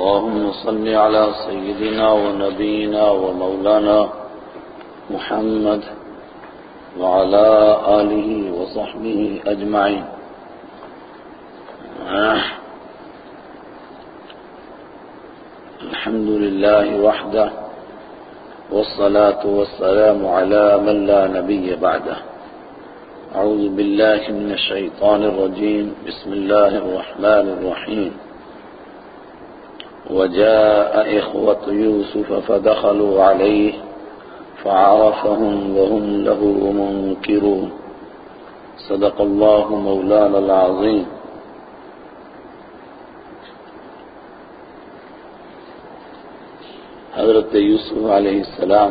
اللهم صل على سيدنا ونبينا ومولانا محمد وعلى آله وصحبه أجمعين. الحمد لله وحده والصلاة والسلام على من لا نبي بعده. أعوذ بالله من الشيطان الرجيم. بسم الله الرحمن الرحيم. وجاء إخوة يوسف فدخلوا عليه فعرفهم وهم له منكرون. صدق الله مولانا العظيم. حضرت یوسف علیہ السلام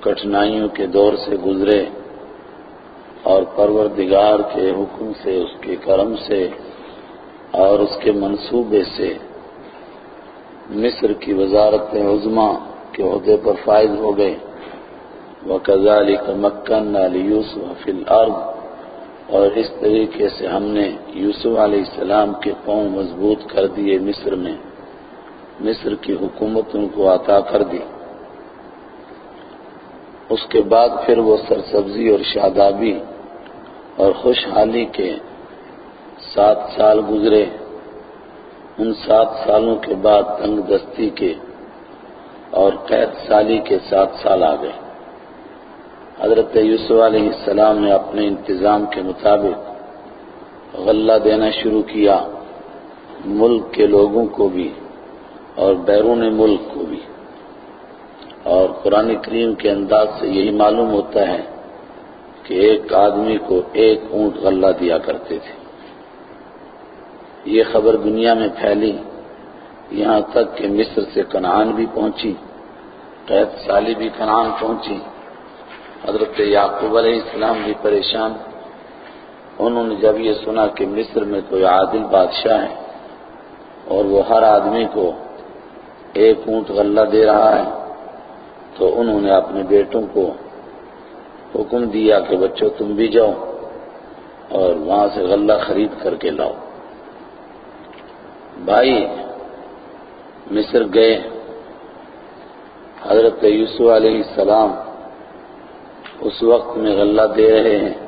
کٹھنائیوں کے دور سے گزرے اور پروردگار کے حکم سے، اس کے کرم سے اور اس کے منصوبے سے مصر کی وزارت عظما کے عہدے پر فائز ہو گئے وَكَذَلِكَ مَكَّنَّا لِيُوسُفَ فِي الْأَرْضِ اور اس طریقے سے ہم نے یوسف علیہ السلام کے پاؤں مضبوط کر دیے مصر میں۔ مصر کی حکومت ان کو عطا کر دی۔ اس کے بعد پھر وہ سرسبزی اور شادابی اور خوشحالی کے سات سال گزرے۔ ان سات سالوں کے بعد تنگ دستی کے اور قید سالی کے سات سال آ گئے۔ حضرت یوسف علیہ السلام نے اپنے انتظام کے مطابق غلہ دینا شروع کیا، ملک کے لوگوں کو بھی اور بیرون ملک کو بھی۔ اور قرآن کریم کے انداز سے یہی معلوم ہوتا ہے کہ ایک آدمی کو ایک اونٹ غلہ دیا کرتے تھے۔ یہ خبر دنیا میں پھیلی، یہاں تک کہ مصر سے کنعان بھی پہنچی، قید سالی بھی کنعان پہنچی، حضرت یعقوب علیہ السلام بھی پریشان۔ انہوں نے جب یہ سنا کہ مصر میں کوئی عادل بادشاہ ہے اور وہ ہر آدمی کو ایک اونٹ غلہ دے رہا ہے، تو انہوں نے اپنے بیٹوں کو حکم دیا کہ بچوں تم بھی جاؤ اور وہاں سے غلہ خرید کر کے لاؤ۔ بھائی، مصر گئے۔ حضرت یوسف علیہ السلام اس وقت میں غلہ دے رہے ہیں۔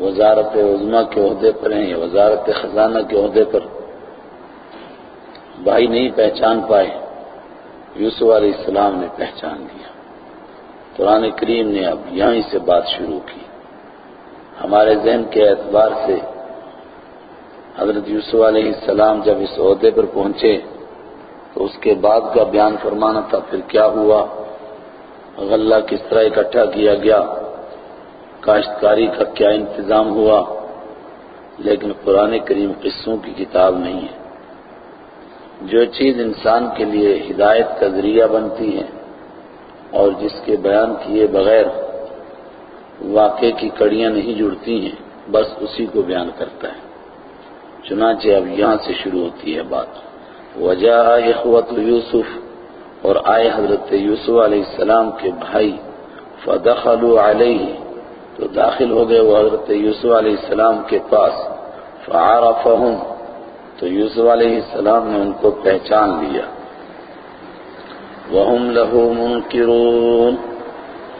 وزارت عظما کے عہدے پر ہیں یا وزارت خزانہ کے عہدے پر۔ بھائی نہیں پہچان پائے۔ یوسف علیہ السلام نے پہچان لیا قرآن کریم نے اب یہیں سے بات شروع کی۔ ہمارے ذہن کے اعتبار سے حضرت یوسف علیہ السلام جب اس عہدے پر پہنچے تو اس کے بعد کا بیان فرمانا تھا، پھر کیا ہوا؟ غلہ کس طرح اکٹھا کیا گیا؟ کاشتکاری کا کیا انتظام ہوا؟ لیکن قرآن کریم قصوں کی کتاب نہیں ہے۔ جو چیز انسان کے لیے ہدایت کا ذریعہ بنتی ہے اور جس کے بیان کیے بغیر واقع کی کڑیاں نہیں جڑتی ہیں، بس اسی کو بیان کرتا ہے۔ چنانچہ اب یہاں سے شروع ہوتی ہے بات۔ وجہ اخوت یوسف اور آئے حضرت یوسف علیہ السلام کے بھائی فدخلوا علیہ، تو داخل ہو گئے وہ حضرت یوسف علیہ السلام کے پاس۔ فعرفهم تو یوسف علیہ السلام نے ان کو پہچان لیا۔ وَهُمْ لَهُ مُنْكِرُونَ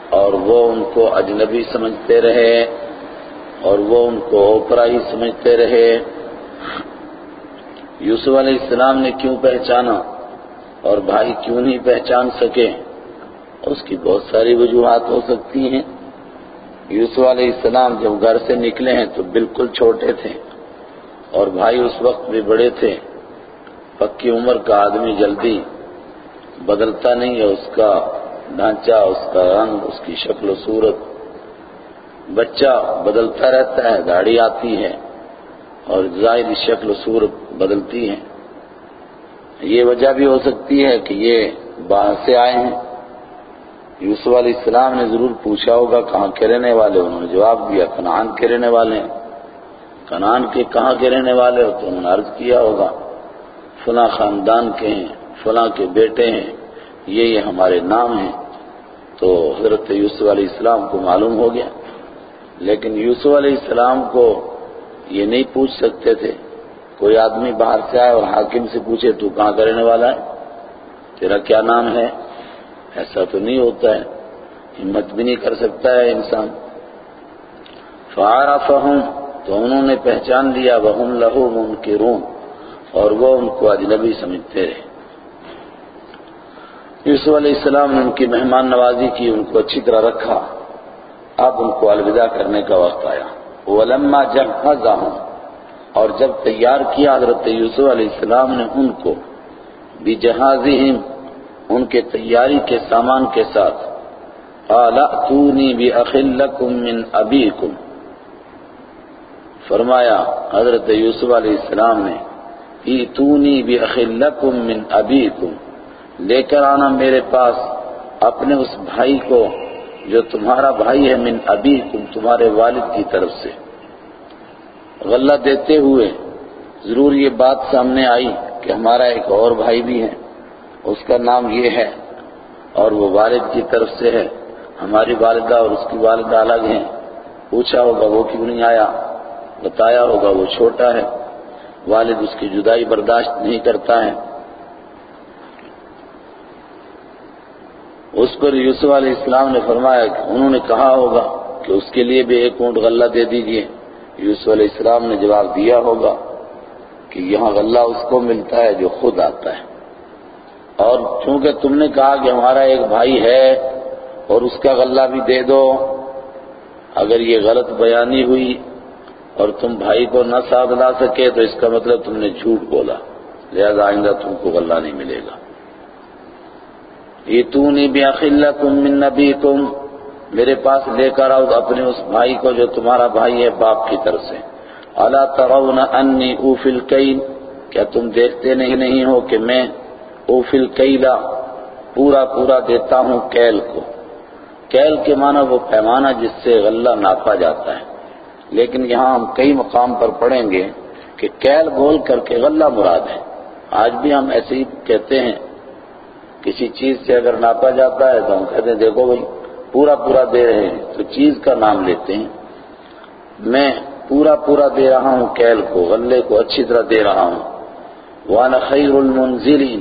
اور وہ ان کو اجنبی سمجھتے رہے، اور وہ ان کو اوپرا ہی سمجھتے رہے۔ یوسف علیہ السلام نے کیوں پہچانا اور بھائی کیوں نہیں پہچان سکے؟ اس کی بہت ساری وجوہات ہو سکتی ہیں۔ یوسف علیہ السلام جب گھر سے نکلے ہیں تو بالکل چھوٹے تھے اور بھائی اس وقت بھی بڑے تھے۔ پکی عمر کا آدمی جلدی بدلتا نہیں ہے، اس کا ڈھانچہ، اس کا رنگ، اس کی شکل و صورت۔ بچہ بدلتا رہتا ہے، داڑھی آتی ہے۔ اور ظاہری شکل و صورت بدلتی ہے یہ وجہ بھی ہو سکتی ہے کہ یہ باہر سے آئے ہیں۔ یوسف علیہ السلام نے ضرور پوچھا ہوگا کہاں کے رہنے والے، انہوں نے جواب دیا کنان کے رہنے والے ہیں۔ کنان کے کہاں کے رہنے والے ہو تو انہوں نے عرض کیا ہوگا، فلاں خاندان کے ہیں، فلاں کے بیٹے ہیں، یہ یہ ہمارے نام ہیں۔ تو حضرت یوسف علیہ السلام کو معلوم ہو گیا۔ لیکن یوسف علیہ السلام کو یہ نہیں پوچھ سکتے تھے۔ کوئی آدمی باہر سے آئے اور حاکم سے پوچھے، تو کہاں کا رہنے والا ہے؟ تیرا کیا نام ہے؟ ایسا تو نہیں ہوتا ہے۔ ہمت بھی نہیں کر سکتا ہے انسان۔ فعرفہم تو انہوں نے پہچان لیا۔ وہم لہو منکرون اور وہ ان کو اجنبی سمجھتے رہے یوسف علیہ السلام نے ان کی مہمان نوازی کی، ان کو اچھی طرح رکھا۔ اب ان کو الوداع کرنے کا وقت آیا۔ ولما جہزہم، اور جب تیار کیا حضرت یوسف علیہ السلام نے ان کو، بجہازہم، ان کے تیاری کے سامان کے ساتھ، قال اتونی باخل لکم من ابیکم۔ فرمایا، حضرت یوسف علیہ السلام نے ایتونی باخل لکم من ابیکم، لے کر آنا میرے پاس، اپنے اس بھائی کو جو تمہارا بھائی ہے من ابیکم، تمہارے والد کی طرف سے۔ غلہ دیتے ہوئے ضرور یہ بات سامنے آئی کہ ہمارا ایک اور بھائی بھی ہے۔ اس کا نام یہ ہے اور وہ والد کی طرف سے ہے۔ ہماری والدہ اور اس کی والدہ الگ ہیں۔ پوچھا ہوگا وہ کیوں نہیں آیا؟ بتایا ہوگا وہ چھوٹا ہے۔ والد اس کی جدائی برداشت نہیں کرتا ہے۔ اس پر یوسف علیہ السلام نے فرمایا کہ انہوں نے کہا ہوگا کہ اس کے لیے بھی ایک اونٹ غلہ دے دیجیے۔ یوسف علیہ السلام نے جواب دیا ہوگا کہ یہاں غلہ اس کو ملتا ہے جو خود آتا ہے۔ اور چونکہ تم نے کہا کہ ہمارا ایک بھائی ہے اور اس کا غلہ بھی دے دو، اگر یہ غلط بیانی ہوئی اور تم بھائی کو نہ ساتھ لا سکے تو اس کا مطلب تم نے جھوٹ بولا، لہذا آئندہ تم کو غلہ نہیں ملے گا۔ یہ تو نہیں من نبی تم میرے پاس لے کر آؤ اپنے اس بھائی کو جو تمہارا بھائی ہے باپ کی طرف سے۔ اللہ ترون انی اوفل کئی کیا تم دیکھتے نہیں نہیں ہو کہ میں اوفل کیلا پورا پورا دیتا ہوں کیل کو؟ کیل کے معنی وہ پیمانہ جس سے غلہ ناپا جاتا ہے۔ لیکن یہاں ہم کئی مقام پر پڑھیں گے کہ کیل بول کر کے غلہ مراد ہے۔ آج بھی ہم ایسے ہی کہتے ہیں کسی چیز سے اگر ناپا جاتا ہے تو ہم کہتے ہیں، دیکھو بھائی، پورا پورا دے رہے ہیں۔ تو چیز کا نام لیتے ہیں۔ میں پورا پورا دے رہا ہوں، کیل کو، غلے کو اچھی طرح دے رہا ہوں۔ وانا خیر المنزلین۔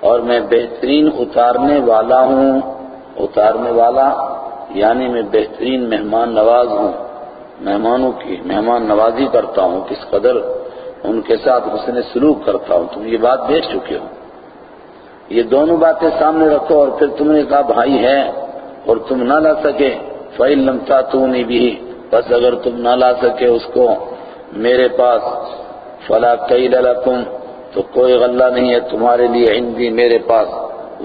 اور میں بہترین اتارنے والا ہوں۔ اتارنے والا یعنی میں بہترین مہمان نواز ہوں۔ مہمانوں کی، مہمان نوازی کرتا ہوں، کس قدر ان کے ساتھ حسن سلوک کرتا ہوں۔ تم یہ بات دیکھ چکے ہو۔ یہ دونوں باتیں سامنے رکھو اور پھر تم نے کہا بھائی ہے اور تم نہ لا سکے۔ فعل لمتا تو نہیں بھی بس اگر تم نہ لا سکے اس کو، میرے پاس فلا کئی لکم تو کوئی غلہ نہیں ہے تمہارے لیے ہندی میرے پاس۔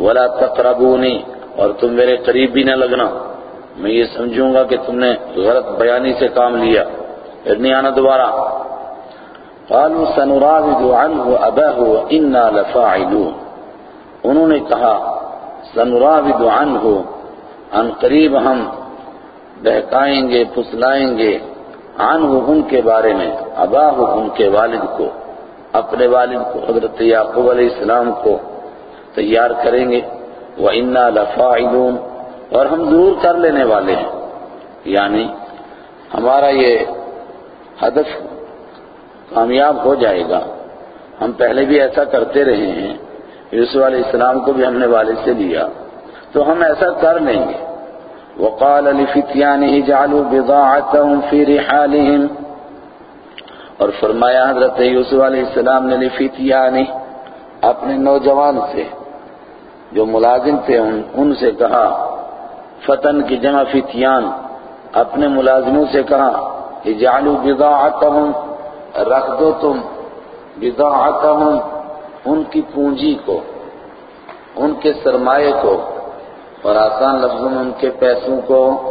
ولا تقربونی اور تم میرے قریب بھی نہ لگنا۔ میں یہ سمجھوں گا کہ تم نے غلط بیانی سے کام لیا۔ پھر نہیں آنا دوبارہ۔ قالوا سنراود عنه اباه وانا لفاعلون۔ انہوں نے کہا سنراود عنه ان قریب ہم بہکائیں گے، پھسلائیں گے عنه ان کے بارے میں، اباہ ان کے والد کو، اپنے والد کو، حضرت یعقوب علیہ السلام کو تیار کریں گے وَإِنَّا لَفَاعِلُونَ، اور ہم ضرور کر لینے والے ہیں۔ یعنی ہمارا یہ ہدف کامیاب ہو جائے گا۔ ہم پہلے بھی ایسا کرتے رہے ہیں یوسف علیہ السلام کو بھی ہم نے والد سے لیا۔ تو ہم ایسا کر لیں گے۔ وقال لفتيانه جعلوا بضاعتهم في رحالهم۔ اور فرمایا حضرت یوسف علیہ السلام نے لفتیانه اپنے نوجوان سے جو ملازم تھے ان سے کہا، فتن کی جمع فتیان اپنے ملازموں سے کہا، اجعلوا بضاعتهم، رکھ دو تم، بضاعتهم۔ ان کی پونجی کو، ان کے سرمایے کو اور آسان لفظوں میں ان کے پیسوں کو۔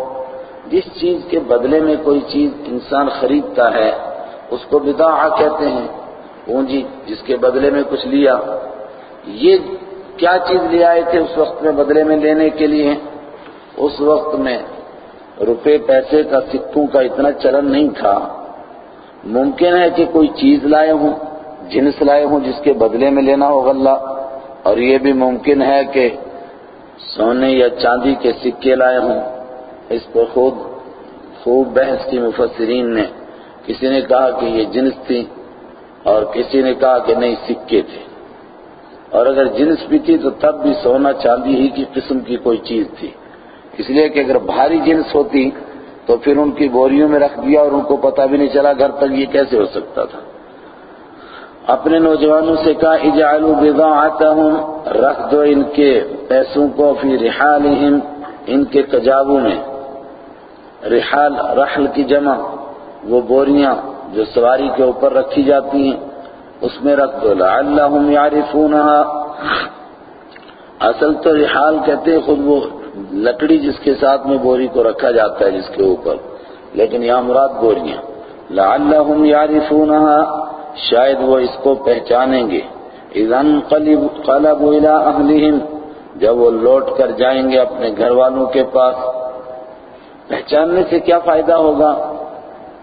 جس چیز کے بدلے میں کوئی چیز انسان خریدتا ہے، اس کو بداعہ کہتے ہیں۔ پونجی، جس کے بدلے میں کچھ لیا۔ یہ کیا چیز لے آئے تھے اس وقت میں بدلے میں لینے کے لیے؟ اس وقت میں روپے، پیسے کا، سکوں کا اتنا چلن نہیں تھا۔ ممکن ہے کہ کوئی چیز لائے ہوں۔ جنس لائے ہوں جس کے بدلے میں لینا ہو غلہ۔ اور یہ بھی ممکن ہے کہ سونے یا چاندی کے سکے لائے ہوں۔ اس پر خود خوب بحث کی مفسرین نے۔ کسی نے کہا کہ یہ جنس تھی اور کسی نے کہا کہ نہیں، سکے تھے۔ اور اگر جنس بھی تھی تو تب بھی سونا چاندی ہی کی قسم کی کوئی چیز تھی۔ اس لیے کہ اگر بھاری جنس ہوتی تو پھر ان کی بوریوں میں رکھ دیا اور ان کو پتہ بھی نہیں چلا گھر تک یہ کیسے ہو سکتا تھا۔ اپنے نوجوانوں سے کہا، اجعلوا بضاعتهم رکھ دو ان کے پیسوں کو فی رحالہم، ان کے کجابوں میں۔ رحال، رحل کی جمع، وہ بوریاں جو سواری کے اوپر رکھی جاتی ہیں، اس میں رکھ دو۔ لعلہم یعرفونها اصل تو رحال کہتے ہیں، خود وہ لکڑی جس کے ساتھ میں بوری کو رکھا جاتا ہے، جس کے اوپر۔ لیکن یہاں مراد بوریاں۔ لعلہم یعرفونها شاید وہ اس کو پہچانیں گے۔ اذن قلبوا الى اہلہم، جب وہ لوٹ کر جائیں گے اپنے گھر والوں کے پاس۔ پہچاننے سے کیا فائدہ ہوگا؟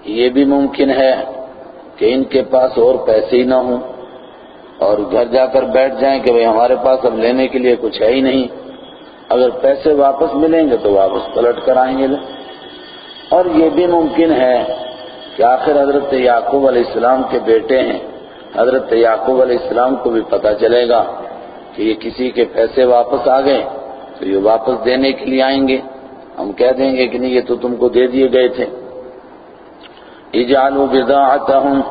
یہ بھی ممکن ہے کہ ان کے پاس اور پیسے ہی نہ ہوں۔ اور گھر جا کر بیٹھ جائیں کہ بھئی ہمارے پاس اب لینے کے لیے کچھ ہے ہی نہیں۔ اگر پیسے واپس ملیں گے تو واپس پلٹ کر آئیں گے۔ اور یہ بھی ممکن ہے کہ آخر حضرت یعقوب علیہ السلام کے بیٹے ہیں۔ حضرت یعقوب علیہ السلام کو بھی پتا چلے گا کہ یہ کسی کے پیسے واپس آ گئے، تو یہ واپس دینے کے لیے آئیں گے۔ ہم کہہ دیں گے کہ نہیں، یہ تو تم کو دے دیے گئے تھے۔ اجعلوا بضاعتهم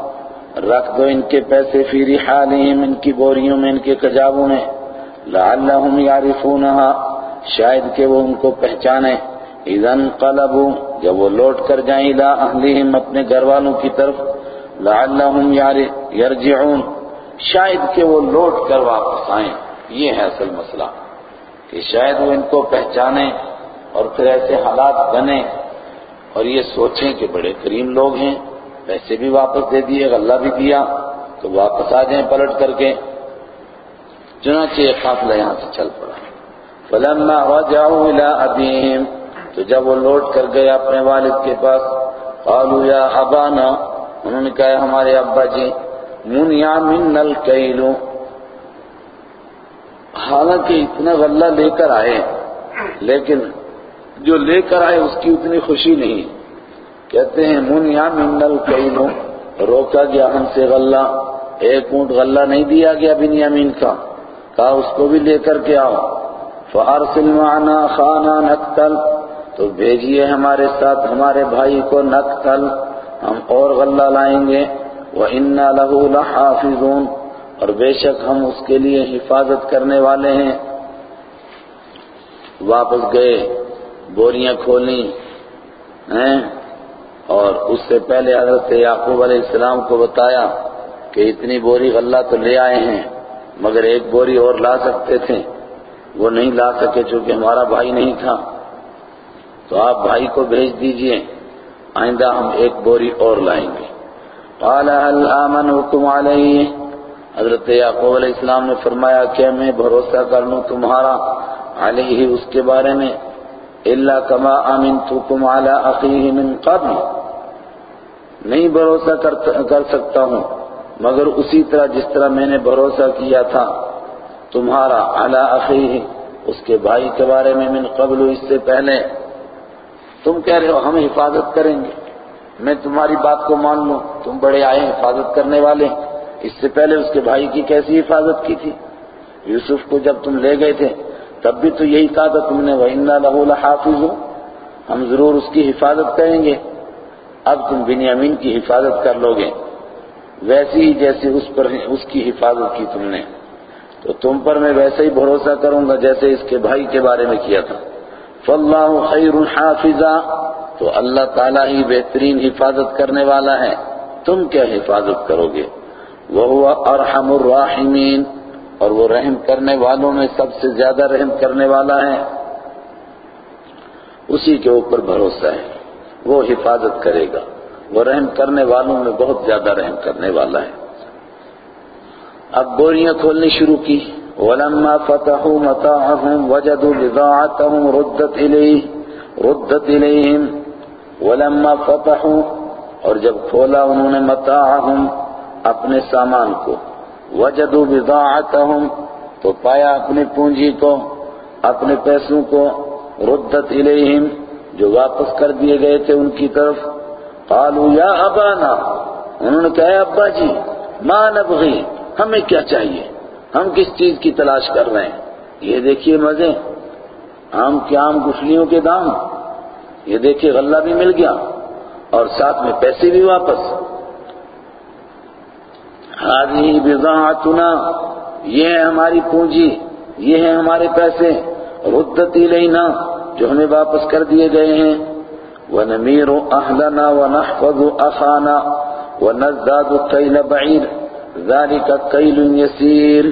رکھ دو ان کے پیسے فی رحالہم، ان کی بوریوں میں، ان کے کجابوں میں۔ لعلہم یعرفونها شاید کہ وہ ان کو پہچانے۔ اذن قلبوا جب وہ لوٹ کر جائیں لا اہلہم اپنے گھر والوں کی طرف، لعلہم یرجعون۔ شاید کہ وہ لوٹ کر واپس آئیں۔ یہ ہے اصل مسئلہ۔ کہ شاید وہ ان کو پہچانیں اور پھر ایسے حالات بنے اور یہ سوچیں کہ بڑے کریم لوگ ہیں، پیسے بھی واپس دے دیے، غلہ بھی دیا، تو واپس آ جائیں پلٹ کر کے۔ چنانچہ یہ قافلہ یہاں سے چل پڑا۔ فلما رجعوا الى ابيهم تو جب وہ لوٹ کر گئے اپنے والد کے پاس، قالوا یا ابانا، انہوں نے کہا، ہمارے ابا جی منیا من الکیل۔ حالانکہ اتنا غلہ لے کر آئے، لیکن جو لے کر آئے، اس کی اتنی خوشی نہیں۔ کہتے ہیں منیا من الکیل۔ روکا گیا ہم سے غلہ۔ ایک اونٹ غلہ نہیں دیا گیا بنیامین کا۔ کہا، اس کو بھی لے کر کے آؤ۔ فارسل معنا خانا نقتل تو بھیجیے ہمارے ساتھ، ہمارے بھائی کو نقتل، ہم اور غلہ لائیں گے۔ وَإِنَّا لَهُ لَحَافِظُونَ۔ اور بے شک ہم اس کے لیے حفاظت کرنے والے ہیں۔ واپس گئے، بوریاں کھولیں، ہیں؟ اور اس سے پہلے حضرت یعقوب علیہ السلام کو بتایا کہ اتنی بوری غلہ تو لے آئے ہیں، مگر ایک بوری اور لا سکتے تھے۔ وہ نہیں لا سکے چونکہ ہمارا بھائی نہیں تھا۔ تو آپ بھائی کو بھیج دیجیے، آئندہ ہم ایک بوری اور لائیں گے۔ قال، هل آمنكم علیہ؟ حضرت یعقوب علیہ السلام نے فرمایا، کہ میں بھروسہ کر لوں تمہارا علیہ اس کے بارے میں، الا كما امنتكم على اخيه من قبل۔ نہیں بھروسہ کر سکتا ہوں، مگر اسی طرح جس طرح میں نے بھروسہ کیا تھا تمہارا علی اخیہ، اس کے بھائی کے بارے میں من قبل، اس سے پہلے۔ تم کہہ رہے ہو ہم حفاظت کریں گے۔ میں تمہاری بات کو مان لوں۔ تم بڑے آئے حفاظت کرنے والے اس سے پہلے اس کے بھائی کی کیسی حفاظت کی تھی؟ یوسف کو جب تم لے گئے تھے، تب بھی تو یہی کہا تھا تم نے، وَإِنَّا لَهُ لَحَافِظُ ہم ضرور اس کی حفاظت کریں گے۔ اب تم بنیامین کی حفاظت کر لو گے۔ ویسی ہی جیسے اس پر اس کی حفاظت کی تم نے۔ تو تم پر میں ویسے ہی بھروسہ کروں گا جیسے اس کے بھائی کے بارے میں کیا تھا۔ فاللہ خیر حافظا تو اللہ تعالیٰ ہی بہترین حفاظت کرنے والا ہے۔ تم کیا حفاظت کرو گے؟ وہ ارحم الراحمین۔ اور وہ رحم کرنے والوں میں سب سے زیادہ رحم کرنے والا ہے۔ اسی کے اوپر بھروسہ ہے۔ وہ حفاظت کرے گا۔ وہ رحم کرنے والوں میں بہت زیادہ رحم کرنے والا ہے۔ اب بوریاں کھولنی شروع کی۔ ولما فتحوا متاعهم وجدوا بضاعتهم ردت إليه، ردت إليهم. ولما فتحوا، اور جب کھولا انہوں نے متاعهم اپنے سامان کو، وجدوا بضاعتهم، تو پایا اپنی پونجی کو، اپنے پیسوں کو، ردت الیہم جو واپس کر دیے گئے تھے ان کی طرف. قالوا یا ابانا، انہوں نے کہا، ابا جی ما نبغی، ہمیں کیا چاہیے؟ ہم کس چیز کی تلاش کر رہے ہیں؟ یہ دیکھیے مزے۔ آم کے آم گٹھلیوں کے دام۔ یہ دیکھیے غلہ بھی مل گیا۔ اور ساتھ میں پیسے بھی واپس۔ ہاری بضاعتنا۔ یہ ہے ہماری پونجی۔ یہ ہے ہمارے پیسے۔ ردتی لینا جو ہمیں واپس کر دیے گئے ہیں۔ وَنَمِيرُ أَهْلَنَا وَنَحْفَظُ أَخَانَا وَنَزْدَادُ قَيْلَ بَعِيرٍ ذَلِكَ قَيْلٌ يَسِيرٌ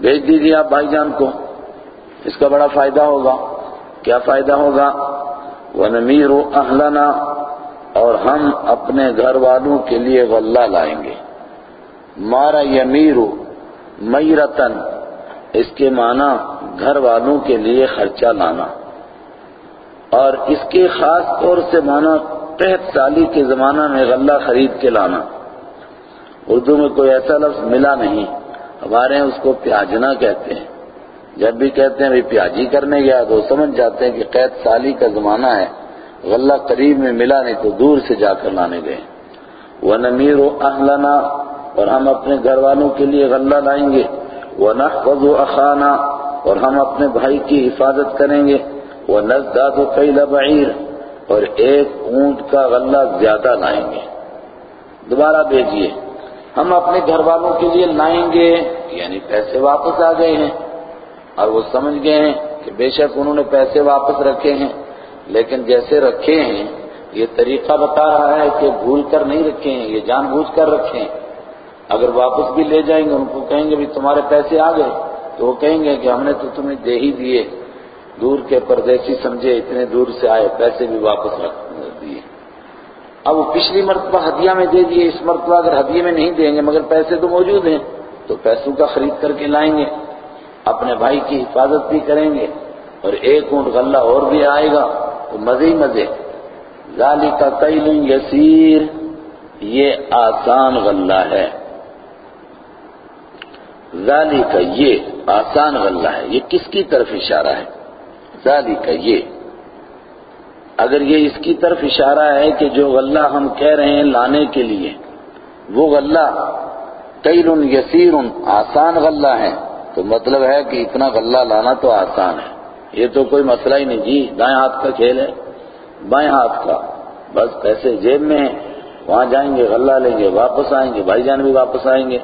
بھیج دیجیے آپ بھائی جان کو۔ اس کا بڑا فائدہ ہوگا۔ کیا فائدہ ہوگا؟ وَنَمِيرُ أَهْلَنَا۔ اور ہم اپنے گھر والوں کے لیے غلہ لائیں گے۔ مارا یمیرو میرتن۔ اس کے معنی گھر والوں کے لیے خرچہ لانا۔ اور اس کے خاص طور سے معنی تحت سالی کے زمانہ میں غلہ خرید کے لانا۔ اردو میں کوئی ایسا لفظ ملا نہیں۔ ہمارے اس کو پیاجنا کہتے ہیں۔ جب بھی کہتے ہیں پیاجی کرنے گیا تو سمجھ جاتے ہیں کہ قید سالی کا زمانہ ہے۔ غلہ قریب میں ملا نہیں تو دور سے جا کر لانے گئے۔ وہ نمیر و اور ہم اپنے گھر والوں کے لیے غلہ لائیں گے۔ وہ نقد و اخانہ اور ہم اپنے بھائی کی حفاظت کریں گے۔ وہ نزداد و قیل بعیر اور ایک اونٹ کا غلہ زیادہ لائیں گے۔ دوبارہ بھیجیے۔ ہم اپنے گھر والوں کے لیے لائیں گے یعنی پیسے واپس آ گئے ہیں۔ اور وہ سمجھ گئے ہیں کہ بے شک انہوں نے پیسے واپس رکھے ہیں۔ لیکن جیسے رکھے ہیں، یہ طریقہ بتا رہا ہے کہ بھول کر نہیں رکھے ہیں، یہ جان بوجھ کر رکھے ہیں۔ اگر واپس بھی لے جائیں گے، ان کو کہیں گے بھی تمہارے پیسے آ گئے۔ تو وہ کہیں گے کہ ہم نے تو تمہیں دے ہی دیے۔ دور کے پردیسی سمجھے، اتنے دور سے آئے، پیسے بھی واپس رکھ۔ اب وہ پچھلی مرتبہ ہدیہ میں دے دیے، اس مرتبہ اگر ہدیے میں نہیں دیں گے، مگر پیسے تو موجود ہیں، تو پیسوں کا خرید کر کے لائیں گے۔ اپنے بھائی کی حفاظت بھی کریں گے۔ اور ایک اونٹ غلہ اور بھی آئے گا تو مزے ہی مزے۔ ذالی کا قیل یسیر، یہ آسان غلہ ہے۔ ذالی کا یہ آسان غلہ ہے۔ یہ کس کی طرف اشارہ ہے؟ ذالی کا یہ۔ اگر یہ اس کی طرف اشارہ ہے کہ جو غلہ ہم کہہ رہے ہیں لانے کے لیے، وہ غلہ قیل یسیر آسان غلہ ہے۔ تو مطلب ہے کہ اتنا غلہ لانا تو آسان ہے۔ یہ تو کوئی مسئلہ ہی نہیں جی دائیں ہاتھ کا کھیل ہے، بائیں ہاتھ کا۔ بس پیسے جیب میں ہیں، وہاں جائیں گے، غلہ لیں گے، واپس آئیں گے، بھائی جان بھی واپس آئیں گے۔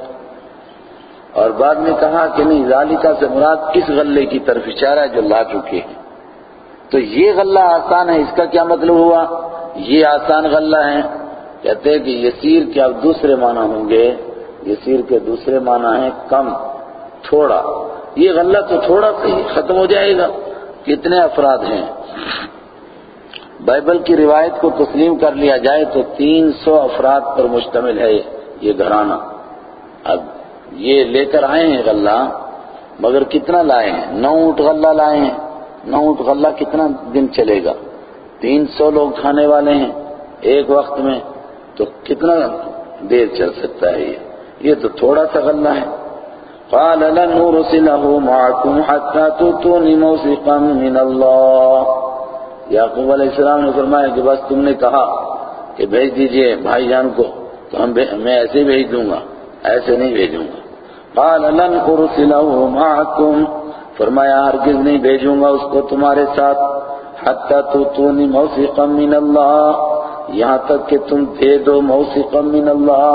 اور بعد میں کہا کہ نہیں ذالکہ سے مراد کس غلے کی طرف اشارہ ہے جو لا چکے ہیں۔ تو یہ غلہ آسان ہے، اس کا کیا مطلب ہوا؟ یہ آسان غلہ ہے۔ کہتے ہیں کہ یسیر کے اب دوسرے معنی ہوں گے۔ یسیر کے دوسرے معنی ہیں کم، تھوڑا۔ یہ غلہ تو تھوڑا سا ہی ختم ہو جائے گا۔ کتنے افراد ہیں؟ بائبل کی روایت کو تسلیم کر لیا جائے تو تین سو افراد پر مشتمل ہے یہ گھرانہ۔ اب یہ لے کر آئے ہیں غلہ، مگر کتنا لائے ہیں؟ نو اونٹ غلہ لائے ہیں۔ نو اونٹ غلہ کتنا دن چلے گا؟ تین سو لوگ کھانے والے ہیں ایک وقت میں، تو کتنا دیر چل سکتا ہے یہ؟ یہ تو تھوڑا سا غلہ ہے۔ قال لن نرسله معكم حتى تؤتون موثقا من الله۔ یعقوب علیہ السلام نے فرمایا کہ بس تم نے کہا کہ بھیج دیجیے بھائی جان کو، تو ہم میں ایسے بھیج دوں گا، ایسے نہیں بھیجوں گا۔ قال لن ارسله معكم فرمایا، ہرگز نہیں بھیجوں گا اس کو تمہارے ساتھ، حتی تؤتونی موثقا من اللہ، یہاں تک کہ تم دے دو موثقا من اللہ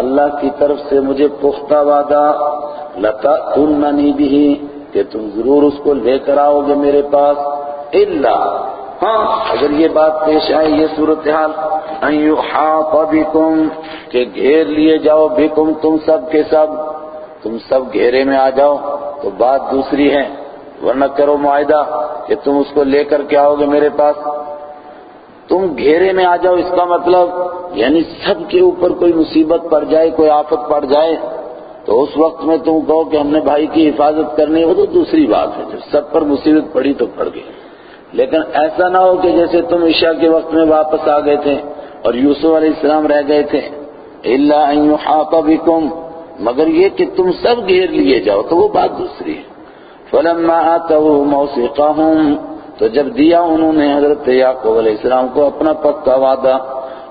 اللہ کی طرف سے مجھے پختہ وعدہ لتا تننی بھی کہ تم ضرور اس کو لے کر آؤ گے میرے پاس، الا ہاں اگر یہ بات پیش آئے یہ صورتحال، ان یحاط بکم، کہ گھیر لیے جاؤ بکم، تم سب کے سب، تم سب گھیرے میں آ جاؤ۔ تو بات دوسری ہے، ورنہ کرو معاہدہ کہ تم اس کو لے کر کے آؤ گے میرے پاس۔ تم گھیرے میں آ جاؤ، اس کا مطلب یعنی سب کے اوپر کوئی مصیبت پڑ جائے، کوئی آفت پڑ جائے، تو اس وقت میں تم کہو کہ ہم نے بھائی کی حفاظت کرنی ہو تو دوسری بات ہے۔ جب سب پر مصیبت پڑی تو پڑ گئی۔ لیکن ایسا نہ ہو کہ جیسے تم عشاء کے وقت میں واپس آ گئے تھے اور یوسف علیہ السلام رہ گئے تھے۔ اللہ بکم مگر یہ کہ تم سب گھیر لیے جاؤ تو وہ بات دوسری ہے۔ فلما آتوا موثقهم تو جب دیا انہوں نے حضرت یعقوب علیہ السلام کو اپنا پکا وعدہ،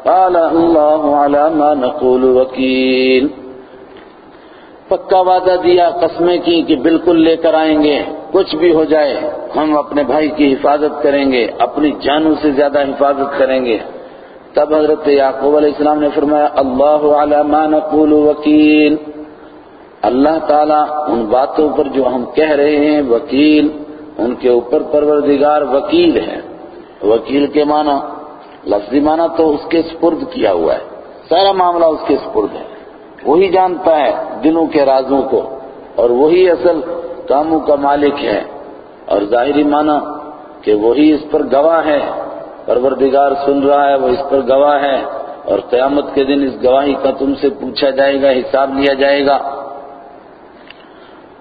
قال اللہ على ما نقول وکیل پکا وعدہ دیا، قسمیں کی کہ بالکل لے کر آئیں گے، کچھ بھی ہو جائے، ہم اپنے بھائی کی حفاظت کریں گے، اپنی جانوں سے زیادہ حفاظت کریں گے۔ تب حضرت یعقوب علیہ السلام نے فرمایا، اللہ علی ما نقول وکیل اللہ تعالیٰ ان باتوں پر جو ہم کہہ رہے ہیں، وکیل، ان کے اوپر پروردگار وکیل ہے وکیل کے معنی، لفظی معنی تو اس کے سپرد کیا ہوا ہے۔ سارا معاملہ اس کے سپرد ہے۔ وہی جانتا ہے دلوں کے رازوں کو، اور وہی اصل کاموں کا مالک ہے۔ اور ظاہری معنی کہ وہی اس پر گواہ ہے۔ پروردگار سن رہا ہے، وہ اس پر گواہ ہے۔ اور قیامت کے دن اس گواہی کا تم سے پوچھا جائے گا، حساب لیا جائے گا۔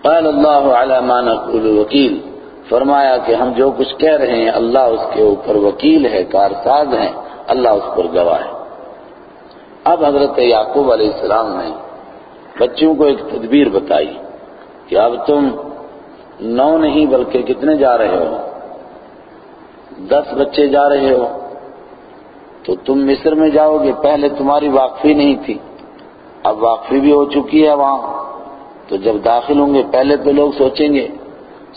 قال اللہ علی ما نقول وکیل فرمایا کہ ہم جو کچھ کہہ رہے ہیں، اللہ اس کے اوپر وکیل ہے، کارساز ہے اللہ اس پر گواہ ہے۔ اب حضرت یعقوب علیہ السلام نے بچوں کو ایک تدبیر بتائی کہ اب تم نو نہیں بلکہ کتنے جا رہے ہو؟ دس بچے جا رہے ہو۔ تو تم مصر میں جاؤ گے، پہلے تمہاری واقفی نہیں تھی، اب واقفی بھی ہو چکی ہے وہاں۔ تو جب داخل ہوں گے، پہلے تو لوگ سوچیں گے۔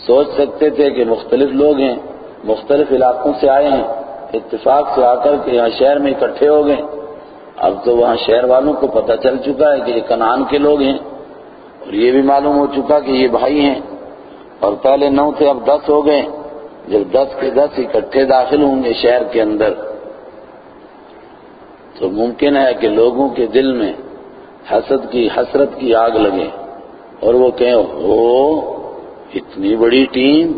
سوچ سکتے تھے کہ مختلف لوگ ہیں، مختلف علاقوں سے آئے ہیں، اتفاق سے آ کر کے یہاں شہر میں اکٹھے ہو گئے۔ اب تو وہاں شہر والوں کو پتہ چل چکا ہے کہ یہ کنان کے لوگ ہیں۔ اور یہ بھی معلوم ہو چکا کہ یہ بھائی ہیں۔ اور پہلے نو تھے، اب دس ہو گئے۔ جب دس کے دس اکٹھے داخل ہوں گے شہر کے اندر، تو ممکن ہے کہ لوگوں کے دل میں حسد کی، حسرت کی آگ لگے۔ اور وہ کہیں ہو، اتنی بڑی ٹیم،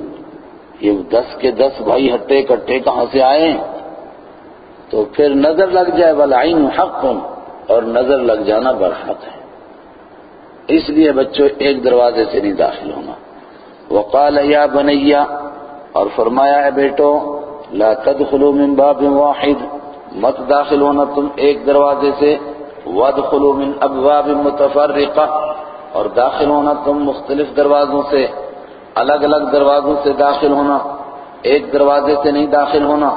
یہ دس کے دس بھائی ہٹے کٹے کہاں سے آئے؟ تو پھر نظر لگ جائے بلعین حق اور نظر لگ جانا برحق ہے۔ اس لیے بچوں، ایک دروازے سے نہیں داخل ہونا۔ وقال، یا بنیا اور فرمایا ہے بیٹو، لا تدخلوا من باب واحد، مت داخل ہونا تم ایک دروازے سے، وادخلوا من ابواب متفرقہ۔ اور داخل ہونا تم مختلف دروازوں سے، الگ الگ دروازوں سے داخل ہونا، ایک دروازے سے نہیں داخل ہونا۔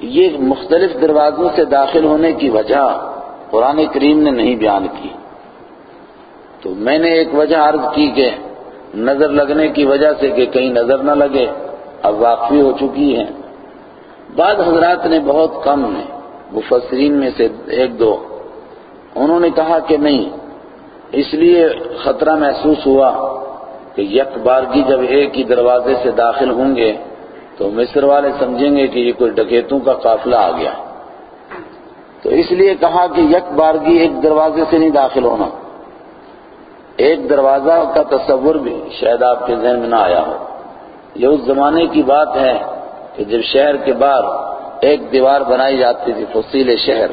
یہ مختلف دروازوں سے داخل ہونے کی وجہ قرآن کریم نے نہیں بیان کی۔ تو میں نے ایک وجہ عرض کی کہ نظر لگنے کی وجہ سے کہ کہیں نظر نہ لگے، اب واقفی ہو چکی ہے۔ بعض حضرات نے بہت کم نے مفسرین میں سے ایک دو۔ انہوں نے کہا کہ نہیں، اس لیے خطرہ محسوس ہوا کہ یک بارگی جب ایک ہی دروازے سے داخل ہوں گے تو مصر والے سمجھیں گے کہ یہ کوئی ڈکیتوں کا قافلہ آ گیا۔ تو اس لیے کہا کہ یک بارگی ایک دروازے سے نہیں داخل ہونا۔ ایک دروازہ کا تصور بھی شاید آپ کے ذہن میں نہ آیا ہو۔ یہ اس زمانے کی بات ہے کہ جب شہر کے باہر ایک دیوار بنائی جاتی تھی، فصیل شہر،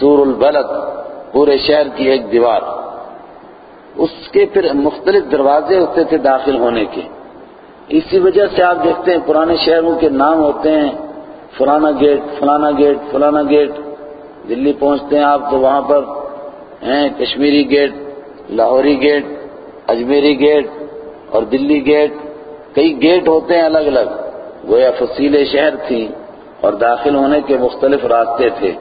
سور البلد پورے شہر کی ایک دیوار۔ اس کے پھر مختلف دروازے ہوتے تھے داخل ہونے کے۔ اسی وجہ سے آپ دیکھتے ہیں پرانے شہروں کے نام ہوتے ہیں، فلانا گیٹ فلانا گیٹ فلانا گیٹ۔ دلی پہنچتے ہیں آپ تو وہاں پر ہیں، Kashmiri gate, Lahori gate, Ajmeri gate اور دلی گیٹ۔ کئی گیٹ ہوتے ہیں الگ الگ، گویا فصیل شہر تھی اور داخل ہونے کے مختلف راستے تھے،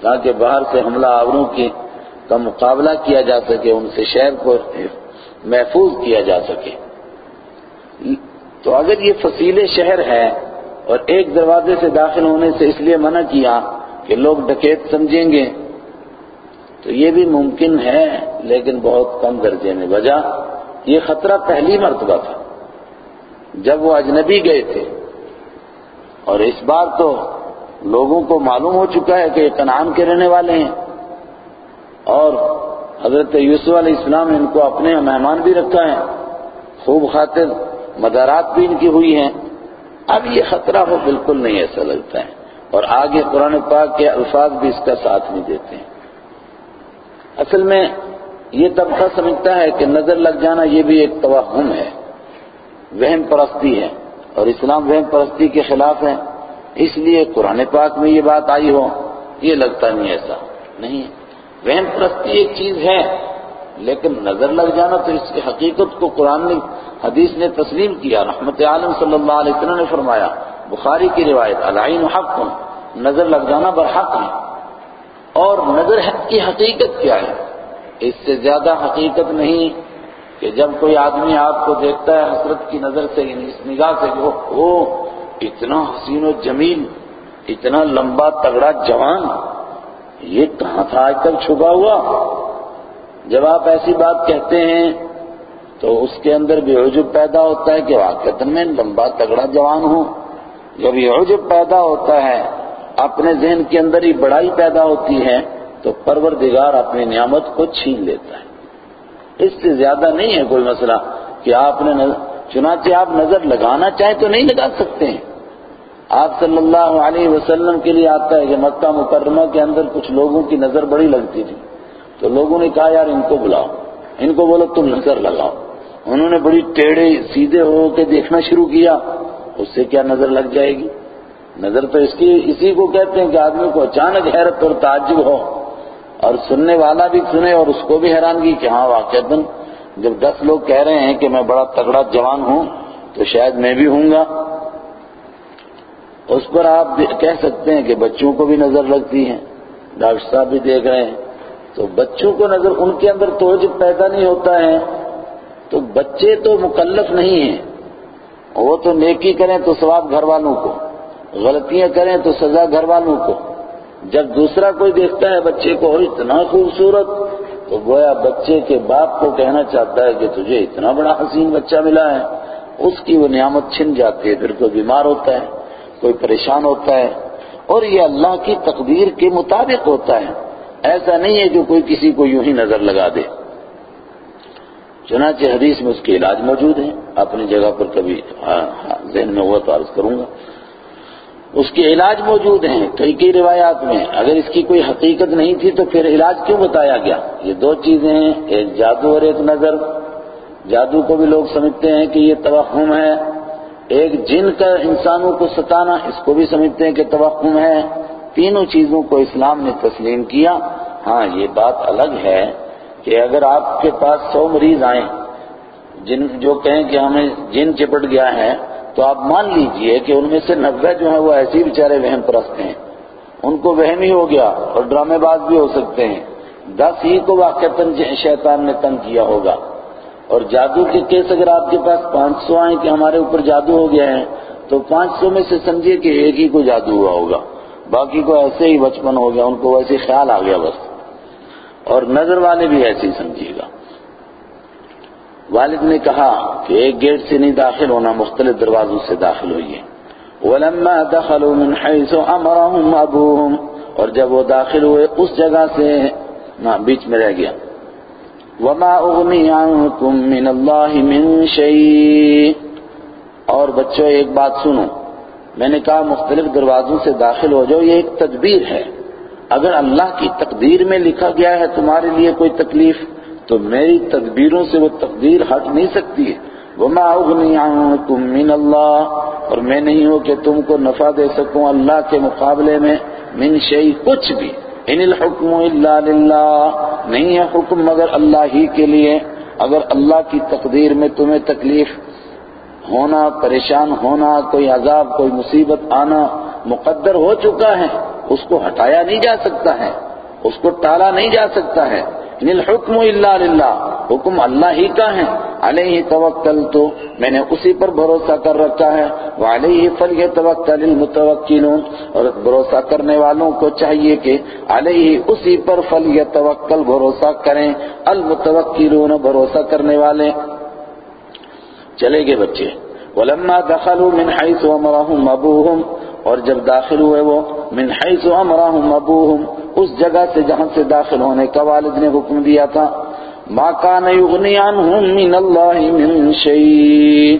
تاکہ باہر سے حملہ آوروں کی کا مقابلہ کیا جا سکے، ان سے شہر کو محفوظ کیا جا سکے۔ تو اگر یہ فصیل شہر ہے اور ایک دروازے سے داخل ہونے سے اس لیے منع کیا کہ لوگ ڈکیت سمجھیں گے، تو یہ بھی ممکن ہے، لیکن بہت کم درجے میں۔ وجہ، یہ خطرہ پہلی مرتبہ تھا۔ جب وہ اجنبی گئے تھے۔ اور اس بار تو لوگوں کو معلوم ہو چکا ہے کہ یہ کنعان کے رہنے والے ہیں۔ اور حضرت یوسف علیہ السلام نے ان کو اپنے مہمان بھی رکھا ہے۔ خوب خاطر مدارات بھی ان کی ہوئی ہیں۔ اب یہ خطرہ ہو بالکل نہیں ایسا لگتا ہے۔ اور آگے قرآن پاک کے الفاظ بھی اس کا ساتھ نہیں دیتے ہیں۔ اصل میں یہ طبقہ سمجھتا ہے کہ نظر لگ جانا یہ بھی ایک توہم ہے۔ وہم پرستی ہے۔ اور اسلام وہم پرستی کے خلاف ہے۔ اس لیے قرآن پاک میں یہ بات آئی ہو، یہ لگتا نہیں ایسا۔ نہیں وہم پرستی ایک چیز ہے، لیکن نظر لگ جانا تو اس کی حقیقت کو قرآن نے، حدیث نے تسلیم کیا۔ رحمت عالم صلی اللہ علیہ وسلم نے فرمایا، بخاری کی روایت، العین حق، نظر لگ جانا برحق ہے۔ اور نظر حق کی حقیقت کیا ہے؟ اس سے زیادہ حقیقت نہیں کہ جب کوئی آدمی آپ کو دیکھتا ہے حسرت کی نظر سے یعنی اس نگاہ سے کہ وہ اتنا حسین و جمیل، اتنا لمبا تگڑا جوان یہ کہاں تھا آج تک چھپا ہوا؟ جب آپ ایسی بات کہتے ہیں تو اس کے اندر بھی عجب پیدا ہوتا ہے کہ واقع میں لمبا تگڑا جوان ہوں۔ جب یہ عجب پیدا ہوتا ہے، اپنے ذہن کے اندر ہی بڑائی پیدا ہوتی ہے، تو پروردگار اپنی نعمت کو چھین لیتا ہے۔ اس سے زیادہ نہیں ہے کوئی مسئلہ کہ آپ نے چنانچہ آپ نظر لگانا چاہیں تو نہیں لگا سکتے ہیں۔ آپ صلی اللہ علیہ وسلم کے لیے آتا ہے کہ مکہ مکرمہ کے اندر کچھ لوگوں کی نظر بڑی لگتی تھی۔ تو لوگوں نے کہا، یار، ان کو بلاؤ۔ ان کو بولو، تم نظر لگاؤ۔ انہوں نے بڑی ٹیڑھے سیدھے ہو کے دیکھنا شروع کیا۔ اس سے کیا نظر لگ جائے گی؟ نظر تو اس کی اسی کو کہتے ہیں کہ آدمی کو اچانک حیرت اور تعجب ہو۔ اور سننے والا بھی سنے اور اس کو بھی حیرانگی کہ ہاں واقع جب دس لوگ کہہ رہے ہیں کہ میں بڑا تگڑا جوان ہوں تو شاید میں بھی ہوں گا۔ اس پر آپ کہہ سکتے ہیں کہ بچوں کو بھی نظر لگتی ہے ڈاکٹر صاحب بھی دیکھ رہے ہیں۔ تو بچوں کو نظر ان کے اندر توجہ پیدا نہیں ہوتا ہے، تو بچے تو مکلف نہیں ہیں۔ وہ تو نیکی کریں تو ثواب گھر والوں کو، غلطیاں کریں تو سزا گھر والوں کو۔ جب دوسرا کوئی دیکھتا ہے بچے کو اور اتنا خوبصورت، تو گویا بچے کے باپ کو کہنا چاہتا ہے کہ تجھے اتنا بڑا حسین بچہ ملا ہے، اس کی وہ نعمت چھن جاتی ہے، پھر کوئی بیمار ہوتا ہے۔ کوئی پریشان ہوتا ہے اور یہ اللہ کی تقدیر کے مطابق ہوتا ہے ایسا نہیں ہے کہ کوئی کسی کو یوں ہی نظر لگا دے۔ چنانچہ حدیث میں اس کے علاج موجود ہیں۔ اپنی جگہ پر کبھی ہاں، ہاں، ذہن میں ہوا تو عرض کروں گا۔ اس کے علاج موجود ہیں۔ کئی کئی روایات میں اگر اس کی کوئی حقیقت نہیں تھی تو پھر علاج کیوں بتایا گیا؟ یہ دو چیزیں ہیں۔ ایک جادو اور ایک نظر۔ جادو کو بھی لوگ سمجھتے ہیں کہ یہ توہم ہے۔ ایک جن کا انسانوں کو ستانا، اس کو بھی سمجھتے ہیں کہ توہم ہے۔ تینوں چیزوں کو اسلام نے تسلیم کیا۔ ہاں یہ بات الگ ہے کہ اگر آپ کے پاس سو مریض آئیں، جن جو کہیں کہ ہمیں جن چپٹ گیا ہے، تو آپ مان لیجیے کہ ان میں سے نبے جو ہیں وہ ایسی بیچارے وہم پرست ہیں۔ ان کو وہم ہی ہو گیا اور ڈرامے باز بھی ہو سکتے ہیں۔ دس ہی کو واقع شیطان نے تنگ کیا ہوگا۔ اور جادو کے کیس اگر آپ کے پاس پانچ سو آئیں کہ ہمارے اوپر جادو ہو گیا ہے، تو پانچ سو میں سے سمجھیے کہ ایک ہی کو جادو ہوا ہوگا۔ باقی کو ایسے ہی بچپن ہو گیا، ان کو ویسے خیال آ گیا بس۔ اور نظر والے بھی ایسے ہی سمجھیے گا۔ والد نے کہا کہ ایک گیٹ سے نہیں داخل ہونا، مختلف دروازوں سے داخل ہوئیے وَلَمَّا دَخَلُوا مِنْ حَيْثُ أَمَرَهُمْ أَبُوهُمْ، اور جب وہ داخل ہوئے، اس جگہ سے بیچ میں رہ گیا۔ وَمَا أُغْنِي عَنْكُمْ مِنَ اللَّهِ مِنْ شَيْءٍ۔ اور بچوں، ایک بات سنو۔ میں نے کہا، مختلف دروازوں سے داخل ہو جاؤ، یہ ایک تدبیر ہے۔ اگر اللہ کی تقدیر میں لکھا گیا ہے تمہارے لیے کوئی تکلیف، تو میری تدبیروں سے وہ تقدیر ہٹ نہیں سکتی ہے۔ وما اغنی عنکم من اللہ اور میں نہیں ہوں کہ تم کو نفع دے سکوں اللہ کے مقابلے میں، من شیء کچھ بھی۔ ان الحکم الا للہ، نہیں ہے حکم مگر اللہ ہی کے لیے۔ اگر اللہ کی تقدیر میں تمہیں تکلیف ہونا، پریشان ہونا، کوئی عذاب، کوئی مصیبت آنا مقدر ہو چکا ہے، اس کو ہٹایا نہیں جا سکتا ہے۔ اس کو ٹالا نہیں جا سکتا ہے۔ ان الحکم الا للہ حکم اللہ ہی کا ہے۔ علیہ توکل تو میں نے اسی پر بھروسہ کر رکھا ہے۔ وعلیہ فلیتوکل المتوکلون اور بھروسہ کرنے والوں کو چاہیے کہ علیہ اسی پر فلیتوکل بھروسہ کریں۔ المتوکلون بھروسہ کرنے والے۔ چلے گئے بچے۔ ولما دخلوا من حيث امرهم ابوهم اور جب داخل ہوئے وہ، من حيث امرهم ابوهم اس جگہ سے جہاں سے داخل ہونے کا والد نے حکم دیا تھا، ما كان يغني عنهم من الله من شيء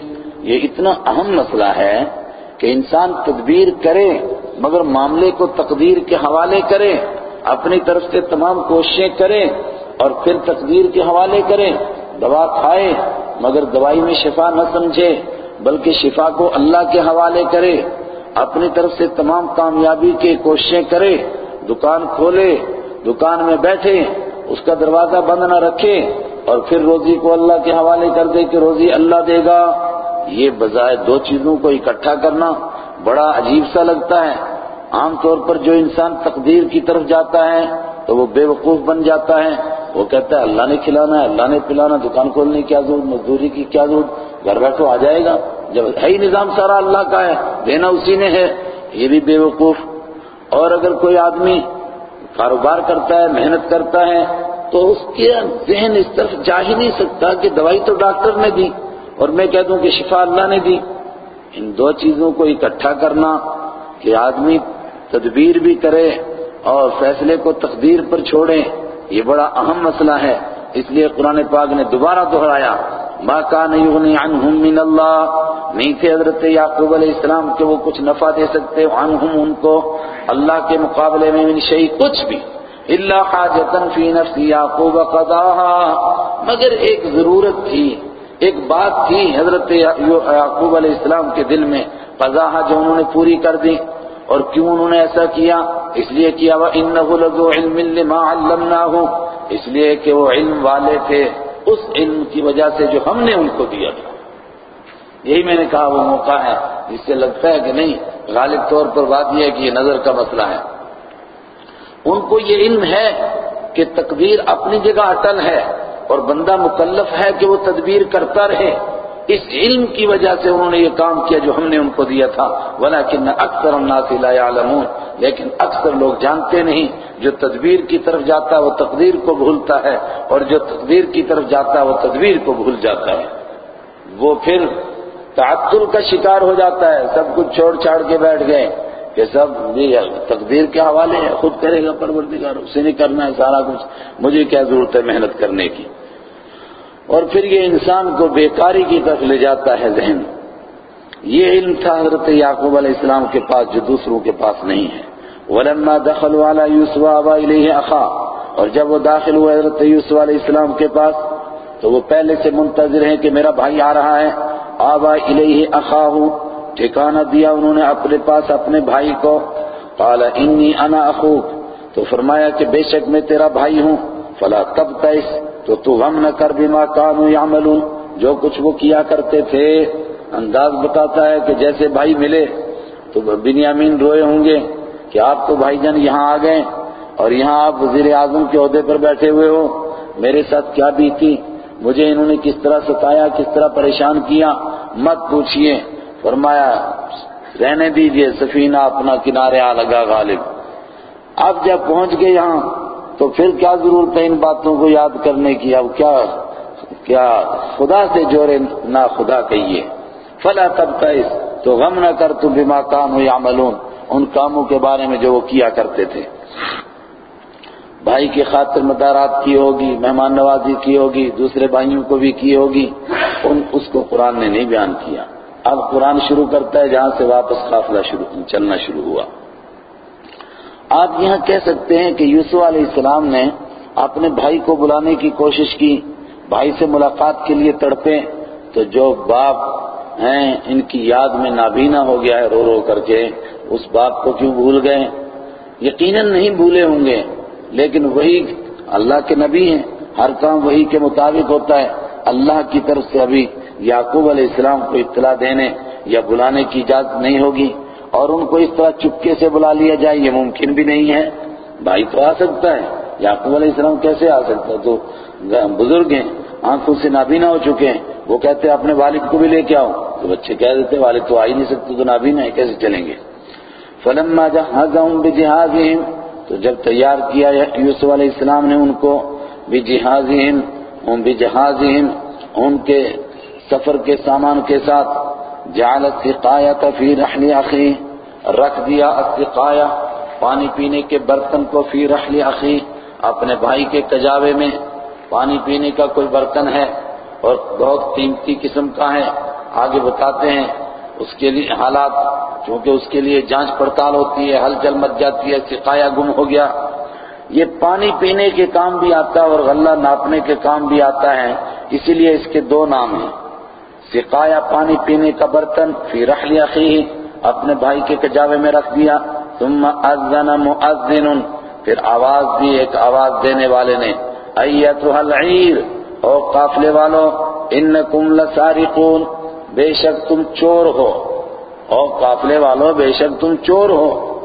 یہ اتنا اہم مسئلہ ہے کہ انسان تدبیر کرے، مگر معاملے کو تقدیر کے حوالے کرے، اپنی طرف سے تمام کوششیں کرے اور پھر تقدیر کے حوالے کرے، دوا کھائے، مگر دوائی میں شفا نہ سمجھے، بلکہ شفا کو اللہ کے حوالے کرے۔ اپنی طرف سے تمام کامیابی کے کوششیں کرے، دکان کھولے، دکان میں بیٹھے، اس کا دروازہ بند نہ رکھے اور پھر روزی کو اللہ کے حوالے کر دے کہ روزی اللہ دے گا۔ یہ بظاہر دو چیزوں کو اکٹھا کرنا بڑا عجیب سا لگتا ہے۔ عام طور پر جو انسان تقدیر کی طرف جاتا ہے تو وہ بے وقوف بن جاتا ہے۔ وہ کہتا ہے، اللہ نے کھلانا ہے، اللہ نے پلانا، دکان کھولنے کی کیا ضرورت، مزدوری کی کیا ضرورت؟ گھر بیٹھو، آ جائے گا۔ جب ہے ہی نظام سارا اللہ کا ہے، دینا اسی نے ہے۔ یہ بھی بے وقوف۔ اور اگر کوئی آدمی کاروبار کرتا ہے، محنت کرتا ہے، تو اس کے ذہن اس طرف جا ہی نہیں سکتا کہ دوائی تو ڈاکٹر نے دی، اور میں کہہ دوں کہ شفا اللہ نے دی۔ ان دو چیزوں کو اکٹھا کرنا کہ آدمی تدبیر بھی کرے اور فیصلے کو تقدیر پر چھوڑے۔ یہ بڑا اہم مسئلہ ہے۔ اس لیے قرآن پاک نے دوبارہ دہرایا، ما کان یغنی عنہم من اللہ۔ نہیں تھے حضرت یعقوب علیہ السلام کہ وہ کچھ نفع دے سکتے، عنہم ان کو۔ اللہ کے مقابلے میں من شیء کچھ بھی۔ الا حاجتا فی نفس یعقوب قضاها۔ مگر ایک ضرورت تھی، ایک بات تھی حضرت یعقوب علیہ السلام کے دل میں۔ قضاها جو انہوں نے پوری کر دی۔ اور کیوں انہوں نے ایسا کیا؟ اس لیے کیا وَإِنَّهُ لَذُو عِلْمٍ لِمَا عَلَّمْنَاهُ اس لیے کہ وہ علم والے تھے، اس علم کی وجہ سے جو ہم نے ان کو دیا تھا۔ یہی میں نے کہا، وہ موقع ہے۔ جس سے لگتا ہے کہ نہیں، غالب طور پر بات یہ ہے کہ یہ نظر کا مسئلہ ہے۔ ان کو یہ علم ہے کہ تقدیر اپنی جگہ اٹل ہے اور بندہ مکلف ہے کہ وہ تدبیر کرتا رہے۔ اس علم کی وجہ سے انہوں نے یہ کام کیا جو ہم نے ان کو دیا تھا۔ ولیکن اکثر الناس لا يعلمون لیکن اکثر لوگ جانتے نہیں۔ جو تدبیر کی طرف جاتا ہے وہ تقدیر کو بھولتا ہے، اور جو تقدیر کی طرف جاتا ہے وہ تدبیر کو بھول جاتا ہے۔ وہ پھر تعطل کا شکار ہو جاتا ہے۔ سب کچھ چھوڑ چھاڑ کے بیٹھ گئے کہ سب تقدیر کے حوالے ہیں، خود کرے گا پروردگار، اسے نہیں کرنا ہے سارا کچھ۔ مجھے کیا ضرورت ہے محنت کرنے کی؟ اور پھر یہ انسان کو بیکاری کی طرف لے جاتا ہے ذہن۔ یہ علم تھا حضرت یعقوب علیہ السلام کے پاس جو دوسروں کے پاس نہیں ہے۔ ولما دخلوا على يوسف ابا الیہ اخا اور جب وہ داخل ہوئے حضرت یوسف علیہ السلام کے پاس، تو وہ پہلے سے منتظر ہیں کہ میرا بھائی آ رہا ہے۔ آبا الیہ اخاہ ٹھکانہ دیا انہوں نے اپنے پاس اپنے بھائی کو۔ قال انی انا اخوک تو فرمایا کہ بے شک میں تیرا بھائی ہوں۔ فلا تب تیس تو تو غم نہ کر بما کانوا یعملون، جو کچھ وہ کیا کرتے تھے، انداز بتاتا ہے کہ جیسے بھائی ملے تو بنیامین روئے ہوں گے کہ آپ تو بھائی جان یہاں آ گئے اور یہاں آپ وزیر اعظم کے عہدے پر بیٹھے ہوئے ہو۔ میرے ساتھ کیا بیتی؟ مجھے انہوں نے کس طرح ستایا، کس طرح پریشان کیا؟ مت پوچھئے۔ فرمایا، رہنے دیجیے، سفینہ اپنا کنارے آ لگا غالب۔ اب جب پہنچ گئے یہاں تو پھر کیا ضرورت ہے ان باتوں کو یاد کرنے کی؟ اب کیا کیا خدا سے جوڑے نہ خدا کہیے۔ فلا تب تو غم نہ کر تو بما کام یعملون۔ ان کاموں کے بارے میں جو وہ کیا کرتے تھے۔ بھائی کی خاطر مدارات کی ہوگی، مہمان نوازی کی ہوگی، دوسرے بھائیوں کو بھی کی ہوگی۔ ان اس کو قرآن نے نہیں بیان کیا۔ اب قرآن شروع کرتا ہے جہاں سے واپس قافلہ شروع چلنا شروع ہوا۔ آپ یہاں کہہ سکتے ہیں کہ یوسف علیہ السلام نے اپنے بھائی کو بلانے کی کوشش کی، بھائی سے ملاقات کے لیے تڑپے، تو جو باپ ہیں، ان کی یاد میں نابینا ہو گیا ہے، رو رو کر کے اس باپ کو کیوں بھول گئے؟ یقیناً نہیں بھولے ہوں گے، لیکن وہی اللہ کے نبی ہیں، ہر کام وہی کے مطابق ہوتا ہے۔ اللہ کی طرف سے ابھی یعقوب علیہ السلام کو اطلاع دینے یا بلانے کی اجازت نہیں ہوگی۔ اور ان کو اس طرح چپکے سے بلا لیا جائے، یہ ممکن بھی نہیں ہے۔ بھائی تو آ سکتا ہے۔ یعقوب علیہ السلام کیسے آ سکتا ہے؟ تو بزرگ ہیں، آنکھوں سے نابینا ہو چکے ہیں۔ وہ کہتے ہیں، اپنے والد کو بھی لے کے آؤ۔ تو بچے کہہ دیتے والد تو آ ہی نہیں سکتے، تو نابینا ہے کیسے چلیں گے؟ فلما جہازہم بجہازہم، تو جب تیار کیا، یوسف علیہ السلام نے ان کو بجہازہم ان بجہازہم، ان کے سفر کے سامان کے ساتھ جعل السقایت فی رحل اخی رکھ دیا السقایہ پانی پینے کے برتن کو فی رحل اخی، اپنے بھائی کے کجاوے میں۔ پانی پینے کا کوئی برتن ہے اور بہت قیمتی قسم کا ہے۔ آگے بتاتے ہیں، اس کے لیے حالات، چونکہ اس کے لیے جانچ پڑتال ہوتی ہے، ہلچل مچ جاتی ہے سقایا گم ہو گیا۔ یہ پانی پینے کے کام بھی آتا ہے اور غلہ ناپنے کے کام بھی آتا ہے، اسی لیے اس کے دو نام ہیں۔ سقایا پانی پینے کا برتن، فی رحل اخیہ اپنے بھائی کے کجاوے میں رکھ دیا۔ ثم اذن مؤذن، پھر آواز دی، ایک آواز دینے والے نے۔ ایتها العیر، او قافلے والو، انکم لسارقون، بے شک تم چور ہو۔ او قافلے والو، بے شک تم چور ہو۔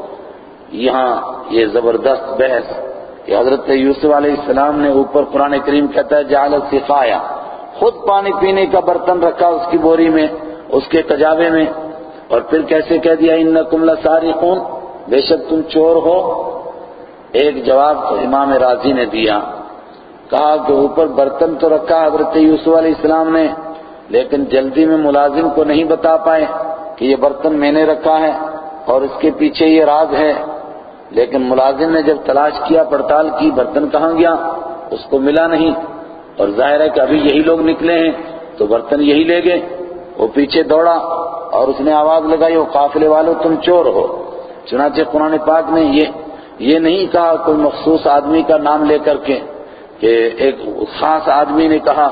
یہاں یہ زبردست بحث کہ حضرت یوسف علیہ السلام نے اوپر قرآن کریم کہتا ہے، جعل سفایا خود پانی پینے کا برتن رکھا اس کی بوری میں، اس کے کجاوے میں۔ اور پھر کیسے کہہ دیا، انکم لسارقون بے شک تم چور ہو۔ ایک جواب تو امام راضی نے دیا، کہا کہ اوپر برتن تو رکھا حضرت یوسف علیہ السلام نے، لیکن جلدی میں ملازم کو نہیں بتا پائے کہ یہ برتن میں نے رکھا ہے اور اس کے پیچھے یہ راز ہے۔ لیکن ملازم نے جب تلاش کیا، پڑتال کی، برتن کہاں گیا؟ اس کو ملا نہیں۔ اور ظاہر ہے کہ ابھی یہی لوگ نکلے ہیں، تو برتن یہی لے گئے۔ وہ پیچھے دوڑا۔ اور اس نے آواز لگائی وہ قافلے والوں تم چور ہو. چنانچہ قرآن پاک نے یہ یہ نہیں کہا کوئی مخصوص آدمی کا نام لے کر کے، کہ ایک خاص آدمی نے کہا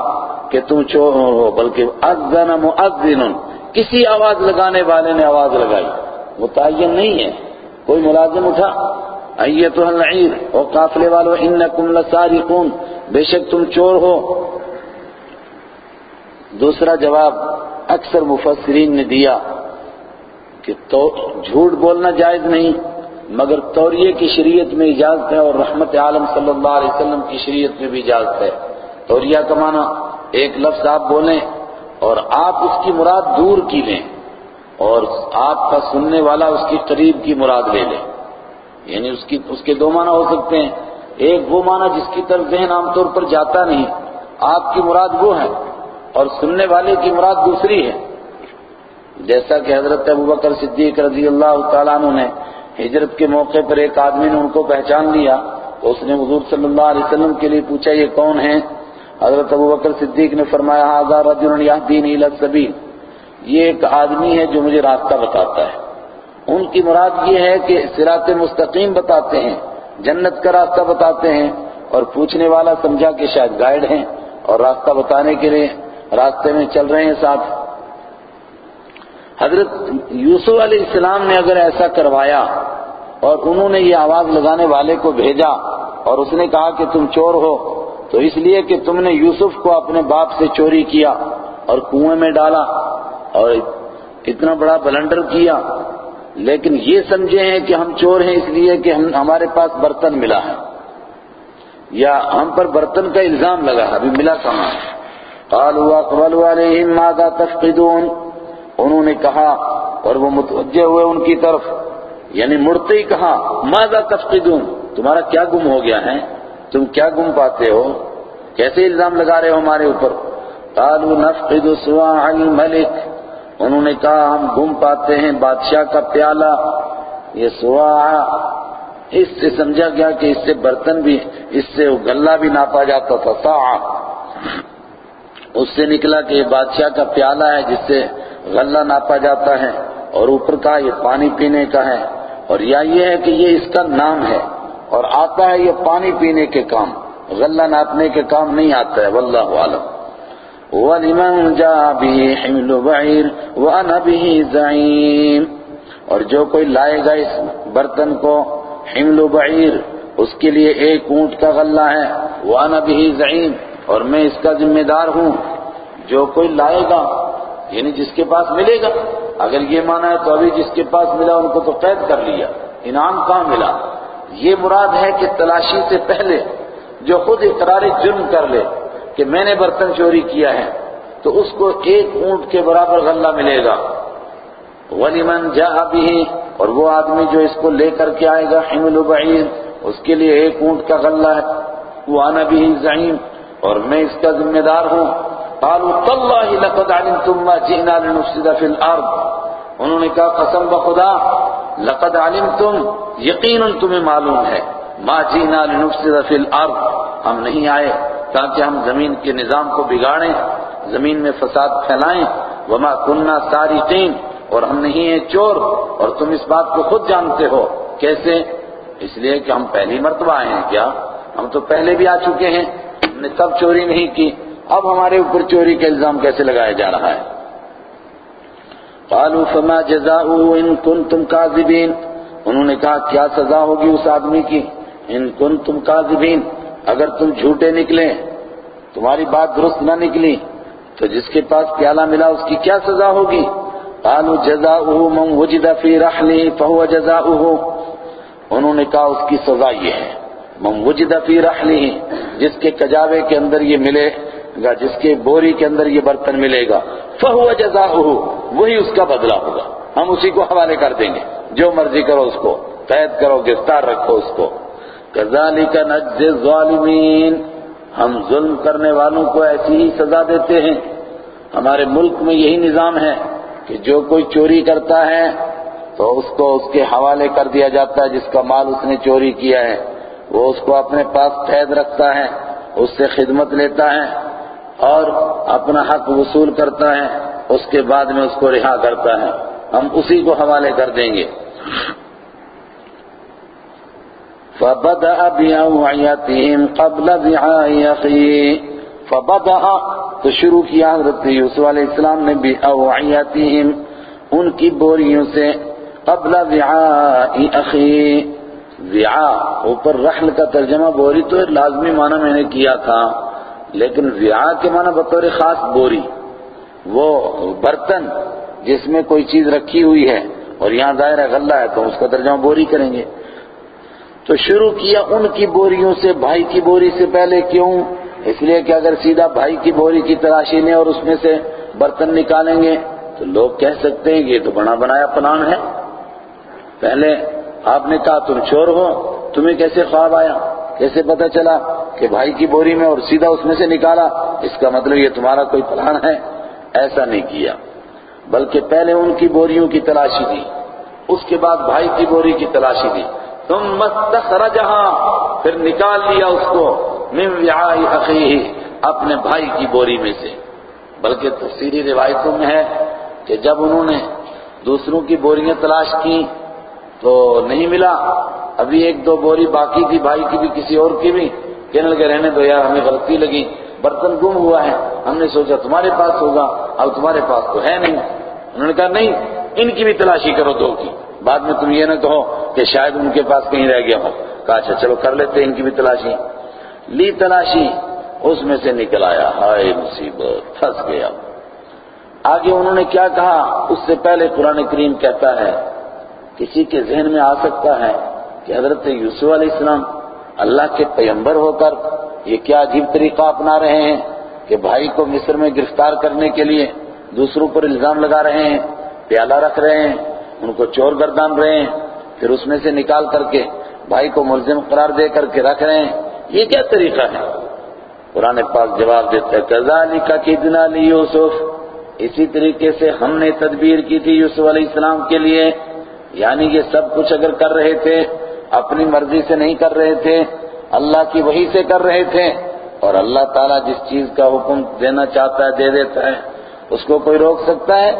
کہ تم چور ہو، بلکہ اذن مؤذن، کسی آواز لگانے والے نے آواز لگائی۔ متعین نہیں ہے، کوئی ملازم اٹھا ایتها العیر، او قافلے والو، انکم لسارقون بے شک تم چور ہو. دوسرا جواب اکثر مفسرین نے دیا کہ تو جھوٹ بولنا جائز نہیں، مگر توریے کی شریعت میں اجازت ہے اور رحمت عالم صلی اللہ علیہ وسلم کی شریعت میں بھی اجازت ہے۔ توریہ کا معنی ایک لفظ آپ بولیں اور آپ اس کی مراد دور کی لیں اور آپ کا سننے والا اس کی قریب کی مراد لے لے یعنی اس کی، اس کے دو معنی ہو سکتے ہیں۔ ایک وہ معنی جس کی طرف ذہن عام طور پر جاتا نہیں، آپ کی مراد وہ ہے۔ اور سننے والے کی مراد دوسری ہے۔ جیسا کہ حضرت ابوبکر صدیق رضی اللہ تعالیٰ عنہ نے ہجرت کے موقع پر ایک آدمی نے ان کو پہچان لیا، تو اس نے حضور صلی اللہ علیہ وسلم کے لیے پوچھا، یہ کون ہے حضرت ابوبکر صدیق نے فرمایا آزار رجل السبیل. یہ ایک آدمی ہے جو مجھے راستہ بتاتا ہے۔ ان کی مراد یہ ہے کہ صراط مستقیم بتاتے ہیں، جنت کا راستہ بتاتے ہیں اور پوچھنے والا سمجھا کہ شاید گائیڈ ہیں اور راستہ بتانے کے لیے راستے میں چل رہے ہیں ساتھ۔ حضرت یوسف علیہ السلام نے اگر ایسا کروایا اور انہوں نے یہ آواز لگانے والے کو بھیجا اور اس نے کہا کہ تم چور ہو، تو اس لیے کہ تم نے یوسف کو اپنے باپ سے چوری کیا اور کنویں میں ڈالا اور اتنا بڑا بلنڈر کیا۔ لیکن یہ سمجھے ہیں کہ ہم چور ہیں، اس لیے کہ ہم ہمارے پاس برتن ملا ہے۔ یا ہم پر برتن کا الزام لگا ہے، ابھی ملا کہاں ہے؟ قالوا اقبلوا علیہم ماذا تفقدون؟ انہوں نے کہا، اور وہ متوجہ ہوئے ان کی طرف یعنی مڑتے ہی کہا، ماذا تفقدون؟ تمہارا کیا گم ہو گیا ہے؟ تم کیا گم پاتے ہو؟ کیسے الزام لگا رہے ہو ہمارے اوپر؟ قالوا نفقد سواع الملک۔ انہوں نے کہا، ہم گم پاتے ہیں بادشاہ کا پیالہ۔ یہ سواع، اس سے سمجھا گیا کہ اس سے برتن بھی، اس سے گلہ بھی ناپا جاتا تھا سا اس سے نکلا کہ یہ بادشاہ کا پیالہ ہے جس سے غلہ ناپا جاتا ہے اور اوپر کا یہ پانی پینے کا ہے اور یا یہ ہے کہ یہ اس کا نام ہے اور آتا ہے یہ پانی پینے کے کام، غلہ ناپنے کے کام نہیں آتا ہے، واللہ عالم وَلِمَنْ جَاءَ بِهِ حِمْلُ بَعِيرٍ وَأَنَا بِهِ زَعِيمٌ۔ اور جو کوئی لائے گا اس برتن کو حمل بعیر اس کے لیے ایک اونٹ کا غلہ ہے۔ وَأَنَا بِهِ زَعِيمٌ۔ اور میں اس کا ذمہ دار ہوں، جو کوئی لائے گا یعنی جس کے پاس ملے گا، اگر یہ مانا ہے تو ابھی جس کے پاس ملا ان کو تو قید کر لیا، انعام کہاں ملا؟ یہ مراد ہے کہ تلاشی سے پہلے جو خود اقرار جرم کر لے کہ میں نے برتن چوری کیا ہے، تو اس کو ایک اونٹ کے برابر غلہ ملے گا۔ ولیمن جا بھی اور وہ آدمی جو اس کو لے کر کے آئے گا، حمل بعیر اس کے لیے ایک اونٹ کا غلہ ہے۔ وہ آنا بھی زعیم اور میں اس کا ذمہ دار ہوں۔ قالوا تالله لقد علمتم ما جئنا لنفسد في الارض۔ انہوں نے کہا، قسم بخدا لقد علمتم، یقینا تمہیں معلوم ہے۔ ما جئنا لنفسد في الارض۔ ہم نہیں آئے، تاکہ ہم زمین کے نظام کو بگاڑیں، زمین میں فساد پھیلائیں۔ وما كنا سارقین۔ اور ہم نہیں ہیں چور، اور تم اس بات کو خود جانتے ہو۔ کیسے؟ اس لیے کہ ہم پہلی مرتبہ آئے ہیں۔ کیا؟ ہم تو پہلے بھی آ چکے ہیں۔ نے تب چوری نہیں کی، اب ہمارے اوپر چوری کا الزام کیسے لگایا جا رہا ہے؟ قالوا فما جزاؤه ان کنتم کاذبین۔ انہوں نے کہا، کیا سزا ہوگی اس آدمی کی؟ ان کنتم کاذبین۔ اگر تم جھوٹے نکلے، تمہاری بات درست نہ نکلی، تو جس کے پاس پیالہ ملا اس کی کیا سزا ہوگی؟ قالوا جزاؤه من وجد في رحله فهو جزاؤه۔ انہوں نے کہا، اس کی سزا یہ ہے۔ من وجد فی رحلہ جس کے کجاوے کے اندر یہ ملے گا، جس کے بوری کے اندر یہ برتن ملے گا، فہو جزاؤہ، وہی اس کا بدلہ ہوگا۔ ہم اسی کو حوالے کر دیں گے۔ جو مرضی کرو اس کو، قید کرو، گرفتار رکھو اس کو۔ کذالک نجزی الظالمین، ہم ظلم کرنے والوں کو ایسی ہی سزا دیتے ہیں۔ ہمارے ملک میں یہی نظام ہے کہ جو کوئی چوری کرتا ہے، تو اس کو اس کے حوالے کر دیا جاتا ہے، جس کا مال اس نے چوری کیا ہے۔ وہ اس کو اپنے پاس قید رکھتا ہے، اس سے خدمت لیتا ہے اور اپنا حق وصول کرتا ہے، اس کے بعد میں اس کو رہا کرتا ہے۔ ہم اسی کو حوالے کر دیں گے۔ فبدأ بأوعيتهم قبل وعاء أخيه فبدأ، تو شروع کیا حضرت یوسف علیہ السلام نے بأوعيتهم، ان کی بوریوں سے قبل وعاء أخيه وعاء اوپر رحل کا ترجمہ بوری تو لازمی معنی میں نے کیا تھا، لیکن وعاء کے معنی بطور خاص بوری، وہ برتن جس میں کوئی چیز رکھی ہوئی ہے اور یہاں ظاہر ہے غلہ ہے تو اس کا ترجمہ بوری کریں گے۔ تو شروع کیا ان کی بوریوں سے، بھائی کی بوری سے پہلے کیوں؟ اس لیے کہ اگر سیدھا بھائی کی بوری کی تلاشی لیں اور اس میں سے برتن نکالیں گے، تو لوگ کہہ سکتے ہیں کہ یہ تو بنا بنایا پلان ہے۔ پہلے آپ نے کہا تم چور ہو، تمہیں کیسے خواب آیا؟ کیسے پتا چلا کہ بھائی کی بوری میں اور سیدھا اس میں سے نکالا؟ اس کا مطلب یہ تمہارا کوئی پلان ہے؟ ایسا نہیں کیا، بلکہ پہلے ان کی بوریوں کی تلاشی دی، اس کے بعد بھائی کی بوری کی تلاشی دی۔ تم مستخرجہاں پھر نکال لیا اس کو، من اخیہ، اپنے بھائی کی بوری میں سے۔ بلکہ تفسیری روایتوں میں ہے کہ جب انہوں نے دوسروں کی بوریاں تلاش کی تو نہیں ملا۔ ابھی ایک دو بوری باقی تھی، بھائی کی بھی، کسی اور کی بھی۔ کہنے لگے، رہنے دو یار، ہمیں غلطی لگی۔ برتن گم ہوا ہے۔ ہم نے سوچا، تمہارے پاس ہوگا۔ اب تمہارے پاس تو ہے نہیں۔ انہوں نے کہا، نہیں، ان کی بھی تلاشی کرو دو کی۔ بعد میں تم یہ نہ کہو کہ شاید ان کے پاس کہیں رہ گیا ہو۔ کہا اچھا چلو کر لیتے ان کی بھی تلاشی۔ لی تلاشی، اس میں سے نکل آیا۔ ہائے، مصیبت، پھنس گیا۔ آگے انہوں نے کیا کہا؟ اس سے پہلے قرآن کریم کہتا ہے کسی کے ذہن میں آ سکتا ہے کہ حضرت یوسف علیہ السلام اللہ کے پیمبر ہو کر یہ کیا عجیب طریقہ اپنا رہے ہیں کہ بھائی کو مصر میں گرفتار کرنے کے لیے دوسروں پر الزام لگا رہے ہیں، پیالہ رکھ رہے ہیں، ان کو چور گردان رہے ہیں، پھر اس میں سے نکال کر کے بھائی کو ملزم قرار دے کر کے رکھ رہے ہیں۔ یہ کیا طریقہ ہے؟ قرآن پاک جواب دیتا ہے كَذَلِكَ كِدْنَا لِيُوسُف اسی طریقے سے ہم نے تدبیر کی تھی یوسف علیہ السلام کے لیے۔ یعنی یہ سب کچھ اگر کر رہے تھے، اپنی مرضی سے نہیں کر رہے تھے، اللہ کی وحی سے کر رہے تھے، اور اللہ تعالیٰ جس چیز کا حکم دینا چاہتا ہے، دے دیتا ہے، اس کو کوئی روک سکتا ہے؟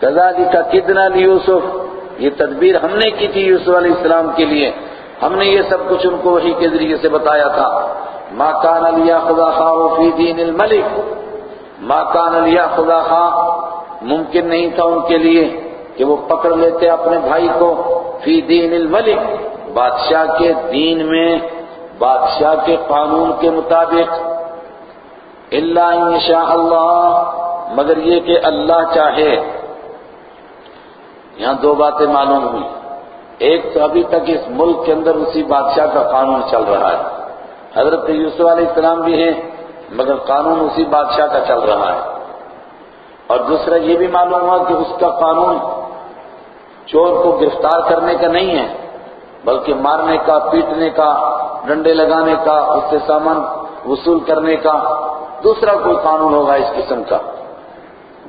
كَذَلِكَ كِدْنَا لِيُوسُف یہ تدبیر ہم نے کی تھی یوسف علیہ السلام کے لیے۔ ہم نے یہ سب کچھ ان کو وحی کے ذریعے سے بتایا تھا۔ مَا كَانَ لِيَأْخُذَ خَاهُ فِي دِينِ الْمَلِكِ مَا كَانَ لِيَأْخُذَ خَاهُ ممکن نہیں تھا ان کے لیے۔ کہ وہ پکڑ لیتے اپنے بھائی کو، فی دین الملک، بادشاہ کے دین میں، بادشاہ کے قانون کے مطابق۔ اللہ انشاء اللہ، مگر یہ کہ اللہ چاہے۔ یہاں دو باتیں معلوم ہوئی۔ ایک تو ابھی تک اس ملک کے اندر اسی بادشاہ کا قانون چل رہا ہے۔ حضرت یوسف علیہ السلام بھی ہیں، مگر قانون اسی بادشاہ کا چل رہا ہے۔ اور دوسرا یہ بھی معلوم ہوا کہ اس کا قانون چور کو گرفتار کرنے کا نہیں ہے، بلکہ مارنے کا، پیٹنے کا، ڈنڈے لگانے کا، اس سے سامان وصول کرنے کا، دوسرا کوئی قانون ہوگا اس قسم کا۔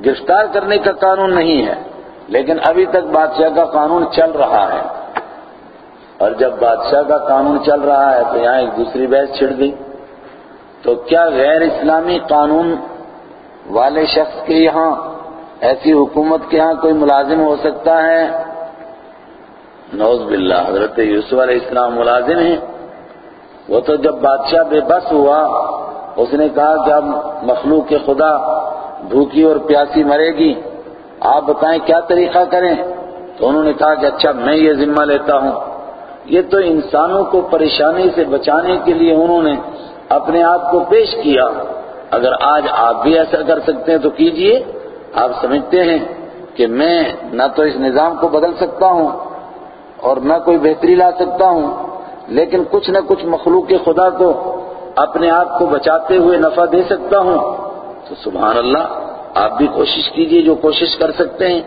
گرفتار کرنے کا قانون نہیں ہے، لیکن ابھی تک بادشاہ کا قانون چل رہا ہے۔ اور جب بادشاہ کا قانون چل رہا ہے تو یہاں ایک دوسری بحث چھڑ گئی۔ تو کیا غیر اسلامی قانون والے شخص کے یہاں ایسی حکومت کے ہاں کوئی ملازم ہو سکتا ہے؟ نوز باللہ، حضرت یوسف علیہ السلام ملازم ہیں۔ وہ تو جب بادشاہ بے بس ہوا، اس نے کہا کہ اب مخلوق کے خدا بھوکی اور پیاسی مرے گی، آپ بتائیں کیا طریقہ کریں؟ تو انہوں نے کہا کہ اچھا میں یہ ذمہ لیتا ہوں۔ یہ تو انسانوں کو پریشانی سے بچانے کے لیے انہوں نے اپنے آپ کو پیش کیا۔ اگر آج آپ بھی ایسا کر سکتے ہیں تو کیجیے، آپ سمجھتے ہیں کہ میں نہ تو اس نظام کو بدل سکتا ہوں اور نہ کوئی بہتری لا سکتا ہوں، لیکن کچھ نہ کچھ مخلوق خدا کو اپنے آپ کو بچاتے ہوئے نفع دے سکتا ہوں۔ تو سبحان اللہ، آپ بھی کوشش کیجیے جو کوشش کر سکتے ہیں۔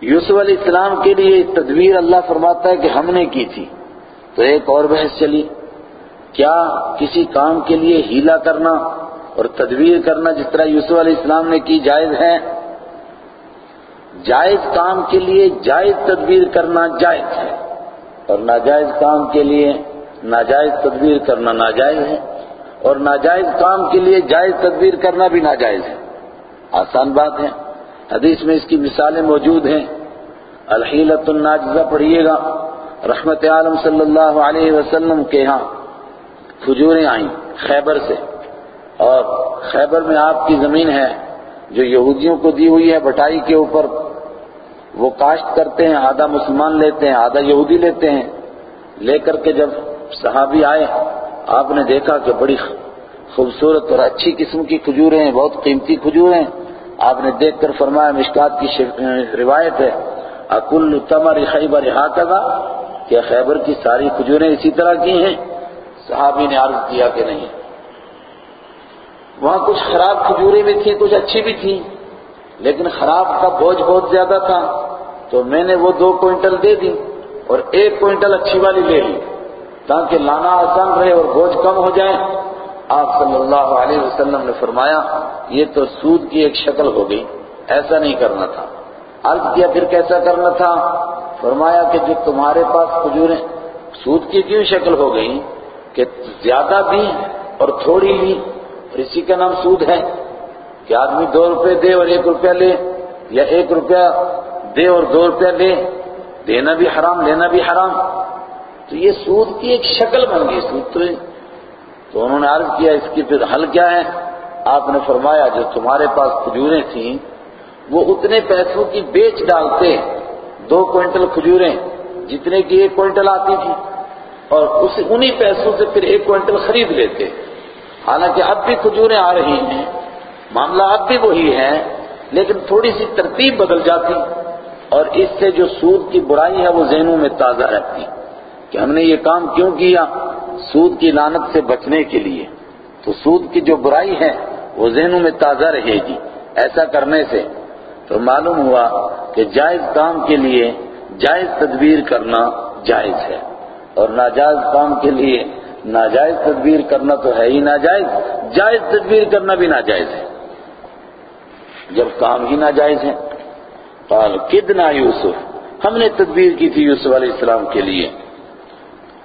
یوسف علیہ السلام کے لیے تدبیر اللہ فرماتا ہے کہ ہم نے کی تھی۔ تو ایک اور بحث چلی۔ کیا کسی کام کے لیے ہیلا کرنا اور تدبیر کرنا جس طرح یوسف علیہ السلام نے کی جائز ہے؟ جائز کام کے لیے جائز تدبیر کرنا جائز ہے اور ناجائز کام کے لیے ناجائز تدبیر کرنا ناجائز ہے اور ناجائز کام کے لیے جائز تدبیر کرنا بھی ناجائز ہے۔ آسان بات ہے۔ حدیث میں اس کی مثالیں موجود ہیں۔ الحیلت الناجزہ پڑھیے گا۔ رحمت عالم صلی اللہ علیہ وسلم کے ہاں۔ کھجوریں آئیں خیبر سے۔ اور خیبر میں آپ کی زمین ہے جو یہودیوں کو دی ہوئی ہے، بٹائی کے اوپر۔ وہ کاشت کرتے ہیں، آدھا مسلمان لیتے ہیں، آدھا یہودی لیتے ہیں۔ لے کر کے جب صحابی آئے، آپ نے دیکھا کہ بڑی خوبصورت اور اچھی قسم کی کھجوریں ہیں، بہت قیمتی کھجوریں ہیں۔ آپ نے دیکھ کر فرمایا، مشکات کی روایت ہے، اکل تمر خیبر ہاکذا کیا خیبر کی ساری کھجوریں اسی طرح کی ہیں۔ صحابی نے عرض کیا کہ نہیں۔ وہاں کچھ خراب کھجوریں بھی تھیں، کچھ اچھی بھی تھیں، لیکن خراب کا بوجھ بہت زیادہ تھا۔ تو میں نے وہ دو کوئنٹل دے دی اور ایک کوئنٹل اچھی والی لے لی، تاکہ لانا آسان رہے اور بوجھ کم ہو جائے۔ آپ صلی اللہ علیہ وسلم نے فرمایا، یہ تو سود کی ایک شکل ہو گئی، ایسا نہیں کرنا تھا۔ عرض کیا، پھر کیسا کرنا تھا؟ فرمایا کہ جو تمہارے پاس کھجوریں سود کی کیوں شکل ہو گئی کہ زیادہ بھی اور تھوڑی بھی، اور اسی کا نام سود ہے کہ آدمی دو روپے دے اور ایک روپیہ لے، یا ایک روپیہ دے اور دو روپیہ لے، دینا بھی حرام، لینا بھی حرام۔ تو یہ سود کی ایک شکل بن گئی، سود تو تو انہوں نے عرض کیا، اس کی پھر حل کیا ہے؟ آپ نے فرمایا، جو تمہارے پاس کھجوریں تھیں، وہ اتنے پیسوں کی بیچ ڈالتے، دو کوئنٹل کھجوریں، جتنے کی ایک کوئنٹل آتی تھی۔ اور اس انہی پیسوں سے پھر ایک کوئنٹل خرید لیتے۔ حالانکہ اب بھی کھجوریں آ رہی ہیں، معاملہ اب بھی وہی ہے، لیکن تھوڑی سی ترتیب بدل جاتی۔ اور اس سے جو سود کی برائی ہے وہ ذہنوں میں تازہ رہتی۔ کہ ہم نے یہ کام کیوں کیا؟ سود کی لانت سے بچنے کے لیے۔ تو سود کی جو برائی ہے وہ ذہنوں میں تازہ رہے گی۔ ایسا کرنے سے تو معلوم ہوا کہ جائز کام کے لیے جائز تدبیر کرنا جائز ہے۔ اور ناجائز کام کے لیے ناجائز تدبیر کرنا تو ہے ہی ناجائز، جائز تدبیر کرنا بھی ناجائز ہے۔ جب کام ہی ناجائز ہے قال، کدنا یوسف؟ ہم نے تدبیر کی تھی یوسف علیہ السلام کے لیے۔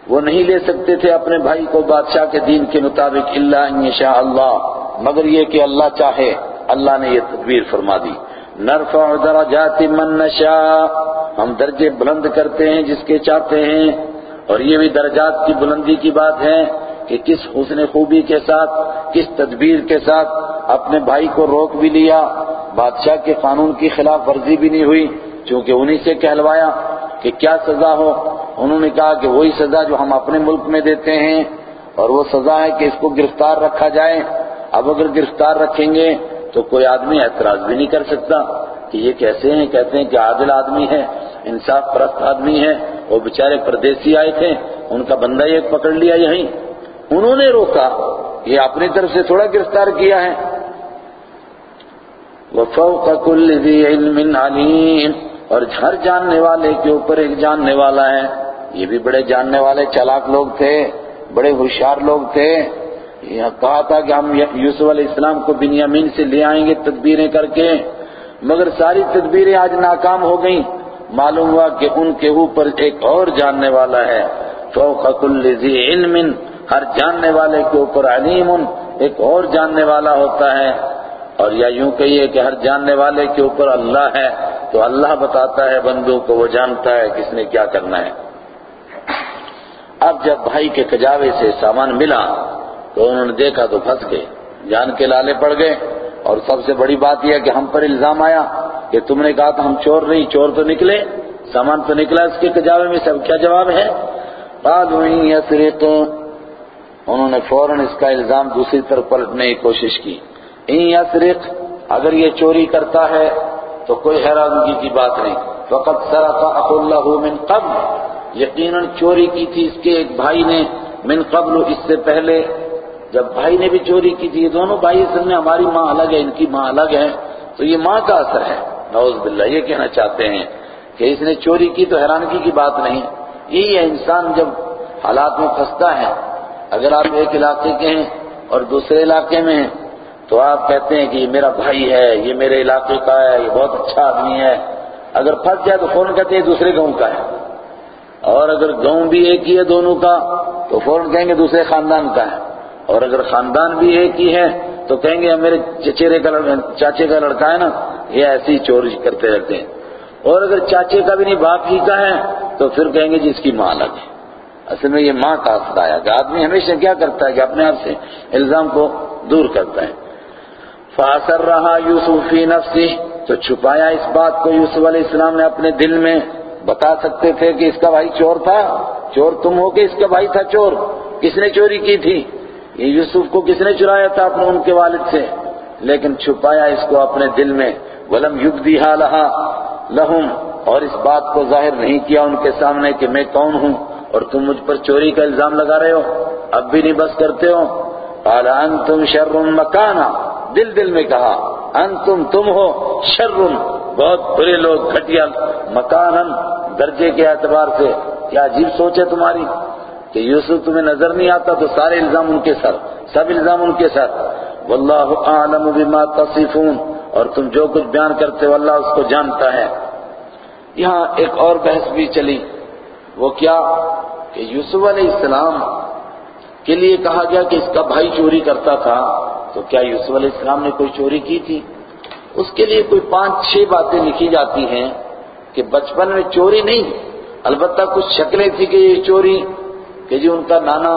وہ نہیں لے سکتے تھے اپنے بھائی کو بادشاہ کے دین کے مطابق اللہ ان شاء اللہ، مگر یہ کہ اللہ چاہے، اللہ نے یہ تدبیر فرما دی۔ نرفع درجات من نشاء، ہم درجے بلند کرتے ہیں جس کے چاہتے ہیں۔ اور یہ بھی درجات کی بلندی کی بات ہے کہ کس حسن خوبی کے ساتھ، کس تدبیر کے ساتھ اپنے بھائی کو روک بھی لیا، بادشاہ کے قانون کی خلاف ورزی بھی نہیں ہوئی، چونکہ انہی سے کہلوایا کہ کیا سزا ہو؟ انہوں نے کہا کہ وہی سزا جو ہم اپنے ملک میں دیتے ہیں اور وہ سزا ہے کہ اس کو گرفتار رکھا جائے۔ اب اگر گرفتار رکھیں گے تو کوئی آدمی اعتراض بھی نہیں کر سکتا کہ یہ کیسے ہیں؟ کہتے ہیں کہ عادل آدمی ہے، انصاف پرست آدمی ہے۔ وہ بیچارے پردیسی آئے تھے، ان کا بندہ ایک پکڑ لیا یہیں۔ انہوں نے روکا۔ یہ اپنی طرف سے تھوڑا گرفتار کیا ہے۔ وفوق كل ذي علم علیم۔ اور ہر جاننے والے کے اوپر ایک جاننے والا ہے۔ یہ بھی بڑے جاننے والے، چلاک لوگ تھے، بڑے ہوشیار لوگ تھے۔ یہ کہا تھا کہ ہم یوسف علیہ السلام کو بنیامین سے لے آئیں گے تدبیریں کر کے، مگر ساری تدبیریں آج ناکام ہو گئیں۔ معلوم ہوا کہ ان کے اوپر ایک اور جاننے والا ہے۔ فوق كل ذي علم، ہر جاننے والے کے اوپر علیم، ایک اور جاننے والا ہوتا ہے۔ اور یا یوں کہیے کہ ہر جاننے والے کے اوپر اللہ ہے، تو اللہ بتاتا ہے بندوں کو، وہ جانتا ہے کس نے کیا کرنا ہے۔ اب جب بھائی کے کجاوے سے سامان ملا تو انہوں نے دیکھا تو پھنس گئے، جان کے لالے پڑ گئے۔ اور سب سے بڑی بات یہ کہ ہم پر الزام آیا کہ تم نے کہا تھا ہم چور نہیں، چور تو نکلے، سامان تو نکلا، اس کے کجاوے میں سب کیا جواب ہے؟ قالوا يسرق انہوں نے فوراً اس کا الزام دوسری طرف پلٹنے کی کوشش کی۔ این یسرق، اگر یہ چوری کرتا ہے تو کوئی حیرانگی کی بات نہیں۔ فقط سرق اخ اللہ من قبل۔ یقیناً چوری کی تھی اس کے ایک بھائی نے۔ من قبل اس سے پہلے۔ جب بھائی نے بھی چوری کی تھی، یہ دونوں بھائی اصل میں ہماری ماں الگ ہے ان کی ماں الگ ہے تو یہ ماں کا اثر ہے۔ نعوذ باللہ، یہ کہنا چاہتے ہیں کہ اس نے چوری کی تو حیرانگی کی بات نہیں۔ یہی ہے، انسان جب حالات میں پھنستا ہے، اگر آپ ایک علاقے کے ہیں اور دوسرے علاقے میں ہیں، تو آپ کہتے ہیں کہ یہ میرا بھائی ہے، یہ میرے علاقے کا ہے، یہ بہت اچھا آدمی ہے۔ اگر پھنس جائے تو فوراً کہتے ہیں دوسرے گاؤں کا ہے۔ اور اگر گاؤں بھی ایک ہی ہے دونوں کا، تو فوراً کہیں گے دوسرے خاندان کا ہے۔ اور اگر خاندان بھی ایک ہی ہے، تو کہیں گے میرے چچیرے کا چاچے کا لڑکا ہے نا، یہ ایسی ہی چوری کرتے رہتے ہیں۔ اور اگر چاچے کا بھی نہیں، باپ ہی کا ہے، تو پھر کہیں گے جی جس کی ماں الگ ہے۔ اصل میں یہ ماں کا اثر آیا کہ آدمی ہمیشہ کیا کرتا ہے کہ اپنے آپ سے الزام کو دور کرتا ہے۔ فاثر رہا یوسف فی نفسی تو چھپایا اس بات کو یوسف علیہ السلام نے اپنے دل میں۔ بتا سکتے تھے کہ اس کا بھائی چور تھا۔ چور تم ہو کہ اس کا بھائی تھا چور؟ کس نے چوری کی تھی؟ یہ یوسف کو کس نے چرایا تھا اپنے ان کے والد سے؟ لیکن چھپایا اس کو اپنے دل میں، ولم یبدی حالہا لہم اور اس بات کو ظاہر نہیں کیا ان کے سامنے کہ میں کون ہوں اور تم مجھ پر چوری کا الزام لگا رہے ہو؟ اب بھی نہیں بس کرتے ہو؟ قال انتم شر مکانا دل دل میں کہا انتم تم ہو شر، بہت برے لوگ، گھٹیا، مکانا، درجے کے اعتبار سے، کیا عجیب سوچ ہے تمہاری؟ کہ یوسف تمہیں نظر نہیں آتا تو سارے الزام ان کے سر، سب الزام ان کے سر۔ واللہ اعلم بما تصفون۔ اور تم جو کچھ بیان کرتے ہو اللہ اس کو جانتا ہے۔ یہاں ایک اور بحث بھی چلی۔ وہ کیا؟ کہ یوسف علیہ السلام کے لیے کہا گیا کہ اس کا بھائی چوری کرتا تھا۔ تو کیا یوسف علیہ السلام نے کوئی چوری کی تھی؟ اس کے لیے کوئی پانچ چھ باتیں لکھی جاتی ہیں کہ بچپن میں چوری نہیں، البتہ کچھ شکلیں تھی کہ یہ چوری کہ جی ان کا نانا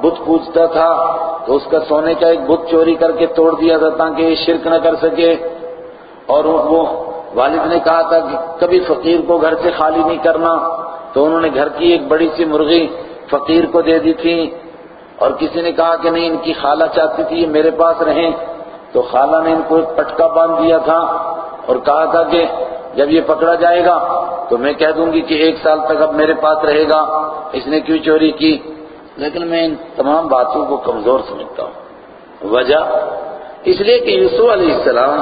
بت پوجتا تھا تو اس کا سونے کا ایک بت چوری کر کے توڑ دیا تھا تاکہ یہ شرک نہ کر سکے۔ اور وہ والد نے کہا تھا کہ کبھی فقیر کو گھر سے خالی نہیں کرنا۔ تو انہوں نے گھر کی ایک بڑی سی مرغی فقیر کو دے دی تھی۔ اور کسی نے کہا کہ نہیں، ان کی خالہ چاہتی تھی، یہ میرے پاس رہیں۔ تو خالہ نے ان کو ایک پٹکا باندھ دیا تھا اور کہا تھا کہ جب یہ پکڑا جائے گا تو میں کہہ دوں گی کہ ایک سال تک اب میرے پاس رہے گا۔ اس نے کیوں چوری کی؟ لیکن میں ان تمام باتوں کو کمزور سمجھتا ہوں۔ وجہ؟ اس لیے کہ یوسف علیہ السلام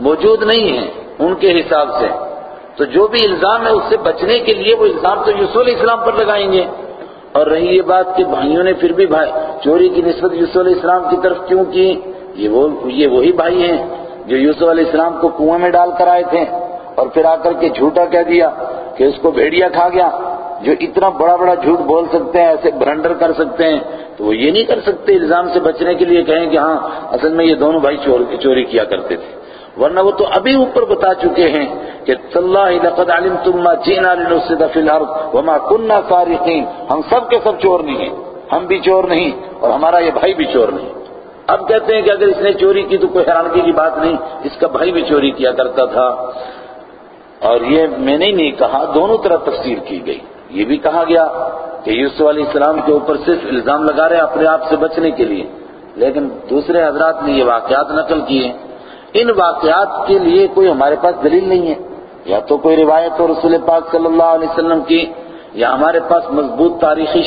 موجود نہیں ہیں ان کے حساب سے۔ تو جو بھی الزام ہے اس سے بچنے کے لیے وہ الزام تو یوسف علیہ السلام پر لگائیں گے۔ اور رہی یہ بات کہ بھائیوں نے پھر بھی بھائی چوری کی نسبت یوسف علیہ السلام کی طرف کیوں کی؟ یہ وہ، یہ وہی بھائی ہیں جو یوسف علیہ السلام کو کنویں میں ڈال کر آئے تھے۔ اور پھر آ کر کے جھوٹا کہہ دیا کہ اس کو بھیڑیا کھا گیا، جو اتنا بڑا بڑا جھوٹ بول سکتے ہیں، ایسے برنڈر کر سکتے ہیں، تو وہ یہ نہیں کر سکتے الزام سے بچنے کے لیے کہیں کہ ہاں اصل میں یہ دونوں بھائی چوری کیا کرتے تھے۔ ورنہ وہ تو ابھی اوپر بتا چکے ہیں کہ اللہ لقد علمتم ما جینا لنفسد فی الارض وما کننا فارقین۔ ہم سب کے سب چور نہیں ہیں، ہم بھی چور نہیں اور ہمارا یہ بھائی بھی چور نہیں۔ اب کہتے ہیں کہ اگر اس نے چوری کی تو کوئی حیرانگی کی بات نہیں، اس کا بھائی بھی چوری کیا کرتا تھا۔ اور یہ میں نے نہیں کہا، دونوں طرح تفسیر کی گئی۔ یہ بھی کہا گیا کہ یوسف علیہ السلام کے اوپر صرف الزام لگا رہے اپنے آپ سے بچنے کے لیے۔ لیکن دوسرے حضرات نے یہ واقعات نقل کیے۔ ان واقعات کے لیے کوئی ہمارے پاس دلیل نہیں ہے۔ یا تو کوئی روایت اور رسول پاک صلی اللہ علیہ وسلم کی، یا ہمارے پاس مضبوط تاریخی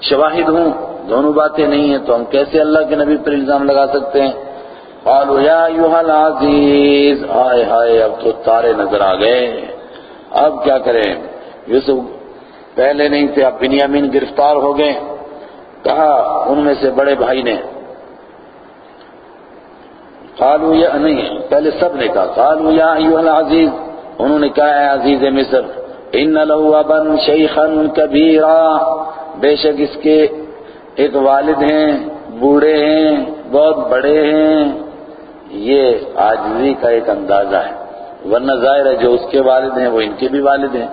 شواہد ہوں۔ دونوں باتیں نہیں ہیں تو ہم کیسے اللہ کے نبی پر الزام لگا سکتے ہیں؟ قالوا یا ایوہ العزیز آئے ہائے اب تو تارے نظر آ گئے۔ اب کیا کریں؟ یوسف پہلے نہیں تھے، اب بنیامین گرفتار ہو گئے۔ کہا، ان میں سے بڑے بھائی نے۔ قالوا، یا نہیں، پہلے سب نے کہا۔ قالوا، یا ایوہ العزیز انہوں نے کہا ہے عزیز مصر ان لہو ابن شیخا کبیرا بے شک اس کے ایک والد ہیں، بوڑھے ہیں، بہت بڑے ہیں۔ یہ آجزی کا ایک اندازہ ہے۔ ورنہ ظاہر ہے جو اس کے والد ہیں وہ ان کے بھی والد ہیں۔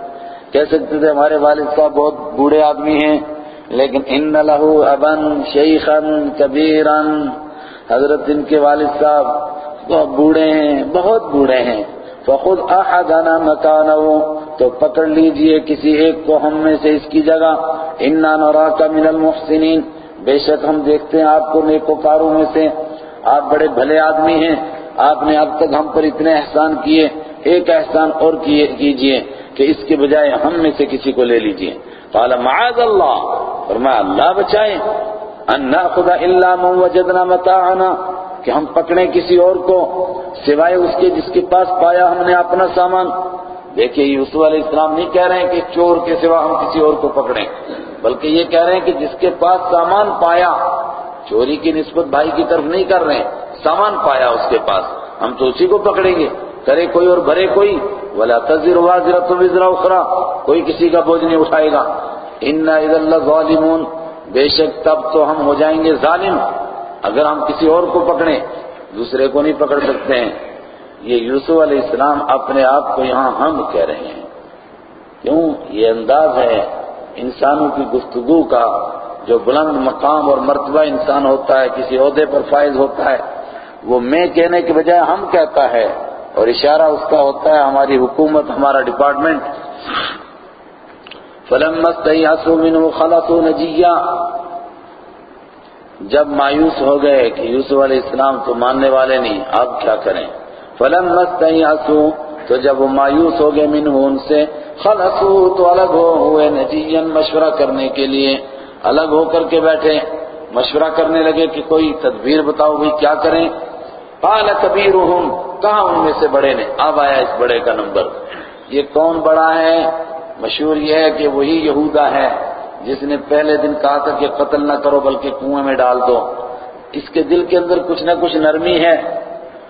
کہہ سکتے تھے ہمارے والد صاحب بہت بوڑھے آدمی ہیں، لیکن ان لہو ابن شیخا کبیرا حضرت ان کے والد صاحب بہت بوڑھے ہیں، بہت بوڑھے ہیں۔ فخود احدنا مکانو تو پکڑ لیجیے کسی ایک کو ہم میں سے اس کی جگہ۔ انا نراک من المحسنین۔ بے شک ہم دیکھتے ہیں آپ کو نیکوکاروں میں سے۔ آپ بڑے بھلے آدمی ہیں، آپ نے اب تک ہم پر اتنے احسان کیے، ایک احسان اور کیجیے کہ اس کے بجائے ہم میں سے کسی کو لے لیجیے۔ قال، معاذ اللہ۔ فرمایا، اللہ بچائے ان ناخذ الا من وجدنا متاعنا۔ کہ ہم پکڑیں کسی اور کو، سوائے اس کے جس کے پاس پایا ہم نے اپنا سامان۔ دیکھیے، یوسف علیہ السلام نہیں کہہ رہے ہیں کہ چور کے سوا ہم کسی اور کو پکڑیں، بلکہ یہ کہہ رہے ہیں کہ جس کے پاس سامان پایا چوری کی نسبت بھائی کی طرف نہیں کر رہے ہیں۔ سامان پایا اس کے پاس۔ ہم تو اسی کو پکڑیں گے۔ کرے کوئی اور بھرے کوئی۔ ولا تزر وازرۃ وزر اخرى کوئی کسی کا بوجھ نہیں اٹھائے گا۔ ان اذا ظالمون بے شک تب تو ہم ہو جائیں گے ظالم۔ اگر ہم کسی اور کو پکڑیں، دوسرے کو نہیں پکڑ سکتے ہیں۔ یہ یوسف علیہ السلام اپنے آپ کو یہاں ہم کہہ رہے ہیں۔ کیوں؟ یہ انداز ہے انسانوں کی گفتگو کا۔ جو بلند مقام اور مرتبہ انسان ہوتا ہے، کسی عہدے پر فائز ہوتا ہے، وہ میں کہنے کے بجائے ہم کہتا ہے اور اشارہ اس کا ہوتا ہے، ہماری حکومت، ہمارا ڈپارٹمنٹ۔ فلم فلمت منه خلصوا نجیا جب مایوس ہو گئے کہ یوسف علیہ السلام تو ماننے والے نہیں، اب کیا کریں؟ فلم مست تو جب وہ مایوس ہو گئے من ان سے خلصو تو الگ ہو، ہوئے نجین مشورہ کرنے کے لیے۔ الگ ہو کر کے بیٹھے، مشورہ کرنے لگے کہ کوئی تدبیر بتاؤ بھائی کیا کریں؟ قال کبیرہم، کہاں ان میں سے بڑے نے؟ اب آیا اس بڑے کا نمبر۔ یہ کون بڑا ہے؟ مشہور یہ ہے کہ وہی یہودا ہے، جس نے پہلے دن کہا تھا کہ قتل نہ کرو بلکہ کنویں میں ڈال دو۔ اس کے دل کے اندر کچھ نہ کچھ نرمی ہے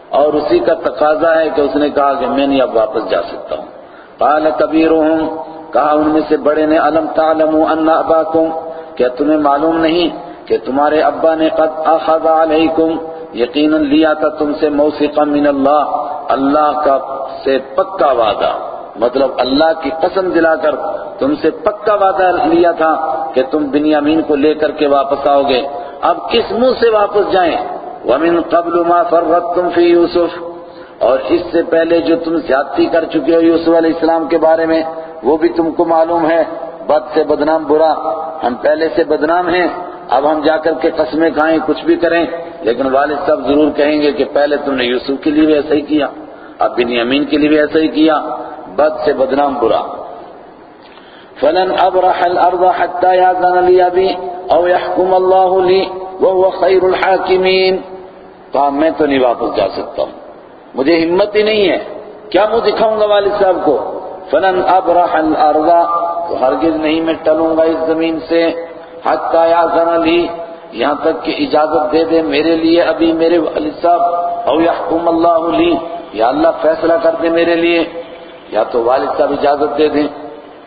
اور اسی کا تقاضا ہے کہ اس نے کہا کہ میں نہیں اب واپس جا سکتا ہوں۔ قال کبیرہم، کہا ان میں سے بڑے نے علم تعلموا ان اباکم؟ کیا تمہیں معلوم نہیں کہ تمہارے ابا نے قد اخذ علیکم یقیناً لیا تھا تم سے موسیقا من اللہ اللہ کا سے پکا وعدہ۔ مطلب اللہ کی قسم دلا کر تم سے پکا وعدہ لیا تھا کہ تم بنیامین کو لے کر کے واپس آؤ گے اب کس منہ سے واپس جائیں؟ وَمِن قَبْلُ مَا فَرَّتْتُمْ فِي یوسف۔ اور اس سے پہلے جو تم زیادتی کر چکے ہو یوسف علیہ السلام کے بارے میں، وہ بھی تم کو معلوم ہے۔ بد سے بدنام برا، ہم پہلے سے بدنام ہیں، اب ہم جا کر کے قسمیں کھائیں، کچھ بھی کریں۔ لیکن والد صاحب ضرور کہیں گے کہ پہلے تم نے یوسف کے لیے بھی ایسا ہی کیا، اب بن یمین کے لیے بھی ایسا ہی کیا۔ بد سے بدنام برا۔ فلن ابرح الارض حتى ياذن لي ابي او يحكم الله لي وهو خير الحاكمين۔ کہا میں تو نہیں واپس جا سکتا ہوں۔ مجھے ہمت ہی نہیں ہے۔ کیا منہ دکھاؤں گا والد صاحب کو؟ فلن ابرح الارض تو ہرگز نہیں میں ٹلوں گا اس زمین سے۔ حتی یاذن لی یہاں تک کہ اجازت دے دے میرے لیے ابھی میرے والد صاحب، او یحکم اللہ لی، یا اللہ فیصلہ کر دے میرے لیے۔ یا تو والد صاحب اجازت دے دیں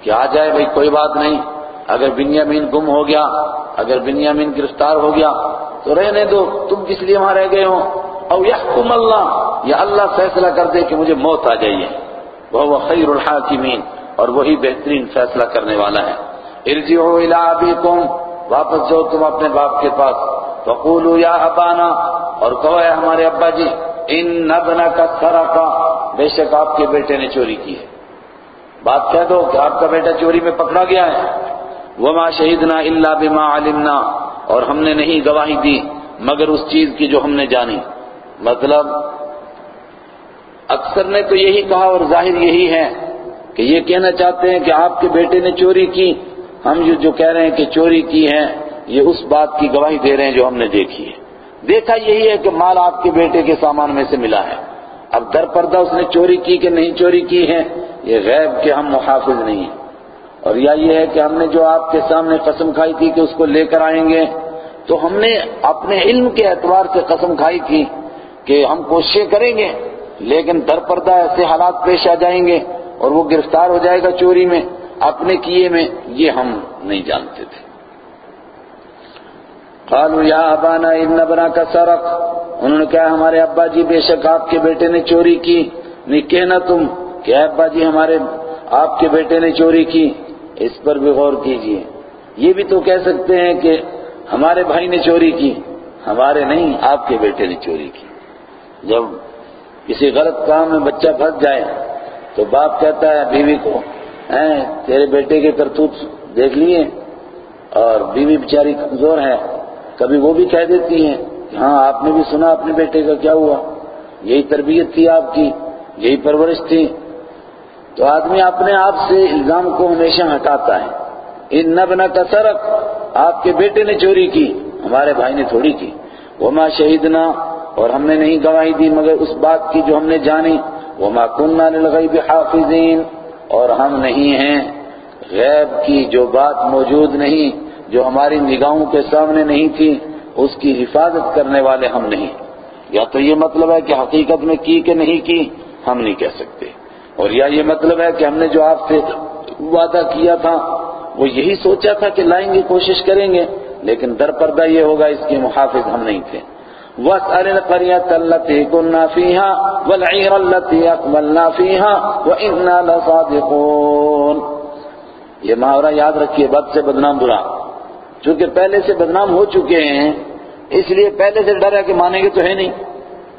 کہ آ جائے بھائی، کوئی بات نہیں۔ اگر بنیامین گم ہو گیا، اگر بنیامین گرفتار ہو گیا، تو رہنے دو، تم کس لیے وہاں رہ گئے ہو؟ او یحکم اللہ، یا اللہ فیصلہ کر دے کہ مجھے موت آ جائیے۔ وہ خیر الحاکمین۔ اور وہی بہترین فیصلہ کرنے والا ہے۔ ارجعوا الى ابیکم، واپس جاؤ تم اپنے باپ کے پاس۔ فقولوا یا ابانا، اور کہو ہے ہمارے ابا جی ان نبنا کا سرقا بے شک آپ کے بیٹے نے چوری کی ہے۔ بات کہہ دو کہ آپ کا بیٹا چوری میں پکڑا گیا ہے۔ وما شہیدنا الا بما علمنا، اور ہم نے نہیں گواہی دی مگر اس چیز کی جو ہم نے جانی۔ مطلب اکثر نے تو یہی کہا اور ظاہر یہی ہے۔ کہ یہ کہنا چاہتے ہیں کہ آپ کے بیٹے نے چوری کی، ہم جو کہہ رہے ہیں کہ چوری کی ہے، یہ اس بات کی گواہی دے رہے ہیں جو ہم نے دیکھی ہے۔ دیکھا یہی ہے کہ مال آپ کے بیٹے کے سامان میں سے ملا ہے۔ اب در پردہ اس نے چوری کی کہ نہیں چوری کی ہے، یہ غیب کے ہم محافظ نہیں ہیں۔ اور یا یہ ہے کہ ہم نے جو آپ کے سامنے قسم کھائی تھی کہ اس کو لے کر آئیں گے، تو ہم نے اپنے علم کے اعتبار سے قسم کھائی تھی کہ ہم کوششیں کریں گے، لیکن در پردہ ایسے حالات پیش آ جائیں گے۔ اور وہ گرفتار ہو جائے گا چوری میں، اپنے کیے میں، یہ ہم نہیں جانتے تھے۔ قالوا یا ابانا ان ابنا کا سرق۔ انہوں نے کہا، ہمارے ابا جی بے شک آپ کے بیٹے نے چوری کی۔ نہیں، کہنا تم کہ ابا جی ہمارے آپ کے بیٹے نے چوری کی، اس پر بھی غور کیجیے۔ یہ بھی تو کہہ سکتے ہیں کہ ہمارے بھائی نے چوری کی، ہمارے نہیں، آپ کے بیٹے نے چوری کی۔ جب کسی غلط کام میں بچہ پھنس جائے تو باپ کہتا ہے بیوی کو تیرے بیٹے کے کرتوت دیکھ لیے۔ اور بیوی بیچاری کمزور ہے۔ کبھی وہ بھی کہہ دیتی ہیں کہ ہاں آپ نے بھی سنا اپنے بیٹے کا کیا ہوا۔ یہی تربیت تھی آپ کی، یہی پرورش تھی۔ تو آدمی اپنے آپ سے الزام کو ہمیشہ ہٹاتا ہے۔ ان نبنا کا سرق، آپ کے بیٹے نے چوری کی، ہمارے بھائی نے تھوڑی کی۔ وما شہیدنا، اور ہم نے نہیں گواہی دی، مگر اس بات کی جو ہم نے جانی۔ وما کننا للغیب حافظین اور ہم نہیں ہیں غیب کی جو بات موجود نہیں، جو ہماری نگاہوں کے سامنے نہیں تھی، اس کی حفاظت کرنے والے ہم نہیں۔ یا تو یہ مطلب ہے کہ حقیقت میں کی کہ نہیں کی، ہم نہیں کہہ سکتے۔ اور یا یہ مطلب ہے کہ ہم نے جو آپ سے وعدہ کیا تھا، وہ یہی سوچا تھا کہ لائیں گے، کوشش کریں گے، لیکن در پردہ یہ ہوگا، اس کے محافظ ہم نہیں تھے۔ وَاسْأَلِ الْقَرْيَةَ الَّتِي كُنَّا فِيهَا وَالْعِيرَ الَّتِي أَقْبَلْنَا فِيهَا وَإِنَّا لَصَادِقُونَ. یہ محاورہ یاد رکھیے، بد سے بدنام برا۔ چونکہ پہلے سے بدنام ہو چکے ہیں، اس لیے پہلے سے ڈر ہے کہ مانیں گے تو ہے نہیں۔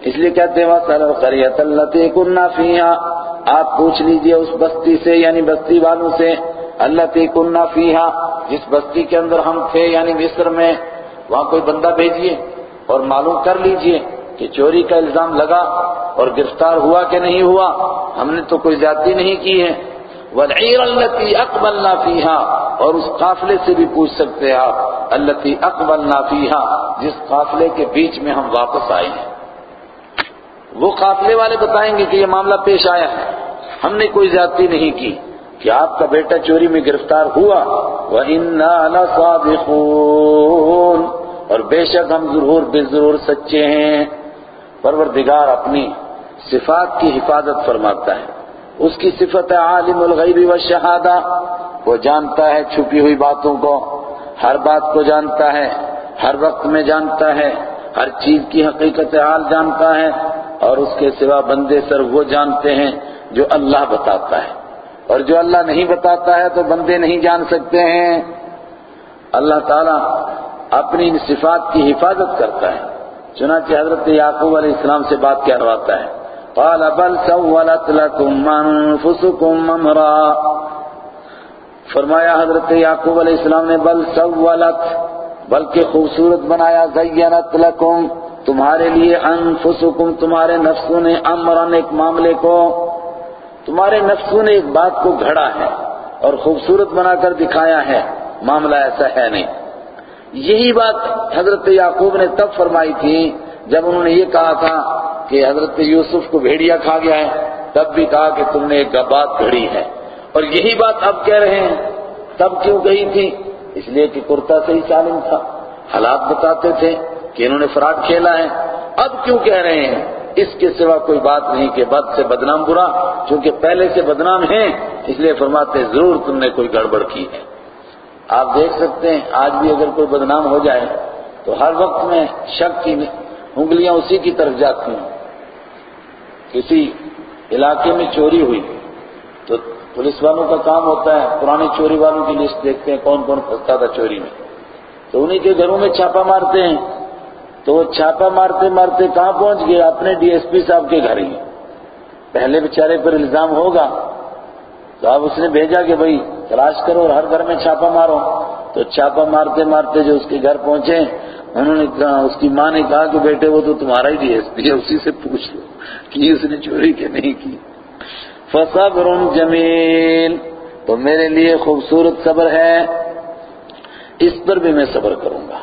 اس لیے کہتے ہیں وَاسْأَلِ الْقَرْيَةَ الَّتِي كُنَّا فِيهَا۔ آپ پوچھ لیجیے اس بستی سے یعنی بستی والوں سے اللہ تی کنہ فیہا جس بستی کے اندر ہم تھے یعنی مصر میں۔ وہاں کوئی بندہ بھیجیے اور معلوم کر لیجیے کہ چوری کا الزام لگا اور گرفتار ہوا کہ نہیں ہوا، ہم نے تو کوئی زیادتی نہیں کی ہے۔ وَالْعِيرَ الَّتِي أَقْبَلْنَا فِيهَا، اور اس قافلے سے بھی پوچھ سکتے ہیں آپ، الَّتِي أَقْبَلْنَا فِيهَا، جس قافلے کے بیچ میں ہم واپس آئے ہیں۔ وہ قافلے والے بتائیں گے کہ یہ معاملہ پیش آیا۔ ہے ہم نے کوئی زیادتی نہیں کی کہ آپ کا بیٹا چوری میں گرفتار ہوا۔ وَإِنَّا لَصَادِقُونَ۔ اور بے شک ہم ضرور بے ضرور سچے ہیں۔ پروردگار اپنی صفات کی حفاظت فرماتا ہے۔ اس کی صفت ہے عالم الغیب والشہادہ وہ جانتا ہے چھپی ہوئی باتوں کو۔ ہر بات کو جانتا ہے۔ ہر وقت میں جانتا ہے۔ ہر چیز کی حقیقت حال جانتا ہے۔ اور اس کے سوا بندے سر وہ جانتے ہیں جو اللہ بتاتا ہے۔ اور جو اللہ نہیں بتاتا ہے تو بندے نہیں جان سکتے ہیں۔ اللہ تعالیٰ اپنی ان صفات کی حفاظت کرتا ہے۔ چنانچہ حضرت یعقوب علیہ السلام سے بات کیا رواتا ہے۔ قال، بل سولت لكم انفسكم امرا۔ فرمایا، حضرت یعقوب علیہ السلام نے، بل سولت، بلکہ خوبصورت بنایا، زینت لکم، تمہارے لیے انفسکم، تمہارے نفسوں نے امرن ایک معاملے کو، تمہارے نفسوں نے ایک بات کو گھڑا ہے اور خوبصورت بنا کر دکھایا ہے۔ معاملہ ایسا ہے نہیں۔ یہی بات حضرت یعقوب نے تب فرمائی تھی جب انہوں نے یہ کہا تھا کہ حضرت یوسف کو بھیڑیا کھا گیا ہے، تب بھی کہا کہ تم نے ایک بات گھڑی ہے۔ اور یہی بات اب کہہ رہے ہیں۔ تب کیوں کہی تھی؟ اس لیے کہ کرتا سے ہی سالم تھا۔ حالات بتاتے تھے کہ انہوں نے فراڈ کھیلا ہے۔ اب کیوں کہہ رہے ہیں؟ اس کے سوا کوئی بات نہیں کہ بد سے بدنام برا، چونکہ پہلے سے بدنام ہیں، اس لیے فرماتے ضرور تم نے کوئی گڑبڑ کی ہے۔ آپ دیکھ سکتے ہیں، آج بھی اگر کوئی بدنام ہو جائے تو ہر وقت میں شک کی انگلیاں اسی کی طرف جاتی ہیں۔ کسی علاقے میں چوری ہوئی تو پولیس والوں کا کام ہوتا ہے، پرانی چوری والوں کی لسٹ دیکھتے ہیں کون کون پھنستا تھا چوری میں۔ تو انہی کے گھروں میں چھاپا مارتے ہیں۔ تو وہ چھاپا مارتے مارتے کہاں پہنچ گئے؟ اپنے ڈی ایس پی صاحب کے گھر ہی۔ پہلے بیچارے پر الزام ہوگا۔ تو اب اس نے بھیجا کہ بھائی تلاش کرو اور ہر گھر میں چھاپا مارو۔ تو چھاپا مارتے مارتے جو اس کے گھر پہنچے، انہوں نے کہا، اس کی ماں نے کہا کہ بیٹے، وہ تو تمہارا ہی ڈی ایس پی ہے، اسی سے پوچھ لو کہ اس نے چوری کہ نہیں کی۔ فصبر جمیل تو میرے لیے خوبصورت صبر ہے۔ اس پر بھی میں صبر کروں گا۔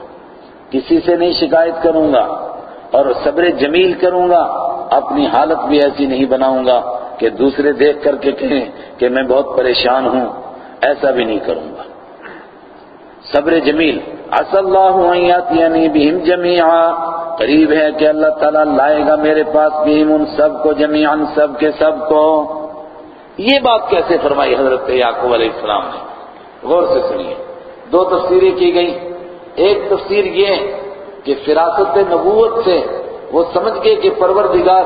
کسی سے نہیں شکایت کروں گا اور صبر جمیل کروں گا۔ اپنی حالت بھی ایسی نہیں بناؤں گا۔ کہ دوسرے دیکھ کر کے کہیں کہ میں بہت پریشان ہوں، ایسا بھی نہیں کروں گا۔ صبر جمیل۔ اصل اللہ یعنی بہم جمیعا۔ قریب ہے کہ اللہ تعالیٰ لائے گا میرے پاس بہم ان سب کو، جمیعا سب کے سب کو۔ یہ بات کیسے فرمائی حضرت یعقوب علیہ السلام نے؟ غور سے سنیے۔ دو تفسیریں کی گئی ایک تفسیر یہ کہ فراست نبوت سے وہ سمجھ گئے کہ پروردگار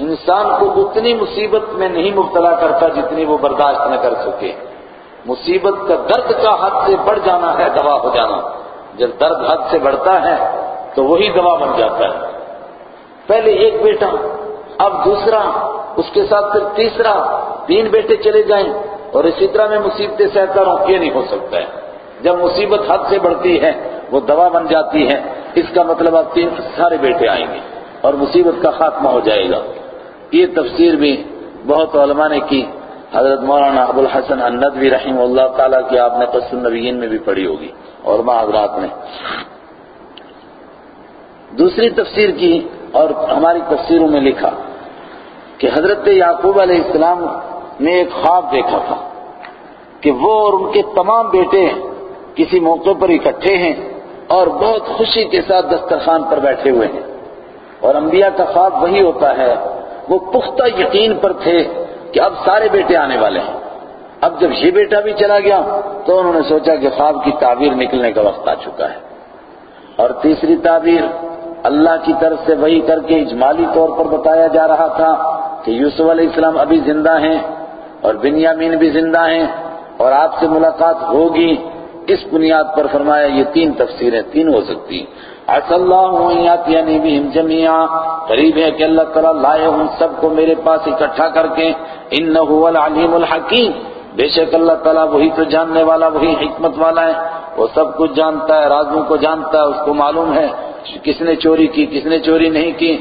انسان کو اتنی مصیبت میں نہیں مبتلا کرتا جتنی وہ برداشت نہ کر سکے۔ مصیبت کا درد کا حد سے بڑھ جانا ہے، دوا ہو جانا۔ جب درد حد سے بڑھتا ہے تو وہی دوا بن جاتا ہے۔ پہلے ایک بیٹا، اب دوسرا، اس کے ساتھ پھر تیسرا، تین بیٹے چلے جائیں اور اسی طرح میں مصیبتیں سہتا رہوں، یہ نہیں ہو سکتا ہے۔ جب مصیبت حد سے بڑھتی ہے، وہ دوا بن جاتی ہے۔ اس کا مطلب اب تین سارے بیٹے آئیں گے اور مصیبت کا خاتمہ ہو جائے گا۔ یہ تفسیر بھی بہت علماء نے کی۔ حضرت مولانا ابو الحسن الندوی رحم اللہ تعالیٰ کی آپ نے قصر النبیین میں بھی پڑھی ہوگی علماء حضرات نے دوسری تفسیر کی اور ہماری تفسیروں میں لکھا کہ حضرت یعقوب علیہ السلام نے ایک خواب دیکھا تھا کہ وہ اور ان کے تمام بیٹے کسی موقع پر اکٹھے ہیں اور بہت خوشی کے ساتھ دسترخوان پر بیٹھے ہوئے ہیں۔ اور انبیاء کا خواب وہی ہوتا ہے وہ پختہ یقین پر تھے کہ اب سارے بیٹے آنے والے ہیں۔ اب جب یہ بیٹا بھی چلا گیا تو انہوں نے سوچا کہ خواب کی تعبیر نکلنے کا وقت آ چکا ہے۔ اور تیسری تعبیر اللہ کی طرف سے وہی کر کے اجمالی طور پر بتایا جا رہا تھا کہ یوسف علیہ السلام ابھی زندہ ہیں اور بنیامین بھی زندہ ہیں اور آپ سے ملاقات ہوگی۔ اس بنیاد پر فرمایا یہ تین تفسیریں تین ہو سکتی۔ اص اللہ یعنی بھی جمیا قریب ہے کہ اللہ تعالیٰ لائے ان سب کو میرے پاس اکٹھا کر کے. انہو العلیم الحکیم بے شک اللہ تعالیٰ وہی تو جاننے والا، وہی حکمت والا ہے. وہ سب کچھ جانتا ہے، رازوں کو جانتا ہے، اس کو معلوم ہے. کس نے چوری کی، کس نے چوری نہیں کی.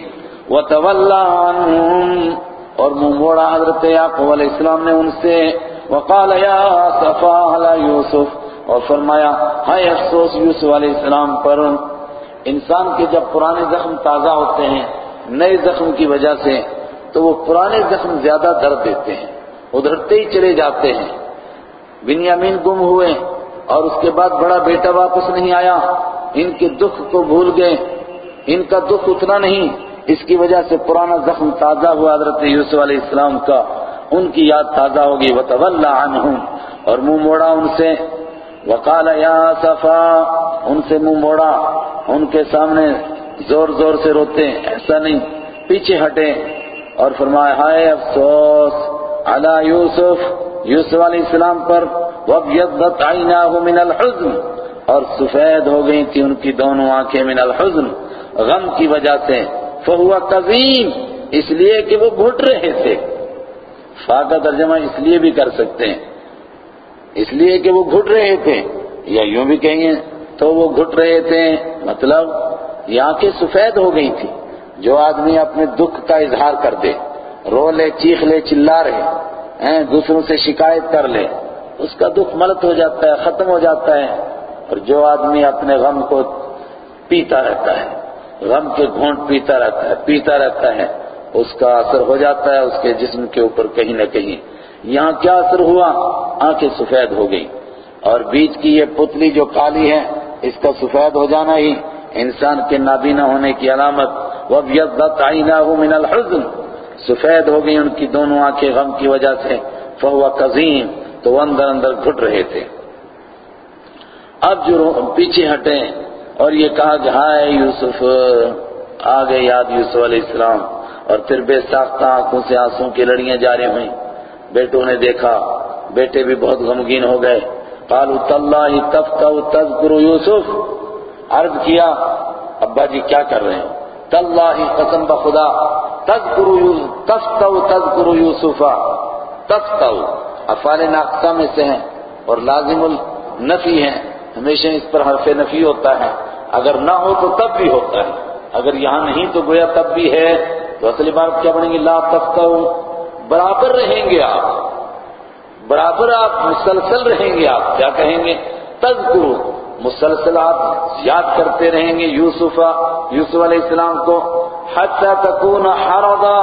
وَتَوَلَّا عَنْهُمْ. اور منہ موڑا حضرت یعقوب علیہ السلام نے ان سے. وقال یا صفا علی یوسف اور فرمایا، ہائے افسوس یوسف علیہ السلام پر انسان کے جب پرانے زخم تازہ ہوتے ہیں، نئے زخم کی وجہ سے، تو وہ پرانے زخم زیادہ درد دیتے ہیں، ادھرتے ہی چلے جاتے ہیں۔ بنیامین گم ہوئے اور اس کے بعد بڑا بیٹا واپس نہیں آیا، ان کے دکھ کو بھول گئے۔ ان کا دکھ اتنا نہیں، اس کی وجہ سے پرانا زخم تازہ ہوا حضرت یوسف علیہ السلام کا۔ ان کی یاد تازہ ہوگی۔ وَتَوَلَّا عَنْهُمْ اور منہ موڑا ان سے۔ وَقَالَ يَا صفا، ان سے منہ موڑا، ان کے سامنے زور زور سے روتے، ایسا نہیں، پیچھے ہٹے اور فرمایا، ہائے افسوس، علی یوسف یوسف علیہ السلام پر وَبْيَضَّتْ عَيْنَاهُ مِنَ الْحُزْنِ، اور سفید ہو گئی تھی ان کی دونوں آنکھیں من الحزن، غم کی وجہ سے فہو قزیم اس لیے کہ وہ گھٹ رہے تھے۔ فا کا ترجمہ اس لیے بھی کر سکتے ہیں۔ اس لیے کہ وہ گھٹ رہے تھے یا یوں بھی کہیں تو وہ گھٹ رہے تھے مطلب یہ آنکھیں سفید ہو گئی تھی جو آدمی اپنے دکھ کا اظہار کر دے، رو لے، چیخ لے، چلا رہے، ہیں، دوسروں سے شکایت کر لے، اس کا دکھ ملت ہو جاتا ہے، ختم ہو جاتا ہے، اور جو آدمی اپنے غم کو پیتا رہتا ہے، غم کے گھونٹ پیتا رہتا ہے، پیتا رہتا ہے، اس کا اثر ہو جاتا ہے، اس کے جسم کے اوپر کہیں نہ کہیں یہاں کیا اثر ہوا؟ آنکھیں سفید ہو گئی اور بیچ کی یہ پتلی جو کالی ہے، اس کا سفید ہو جانا ہی انسان کے نابینا ہونے کی علامت۔ وَبْيَضَّتْ عَيْنَاهُ مِنَ الْحُزْنِ۔ سفید ہو گئی ان کی دونوں آنکھیں غم کی وجہ سے۔ فَهُوَ قَزِيم تو وہ اندر اندر گھٹ رہے تھے۔ اب جو پیچھے ہٹے اور یہ کہا کہ ہائے یوسف، آگے یاد یوسف علیہ السلام۔ اور پھر بے ساختہ آنکھوں سے آنسوں کی لڑیاں جاری ہوئیں۔ بیٹوں نے دیکھا، بیٹے بھی بہت غمگین ہو گئے۔ قالوا تاللہ تفتو تذکر یوسف۔ عرض کیا، ابا جی کیا کر رہے ہیں؟ تاللہ قسم بخدا تذکر یوسف تفتو تذکر یوسفا تفتو، افعال ناقصہ میں سے ہیں اور لازم النفی ہیں۔ ہمیشہ اس پر حرف نفی ہوتا ہے۔ اگر نہ ہو تو تب بھی ہوتا ہے۔ اگر یہاں نہیں تو گویا تب بھی ہے۔ تو اصلی بات کیا بنیں گے لا تفتو برابر رہیں گے آپ؟ برابر آپ مسلسل رہیں گے آپ؟ کیا کہیں گے؟ تذکرو مسلسل آپ یاد کرتے رہیں گے یوسف یوسف علیہ السلام کو، حتی تکون حرضا،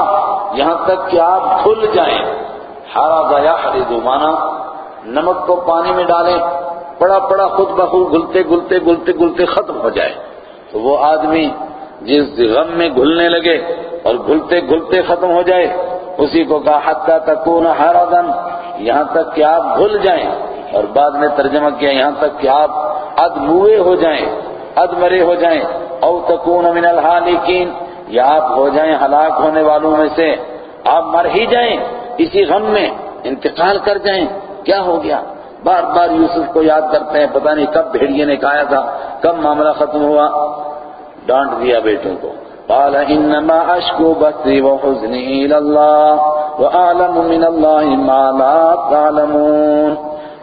یہاں تک کہ آپ کھل جائیں۔ حرضا یا حریدو مانا نمک کو پانی میں ڈالیں، پڑا پڑا خود بخود گلتے گلتے گلتے گلتے ختم ہو جائے۔ تو وہ آدمی جس غم میں گھلنے لگے اور گھلتے گھلتے ختم ہو جائے اسی کو کہا، حتی تکون حرضا، یہاں تک کہ آپ بھول جائیں۔ اور بعد میں ترجمہ کیا، یہاں تک کہ آپ اد موے ہو جائیں اد مرے ہو جائیں۔ او تکون من الحالکین، یا آپ ہو جائیں ہلاک ہونے والوں میں سے۔ آپ مر ہی جائیں، اسی غم میں انتقال کر جائیں۔ کیا ہو گیا؟ بار بار یوسف کو یاد کرتے ہیں، پتہ نہیں کب بھیڑیے نے کہا تھا، کب معاملہ ختم ہوا۔ ڈانٹ دیا بیٹوں کو۔ قال انما اشكو بثي وحزني الى الله واعلم من الله ما لا تعلمون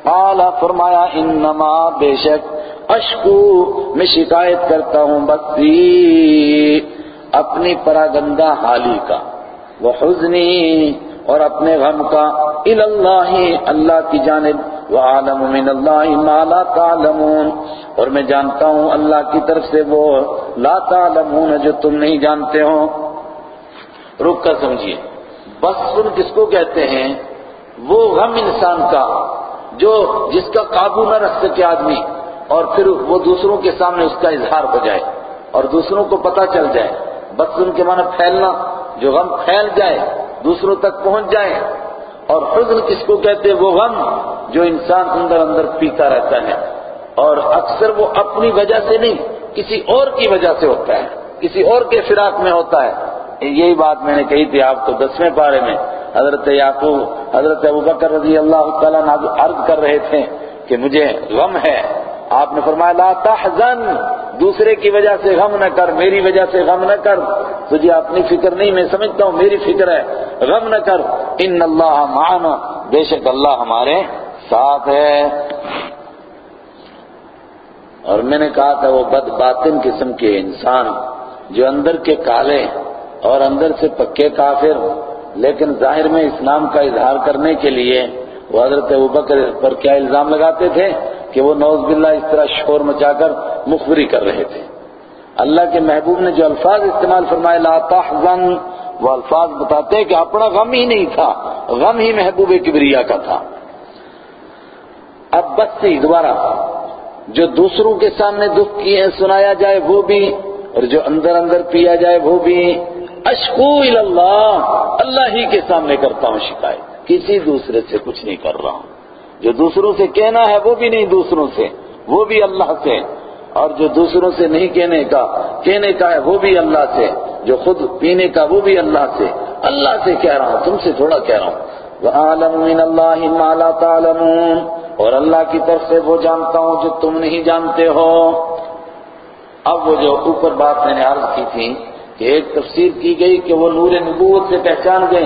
قال فرمایا انما بے شک اشکو میں شکایت کرتا ہوں بثی اپنی پراگندہ حالی کا وہ حزنی اور اپنے غم کا اللہ اللہ کی جانب وہ من اللہ ما لا تعلمون۔ اور میں جانتا ہوں اللہ کی طرف سے وہ لا تعلمون جو تم نہیں جانتے ہو۔ رک کر سمجھیے۔ بس کس کو کہتے ہیں؟ وہ غم انسان کا، جو جس کا قابو نہ رکھ سکے آدمی، اور پھر وہ دوسروں کے سامنے اس کا اظہار ہو جائے، اور دوسروں کو پتہ چل جائے۔ بس ان کے معنی پھیلنا، جو غم پھیل جائے، دوسروں تک پہنچ جائے اور حزن کس کو کہتے ہیں؟ وہ غم جو انسان اندر اندر پیتا رہتا ہے۔ اور اکثر وہ اپنی وجہ سے نہیں، کسی اور کی وجہ سے ہوتا ہے۔ کسی اور کے فراق میں ہوتا ہے۔ یہی بات میں نے کہی تھی آپ کو دسویں پارے میں۔ حضرت یعقوب، حضرت ابوبکر رضی اللہ تعالیٰ عرض کر رہے تھے کہ مجھے غم ہے۔ آپ نے فرمایا، لا تحزن، دوسرے کی وجہ سے غم نہ کر، میری وجہ سے غم نہ کر. تجھے اپنی فکر نہیں، میں سمجھتا ہوں، میری فکر ہے، غم نہ کر. ان اللہ معنا، بے شک اللہ ہمارے ساتھ ہے. اور میں نے کہا تھا، وہ بد باطن قسم کے انسان، جو اندر کے کالے اور اندر سے پکے کافر لیکن ظاہر میں اسلام کا اظہار کرنے کے لیے وہ حضرت ابوبکر پر کیا الزام لگاتے تھے کہ وہ نوز باللہ اس طرح شور مچا کر مخبری کر رہے تھے۔ اللہ کے محبوب نے جو الفاظ استعمال فرمائے، لا تحزن، وہ الفاظ بتاتے ہیں کہ اپنا غم ہی نہیں تھا، غم ہی محبوب کبریا کا تھا۔ اب بستی دوبارہ جو دوسروں کے سامنے دکھ کیے، سنایا جائے وہ بھی، اور جو اندر اندر پیا جائے وہ بھی۔ اشکو اللہ اللہ ہی کے سامنے کرتا ہوں شکایت۔ کسی دوسرے سے کچھ نہیں کر رہا ہوں۔ جو دوسروں سے کہنا ہے وہ بھی نہیں دوسروں سے، وہ بھی اللہ سے۔ اور جو دوسروں سے نہیں کہنے کا کہنے کا ہے وہ بھی اللہ سے۔ جو خود پینے کا وہ بھی اللہ سے۔ اللہ سے کہہ رہا ہوں، تم سے تھوڑا کہہ رہا ہوں۔ وَعَلَمُ مِنَ اللَّهِ مَا لَا تَعْلَمُونَ۔ اور اللہ کی طرف سے وہ جانتا ہوں جو تم نہیں جانتے ہو۔ اب وہ جو اوپر بات میں نے عرض کی تھی کہ ایک تفسیر کی گئی کہ وہ نور نبوت سے پہچان گئے۔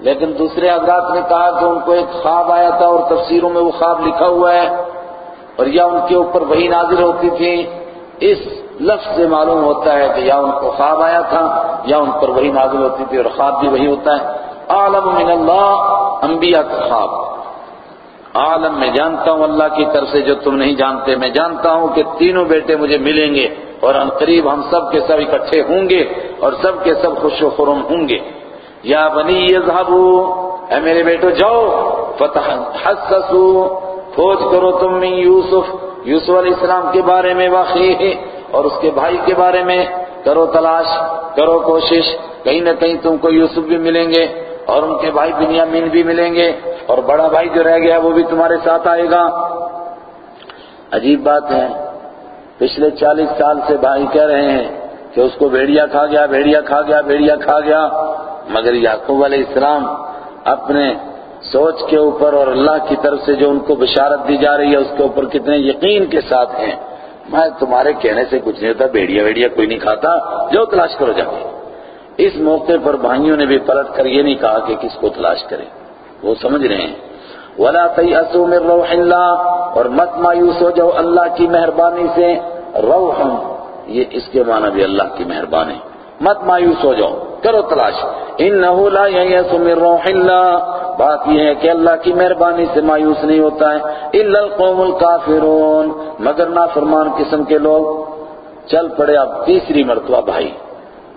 لیکن دوسرے حضرات نے کہا کہ ان کو ایک خواب آیا تھا اور تفسیروں میں وہ خواب لکھا ہوا ہے اور یا ان کے اوپر وہی نازل ہوتی تھی۔ اس لفظ سے معلوم ہوتا ہے کہ یا ان کو خواب آیا تھا یا ان پر وہی نازل ہوتی تھی اور خواب بھی وہی ہوتا ہے۔ عالم من اللہ، انبیاء کا خواب۔ عالم میں جانتا ہوں اللہ کی طرف سے جو تم نہیں جانتے۔ میں جانتا ہوں کہ تینوں بیٹے مجھے ملیں گے اور ہم قریب ہم سب کے سب اکٹھے ہوں گے اور سب کے سب خوش و خرم ہوں گے۔ یا بنی یذہبو اے میرے بیٹو جاؤ فتح حسسو کھوج کرو تم من یوسف یوسف علیہ السلام کے بارے میں واقعی ہے اور اس کے بھائی کے بارے میں کرو تلاش، کرو کوشش، کہیں نہ کہیں تم کو یوسف بھی ملیں گے، اور ان کے بھائی بنیامین بھی ملیں گے، اور بڑا بھائی جو رہ گیا وہ بھی تمہارے ساتھ آئے گا۔ عجیب بات ہے، پچھلے چالیس سال سے بھائی کہہ رہے ہیں کہ اس کو بھیڑیا کھا گیا، بھیڑیا کھا گیا، بھیڑیا کھا گیا۔ مگر یعقوب علیہ السلام اپنے سوچ کے اوپر اور اللہ کی طرف سے جو ان کو بشارت دی جا رہی ہے، اس کے اوپر کتنے یقین کے ساتھ ہیں۔ میں تمہارے کہنے سے کچھ نہیں ہوتا بیڑیا ویڑیا کوئی نہیں کھاتا، جو تلاش کرو جا اس موقع پر بھائیوں نے بھی پلٹ کر یہ نہیں کہا کہ کس کو تلاش کرے۔ وہ سمجھ رہے ہیں۔ ولا تیأسوا من روح اللہ اور مت مایوس ہو جاؤ اللہ کی مہربانی سے۔ روح، یہ اس کے معنی بھی اللہ کی مہربانی۔ مت مایوس ہو جاؤ، کرو تلاش۔ انه لا ييأس من روح اللہ۔ بات یہ ہے کہ اللہ کی مہربانی سے مایوس نہیں ہوتا ہے۔ الا القوم الكافرون مگر نافرمان قسم کے لوگ۔ چل پڑے اب تیسری مرتبہ بھائی۔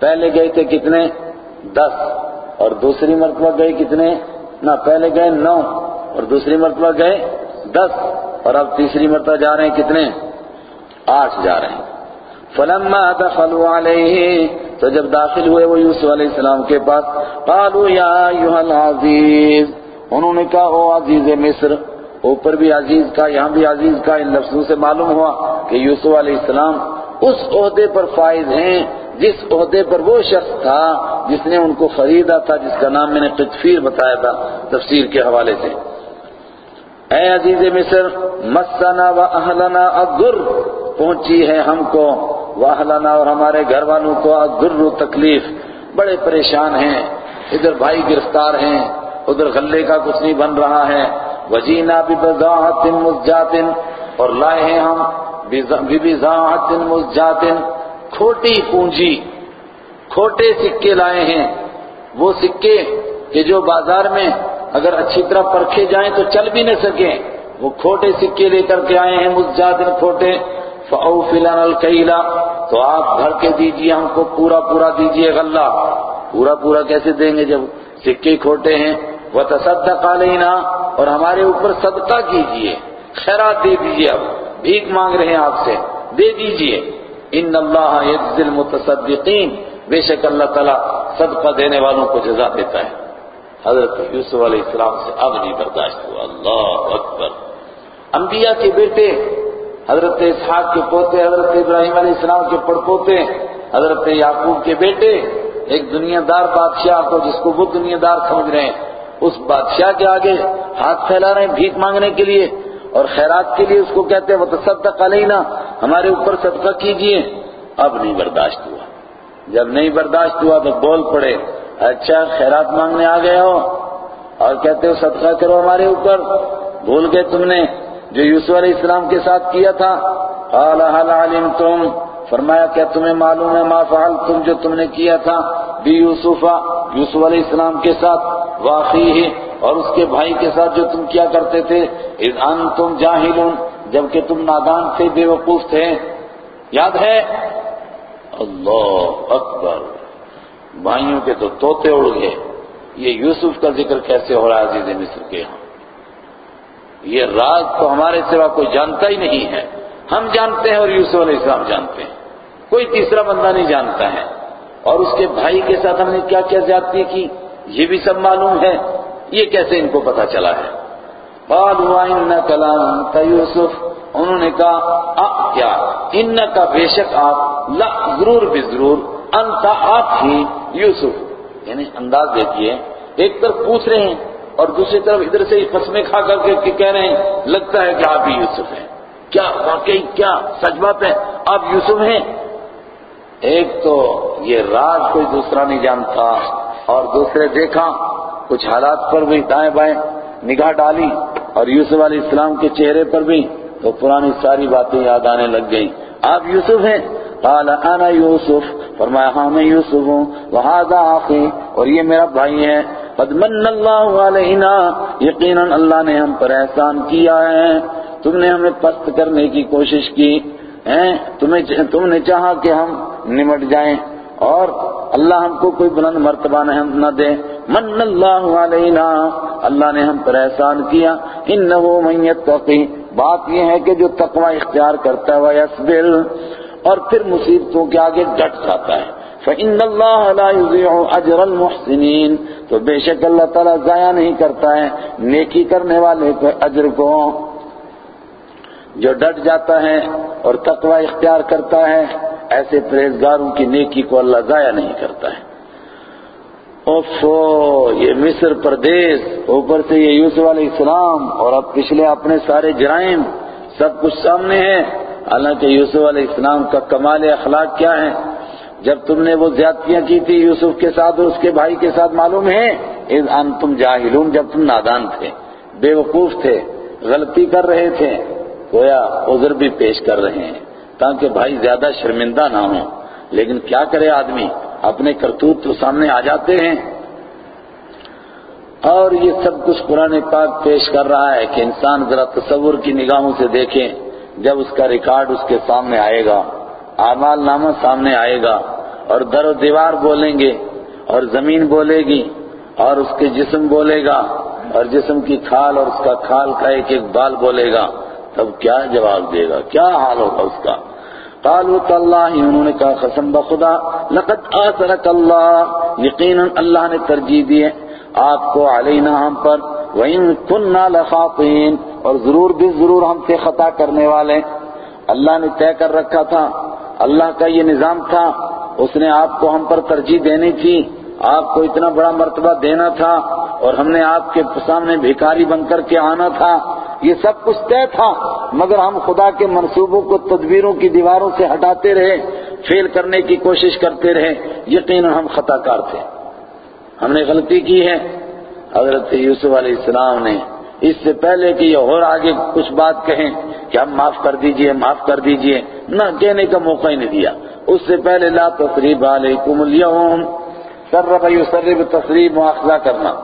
پہلے گئے تھے کتنے؟ دس۔ اور دوسری مرتبہ گئے کتنے؟ نہ، پہلے گئے نو۔ اور دوسری مرتبہ گئے دس۔ اور اب تیسری مرتبہ جا رہے ہیں کتنے؟ آٹھ جا رہے ہیں۔ فلما دخلوا علیہ تو جب داخل ہوئے وہ یوسف علیہ السلام کے پاس، قالوا یا ایوہ العزیز، انہوں نے کہا، او عزیز مصر، اوپر بھی عزیز کا، یہاں بھی عزیز کا، ان لفظوں سے معلوم ہوا کہ یوسف علیہ السلام اس عہدے پر فائز ہیں، جس عہدے پر وہ شخص تھا، جس نے ان کو خریدا تھا، جس کا نام میں نے قطفیر بتایا تھا، تفسیر کے حوالے سے۔ اے عزیز مصر، مسنا و اہلنا الضر، پہنچی ہے ہم کو۔ واہلانا اور ہمارے گھر والوں کو گر تکلیف، بڑے پریشان ہیں۔ ادھر بھائی گرفتار ہیں، ادھر غلے کا کچھ نہیں بن رہا ہے۔ وجینا ببضاعت مزجات اور لائے ہیں ہم ببضاعت مزجات کھوٹی پونجی، کھوٹے سکے لائے ہیں۔ وہ سکے کہ جو بازار میں اگر اچھی طرح پرکھے جائیں تو چل بھی نہ سکیں۔ وہ کھوٹے سکے لے کر کے آئے ہیں مزجاتن کھوٹے۔ فاؤ فلان الکیلا تو آپ بھر کے دیجیے، ہم کو پورا پورا دیجیے غلہ۔ پورا پورا کیسے دیں گے؟ جب سکے کھوٹے ہیں۔ وہ تصدق اور ہمارے اوپر صدقہ کیجیے۔ خیرات دے دیجیے اب بھیک مانگ رہے ہیں آپ سے۔ دے دیجیے۔ ان اللہ یجزی المتصدقین بے شک اللہ تعالیٰ صدقہ دینے والوں کو جزا دیتا ہے۔ حضرت یوسف علیہ السلام سے اب نہیں برداشت ہوا۔ اللہ اکبر۔ انبیاء کے بیٹے حضرت اسحاق کے پوتے، حضرت ابراہیم علیہ السلام کے پڑپوتے، حضرت یعقوب کے بیٹے، ایک دنیا دار بادشاہ کو جس کو وہ دنیا دار سمجھ رہے ہیں، اس بادشاہ کے آگے ہاتھ پھیلا رہے ہیں بھیک مانگنے کے لیے، اور خیرات کے لیے اس کو کہتے ہیں وہ تو صدق علینا ہمارے اوپر صدقہ کیجیے۔ اب نہیں برداشت ہوا۔ جب نہیں برداشت ہوا تو بول پڑے اچھا خیرات مانگنے آ گئے ہو، اور کہتے ہو صدقہ کرو ہمارے اوپر۔ بھول گئے تم نے۔ جو یوسف علیہ السلام کے ساتھ کیا تھا، قال هل علمتم؟ فرمایا کیا تمہیں معلوم ہے، ما فعلتم جو تم نے کیا تھا بی یوسف یوسف علیہ السلام کے ساتھ واقعی اور اس کے بھائی کے ساتھ جو تم کیا کرتے تھے؟ اذ انتم جاہلون، جبکہ تم نادان تھے بے وقوف تھے۔ یاد ہے؟ اللہ اکبر۔ بھائیوں کے تو توتے اڑ گئے۔ یہ یوسف کا ذکر کیسے ہو رہا ہے عزیز مصر کے ہاں یہ راز تو ہمارے سوا کوئی جانتا ہی نہیں ہے۔ ہم جانتے ہیں اور یوسف علیہ السلام جانتے ہیں۔ کوئی تیسرا بندہ نہیں جانتا ہے۔ اور اس کے بھائی کے ساتھ ہم نے کیا کیا زیادتی کی؟ یہ بھی سب معلوم ہے۔ یہ کیسے ان کو پتا چلا ہے؟ قالوا انك لانت یوسف۔ انہوں نے کہا، آ، کیا؟ ان کا بے شک آپ، لا، ضرور بھی ضرور انت آپ ہی یوسف۔ یعنی انداز دیکھیے، ایک طرف پوچھ رہے ہیں اور دوسری طرف ادھر سے ہی قسمیں کھا کر کے کہہ رہے ہیں، لگتا ہے کہ آپ ہی یوسف ہیں۔ کیا واقعی، کیا سچ بات ہے؟ آپ یوسف ہیں۔ ایک تو یہ راز کوئی دوسرا نہیں جانتا اور دوسرے دیکھا، کچھ حالات پر بھی دائیں بائیں نگاہ ڈالی اور یوسف علیہ السلام کے چہرے پر بھی تو پرانی ساری باتیں یاد آنے لگ گئی آپ یوسف ہیں؟ قال انا یوسف فرمایا ہاں میں یوسف ہوں وہذا آخی اور یہ میرا بھائی ہے قد من اللہ علینا یقیناً اللہ نے ہم پر احسان کیا ہے تم نے ہمیں پست کرنے کی کوشش کی تمہیں تم نے چاہا کہ ہم نمٹ جائیں اور اللہ ہم کو کوئی بلند مرتبہ نہ دے من اللہ علینا اللہ نے ہم پر احسان کیا انہو من یتقی بات یہ ہے کہ جو تقوی اختیار کرتا ہے وہ یصبر اور پھر مصیبتوں کے آگے ڈٹ جاتا ہے۔ فإن اللہ لا يضيع اجر المحسنین تو بے شک اللہ تعالیٰ ضائع نہیں کرتا ہے، نیکی کرنے والے کو اجر کو جو ڈٹ جاتا ہے اور تقوی اختیار کرتا ہے، ایسے پرہیزگاروں کی نیکی کو اللہ ضائع نہیں کرتا ہے۔ اوفو یہ مصر پردیش اوپر سے یہ یوسف علیہ السلام اور اب پچھلے اپنے سارے جرائم، سب کچھ سامنے ہے۔ حالانکہ یوسف علیہ السلام کا کمال اخلاق کیا ہے؟ جب تم نے وہ زیادتیاں کی تھی یوسف کے ساتھ اور اس کے بھائی کے ساتھ معلوم ہے؟ اذ انتم جاہلون، جب تم نادان تھے بے وقوف تھے، غلطی کر رہے تھے، گویا عذر بھی پیش کر رہے ہیں، تاکہ بھائی زیادہ شرمندہ نہ ہوں۔ لیکن کیا کرے آدمی؟ اپنے کرتوت تو سامنے آ جاتے ہیں۔ اور یہ سب کچھ قرآن پاک پیش کر رہا ہے کہ انسان ذرا تصور کی نگاہوں سے دیکھیں جب اس کا ریکارڈ اس کے سامنے آئے گا، اعمال نامہ سامنے آئے گا، اور در و دیوار بولیں گے، اور زمین بولے گی، اور اس کے جسم بولے گا، اور جسم کی کھال اور اس کا کھال کا ایک ایک بال بولے گا، تب کیا جواب دے گا؟ کیا حال ہوگا اس کا؟ قالوا تاللہ، انہوں نے کہا، قسم بخدا لقد آثرک اللہ، یقینا اللہ نے ترجیح دی ہے، آپ کو علینا ہم پر، وَإِن كُنَّا لَخَاطِئِينَ اور ضرور بھی ضرور ہم سے خطا کرنے والے اللہ نے طے کر رکھا تھا۔ اللہ کا یہ نظام تھا۔ اس نے آپ کو ہم پر ترجیح دینی تھی آپ کو اتنا بڑا مرتبہ دینا تھا اور ہم نے آپ کے سامنے بھکاری بن کر کے آنا تھا۔ یہ سب کچھ طے تھا۔ مگر ہم خدا کے منصوبوں کو تدبیروں کی دیواروں سے ہٹاتے رہے۔ فیل کرنے کی کوشش کرتے رہے۔ یقیناً ہم خطا کار تھے۔ ہم نے غلطی کی ہے۔ حضرت یوسف علیہ السلام نے اس سے پہلے کہ یہ اور آگے کچھ بات کہیں کہ ہم معاف کر دیجیے، معاف کر دیجیے، نہ کہنے کا موقع ہی نہیں دیا۔ اس سے پہلے لا تصریب علیکم اليوم سرب یسرب تصریب مواخذہ کرنا۔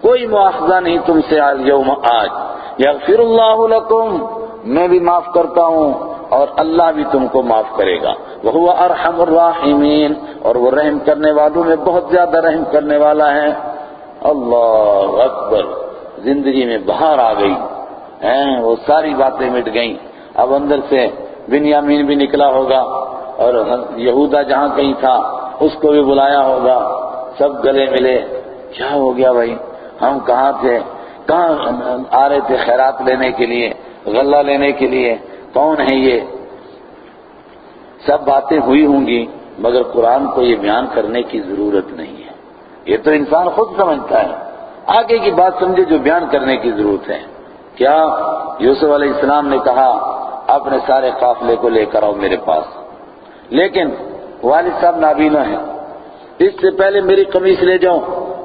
کوئی مواخذہ نہیں تم سے آج یوم آج۔ یغفر اللہ لکم، میں بھی معاف کرتا ہوں اور اللہ بھی تم کو معاف کرے گا۔ وہ ارحم الراحمین، اور وہ رحم کرنے والوں میں بہت زیادہ رحم کرنے والا ہے۔ اللہ اکبر۔ زندگی میں باہر آ گئی۔ وہ ساری باتیں مٹ گئیں۔ اب اندر سے بنیامین بھی نکلا ہوگا اور یہودا جہاں کہیں تھا، اس کو بھی بلایا ہوگا۔ سب گلے ملے۔ کیا ہو گیا بھائی؟ ہم کہاں تھے؟ کہاں آ رہے تھے خیرات لینے کے لیے، غلہ لینے کے لیے؟ کون ہے یہ؟ سب باتیں ہوئی ہوں گی، مگر قرآن کو یہ بیان کرنے کی ضرورت نہیں ہے۔ یہ تو انسان خود سمجھتا ہے۔ آگے کی بات سمجھے جو بیان کرنے کی ضرورت ہے۔ کیا یوسف علیہ السلام نے کہا اپنے سارے قافلے کو لے کر آؤ میرے پاس۔ لیکن والد صاحب نابینا ہیں۔ اس سے پہلے میری قمیص لے جاؤ،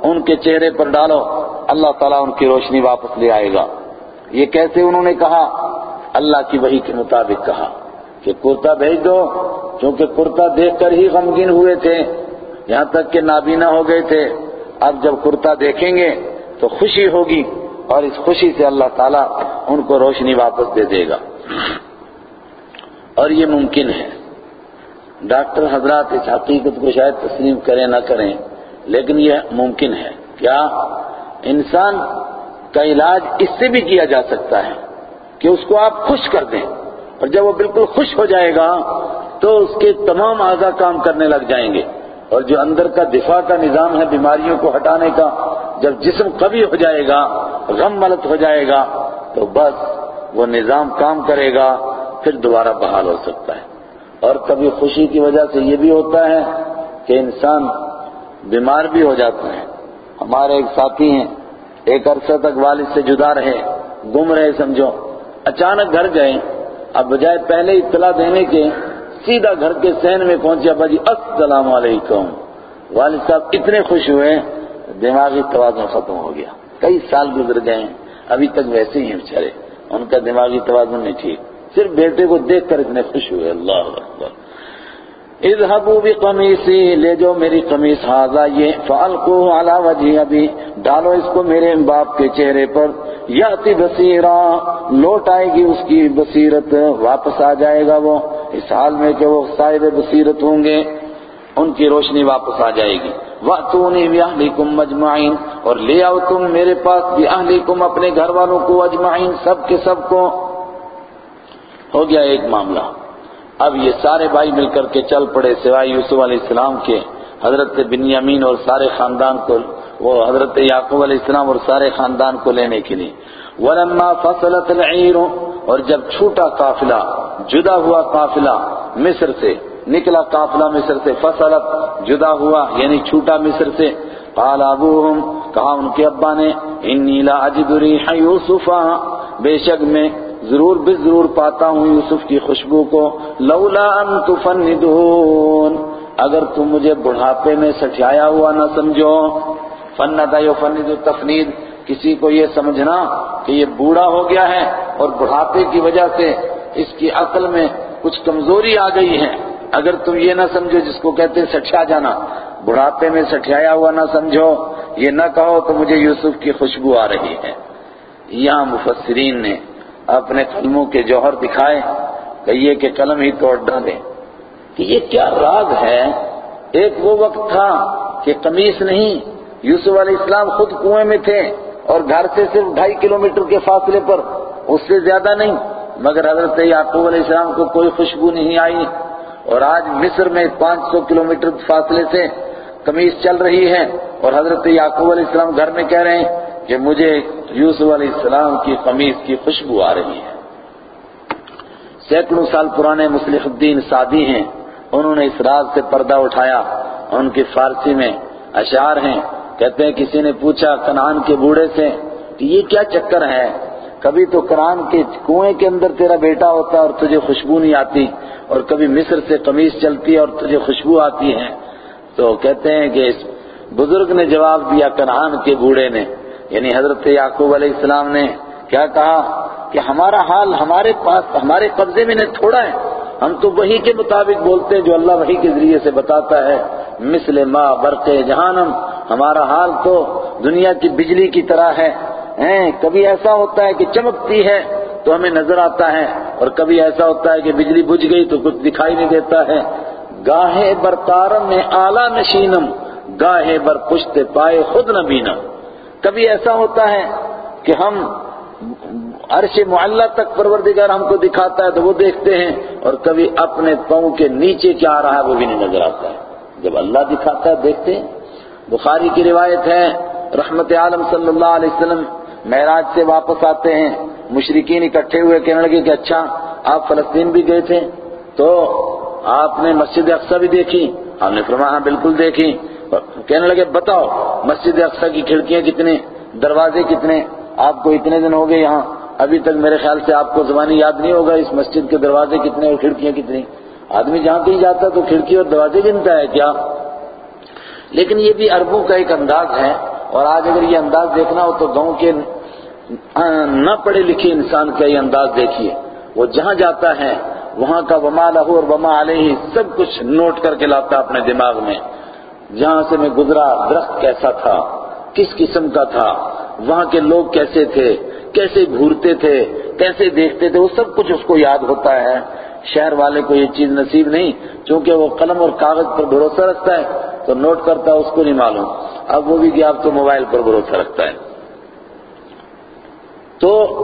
ان کے چہرے پر ڈالو، اللہ تعالیٰ ان کی روشنی واپس لے آئے گا۔ یہ کیسے انہوں نے کہا؟ اللہ کی وحی کے مطابق کہا کہ کرتا بھیج دو کیونکہ کرتا دیکھ کر ہی غمگین ہوئے تھے۔ یہاں تک کہ نابینا ہو گئے تھے۔ اب جب کرتا دیکھیں گے تو خوشی ہوگی اور اس خوشی سے اللہ تعالیٰ ان کو روشنی واپس دے دے گا۔ اور یہ ممکن ہے۔ ڈاکٹر حضرات اس حقیقت کو شاید تسلیم کریں نہ کریں، لیکن یہ ممکن ہے۔ کیا انسان کا علاج اس سے بھی کیا جا سکتا ہے کہ اس کو آپ خوش کر دیں اور جب وہ بالکل خوش ہو جائے گا تو اس کے تمام اعضاء کام کرنے لگ جائیں گے۔ اور جو اندر کا دفاع کا نظام ہے بیماریوں کو ہٹانے کا جب جسم قوی ہو جائے گا، غم ملت ہو جائے گا، تو بس وہ نظام کام کرے گا، پھر دوبارہ بحال ہو سکتا ہے۔ اور کبھی خوشی کی وجہ سے یہ بھی ہوتا ہے کہ انسان بیمار بھی ہو جاتا ہے۔ ہمارے ایک ساتھی ہیں، ایک عرصہ تک والد سے جدا رہے، گم رہے، سمجھو۔ اچانک گھر گئے۔ اب بجائے پہلے اطلاع دینے کے، سیدھا گھر کے سین میں پہنچے، ابا جی السلام علیکم۔ والد صاحب اتنے خوش ہوئے۔ دماغی توازن ختم ہو گیا۔ کئی سال گزر گئے ابھی تک ویسے ہی ہیں بچارے ان کا دماغی توازن نہیں ٹھیک۔ صرف بیٹے کو دیکھ کر اتنے خوش ہوئے۔ اللہ اکبر۔ اذهبوا بقمیصی، لے جو میری قمیص ہاضا یہ، فالقوه على وجهي ابھی۔ ڈالو اس کو میرے باپ کے چہرے پر۔ یاتی بصیرا لوٹ آئے گی اس کی بصیرت۔ واپس آ جائے گا وہ۔ اس حال میں کہ وہ صاحب بصیرت ہوں گے۔ ان کی روشنی واپس آ جائے گی۔ وَأْتُونِي بِأَهْلِكُمْ مَجْمَعِينَ اور لے آؤ تم میرے پاس بِأَهْلِكُمْ اپنے گھر والوں کو اجمعین، سب کے سب کو۔ ہو گیا ایک معاملہ۔ اب یہ سارے بھائی مل کر کے چل پڑے سوائے یوسف علیہ السلام کے۔ حضرت بنیامین اور سارے خاندان کو، وہ حضرت یعقوب علیہ السلام اور سارے خاندان کو لینے کے لیے۔ ولما فصلت العیر اور جب چھوٹا قافلہ، جدا ہوا قافلہ مصر سے نکلا قافلہ مصر سے، فصلت جدا ہوا یعنی چھوٹا مصر سے۔ قال ابوہم، کہا ان کے ابا نے، انی لا اجد ریح یوسف بے شک میں ضرور بے ضرور پاتا ہوں یوسف کی خوشبو کو۔ لولا ان تفندون۔ اگر تم مجھے بڑھاپے میں سٹھایا ہوا نہ سمجھو۔ فندا یو فند تفنید۔ کسی کو یہ سمجھنا کہ یہ بوڑھا ہو گیا ہے اور بڑھاپے کی وجہ سے اس کی عقل میں کچھ کمزوری آ گئی ہے۔ اگر تم یہ نہ سمجھو جس کو کہتے ہیں سٹھیا جانا، بڑھاپے میں سٹھایا ہوا نہ سمجھو، یہ نہ کہو تو مجھے یوسف کی خوشبو آ رہی ہے۔ یہاں مفسرین نے اپنے قلموں کے جوہر دکھائے، کہیے کہ قلم ہی توڑ ڈالے کہ یہ کیا راز ہے؟ ایک وہ وقت تھا کہ قمیص نہیں، یوسف علیہ السلام خود کنویں میں تھے اور گھر سے صرف ڈھائی کلومیٹر کے فاصلے پر، اس سے زیادہ نہیں۔ مگر حضرت یعقوب علیہ السلام کو کوئی خوشبو نہیں آئی۔ اور آج مصر میں پانچ سو کلومیٹر فاصلے سے قمیص چل رہی ہے اور حضرت یعقوب علیہ السلام گھر میں کہہ رہے ہیں کہ مجھے یوسف علیہ السلام کی قمیص کی خوشبو آ رہی ہے۔ سینکڑوں سال پرانے مسلح الدین سادی ہیں۔ انہوں نے اس راز سے پردہ اٹھایا۔ ان کی فارسی میں اشعار ہیں۔ کہتے ہیں کسی نے پوچھا کنان کے بوڑھے سے کہ یہ کیا چکر ہے؟ کبھی تو کران کے کنویں کے اندر تیرا بیٹا ہوتا اور تجھے خوشبو نہیں آتی اور کبھی مصر سے قمیص چلتی ہے اور تجھے خوشبو آتی ہے۔ تو کہتے ہیں کہ اس بزرگ نے جواب دیا کنان کے بوڑھے نے۔ یعنی حضرت یعقوب علیہ السلام نے کیا کہا کہ ہمارا حال ہمارے پاس ہمارے قبضے میں نے تھوڑا ہے۔ ہم تو وہی کے مطابق بولتے ہیں جو اللہ وہی کے ذریعے سے بتاتا ہے۔ مثل ما برق جہانم ہمارا حال تو دنیا کی بجلی کی طرح ہے۔ ہیں۔ کبھی ایسا ہوتا ہے کہ چمکتی ہے تو ہمیں نظر آتا ہے، اور کبھی ایسا ہوتا ہے کہ بجلی بجھ گئی تو کچھ دکھائی نہیں دیتا ہے۔ گاہے بر تارم میں اعلیٰ نشینم، گاہے بر پشت پائے خود نہ بینم کبھی ایسا ہوتا ہے کہ ہم عرش معلّہ تک پروردگار ہم کو دکھاتا ہے تو وہ دیکھتے ہیں، اور کبھی اپنے پاؤں کے نیچے کیا آ رہا ہے وہ بھی نہیں نظر آتا ہے۔ جب اللہ دکھاتا ہے، دیکھتے ہیں۔ بخاری کی روایت ہے، رحمت عالم صلی اللہ علیہ وسلم معراج سے واپس آتے ہیں۔ مشرقین اکٹھے ہوئے کہنے لگے کہ اچھا آپ فلسطین بھی گئے تھے۔ تو آپ نے مسجد اقصی بھی دیکھی۔ ہم نے فرمایا ہاں بالکل دیکھی۔ کہنے لگے، بتاؤ، مسجد اقصی کی کھڑکیاں کتنے، دروازے کتنے؟ آپ کو اتنے دن ہو گئے یہاں۔ ابھی تک میرے خیال سے آپ کو زبانی یاد نہیں ہوگا اس مسجد کے دروازے کتنے اور کھڑکیاں کتنی۔ آدمی جہاں کہیں جاتا تو کھڑکی اور دروازے گنتا ہے کیا؟ لیکن یہ بھی عربوں کا ایک انداز ہے۔ اور آج اگر یہ انداز دیکھنا ہو تو گاؤں کے نہ پڑھے لکھے انسان کا یہ انداز دیکھیے۔ وہ جہاں جاتا ہے، وہاں کا وما لہو اور وما علیہ سب کچھ نوٹ کر کے لاتا اپنے دماغ میں۔ جہاں سے میں گزرا، درخت کیسا تھا، کس قسم کا تھا، وہاں کے لوگ کیسے تھے، کیسے گھورتے تھے، کیسے دیکھتے تھے، وہ سب کچھ اس کو یاد ہوتا ہے۔ شہر والے کو یہ چیز نصیب نہیں، چونکہ وہ قلم اور کاغذ پر بھروسہ رکھتا ہے، تو نوٹ کرتا ہے، اس کو نہیں معلوم۔ اب وہ بھی کہ آپ تو موبائل پر بھروسہ رکھتا ہے۔ تو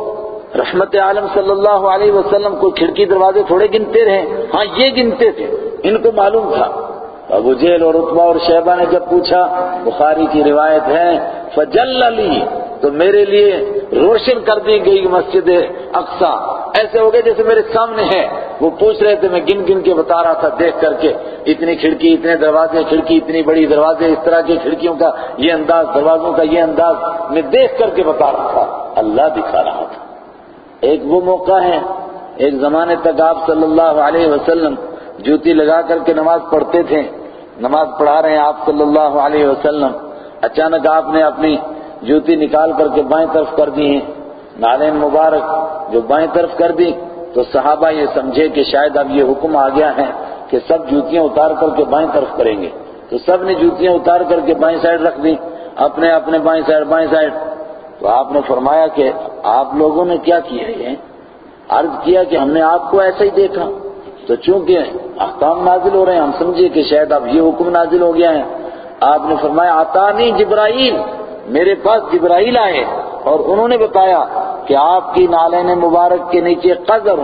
رحمت عالم صلی اللہ علیہ وسلم کو کھڑکی دروازے تھوڑے گنتے رہے۔ ہاں یہ گنتے تھے، ان کو معلوم تھا۔ ابو جیل اور رتبہ اور شہبہ نے جب پوچھا، بخاری کی روایت ہے، فجل علی، تو میرے لیے روشن کر دی گئی مسجد اقسا ایسے ہو گئے جیسے میرے سامنے ہے۔ وہ پوچھ رہے تھے، میں گن گن کے بتا رہا تھا دیکھ کر کے، اتنی کھڑکی، اتنے دروازے، کھڑکی، اتنی بڑی دروازے، اس طرح کی کھڑکیوں کا یہ انداز، دروازوں کا یہ انداز میں دیکھ کر کے بتا رہا تھا۔ اللہ دکھا رہا تھا۔ ایک وہ موقع ہے، ایک زمانے تک آپ صلی اللہ علیہ وسلم جوتی لگا کر کے نماز پڑھتے تھے۔ نماز پڑھا رہے ہیں آپ صلی اللہ علیہ وسلم۔ اچانک آپ نے اپنی جوتی نکال کر کے بائیں طرف کر دی ہیں۔ نالین مبارک جو بائیں طرف کر دی، تو صحابہ یہ سمجھے کہ شاید اب یہ حکم آ گیا ہے کہ سب جوتیاں اتار کر کے بائیں طرف کریں گے۔ تو سب نے جوتیاں اتار کر کے بائیں سائڈ رکھ دی، اپنے اپنے بائیں سائڈ بائیں سائڈ۔ تو آپ نے فرمایا کہ آپ لوگوں نے کیا کیا یہ؟ عرض کیا کہ ہم نے آپ کو ایسا ہی دیکھا۔ تو چونکہ احکام نازل ہو رہے ہیں، ہم سمجھے کہ شاید اب یہ حکم نازل ہو گیا ہے۔ آپ نے فرمایا آتا نہیں جبرائیل، میرے پاس جبرائیل آئے اور انہوں نے بتایا کہ آپ کی نالین مبارک کے نیچے قذر،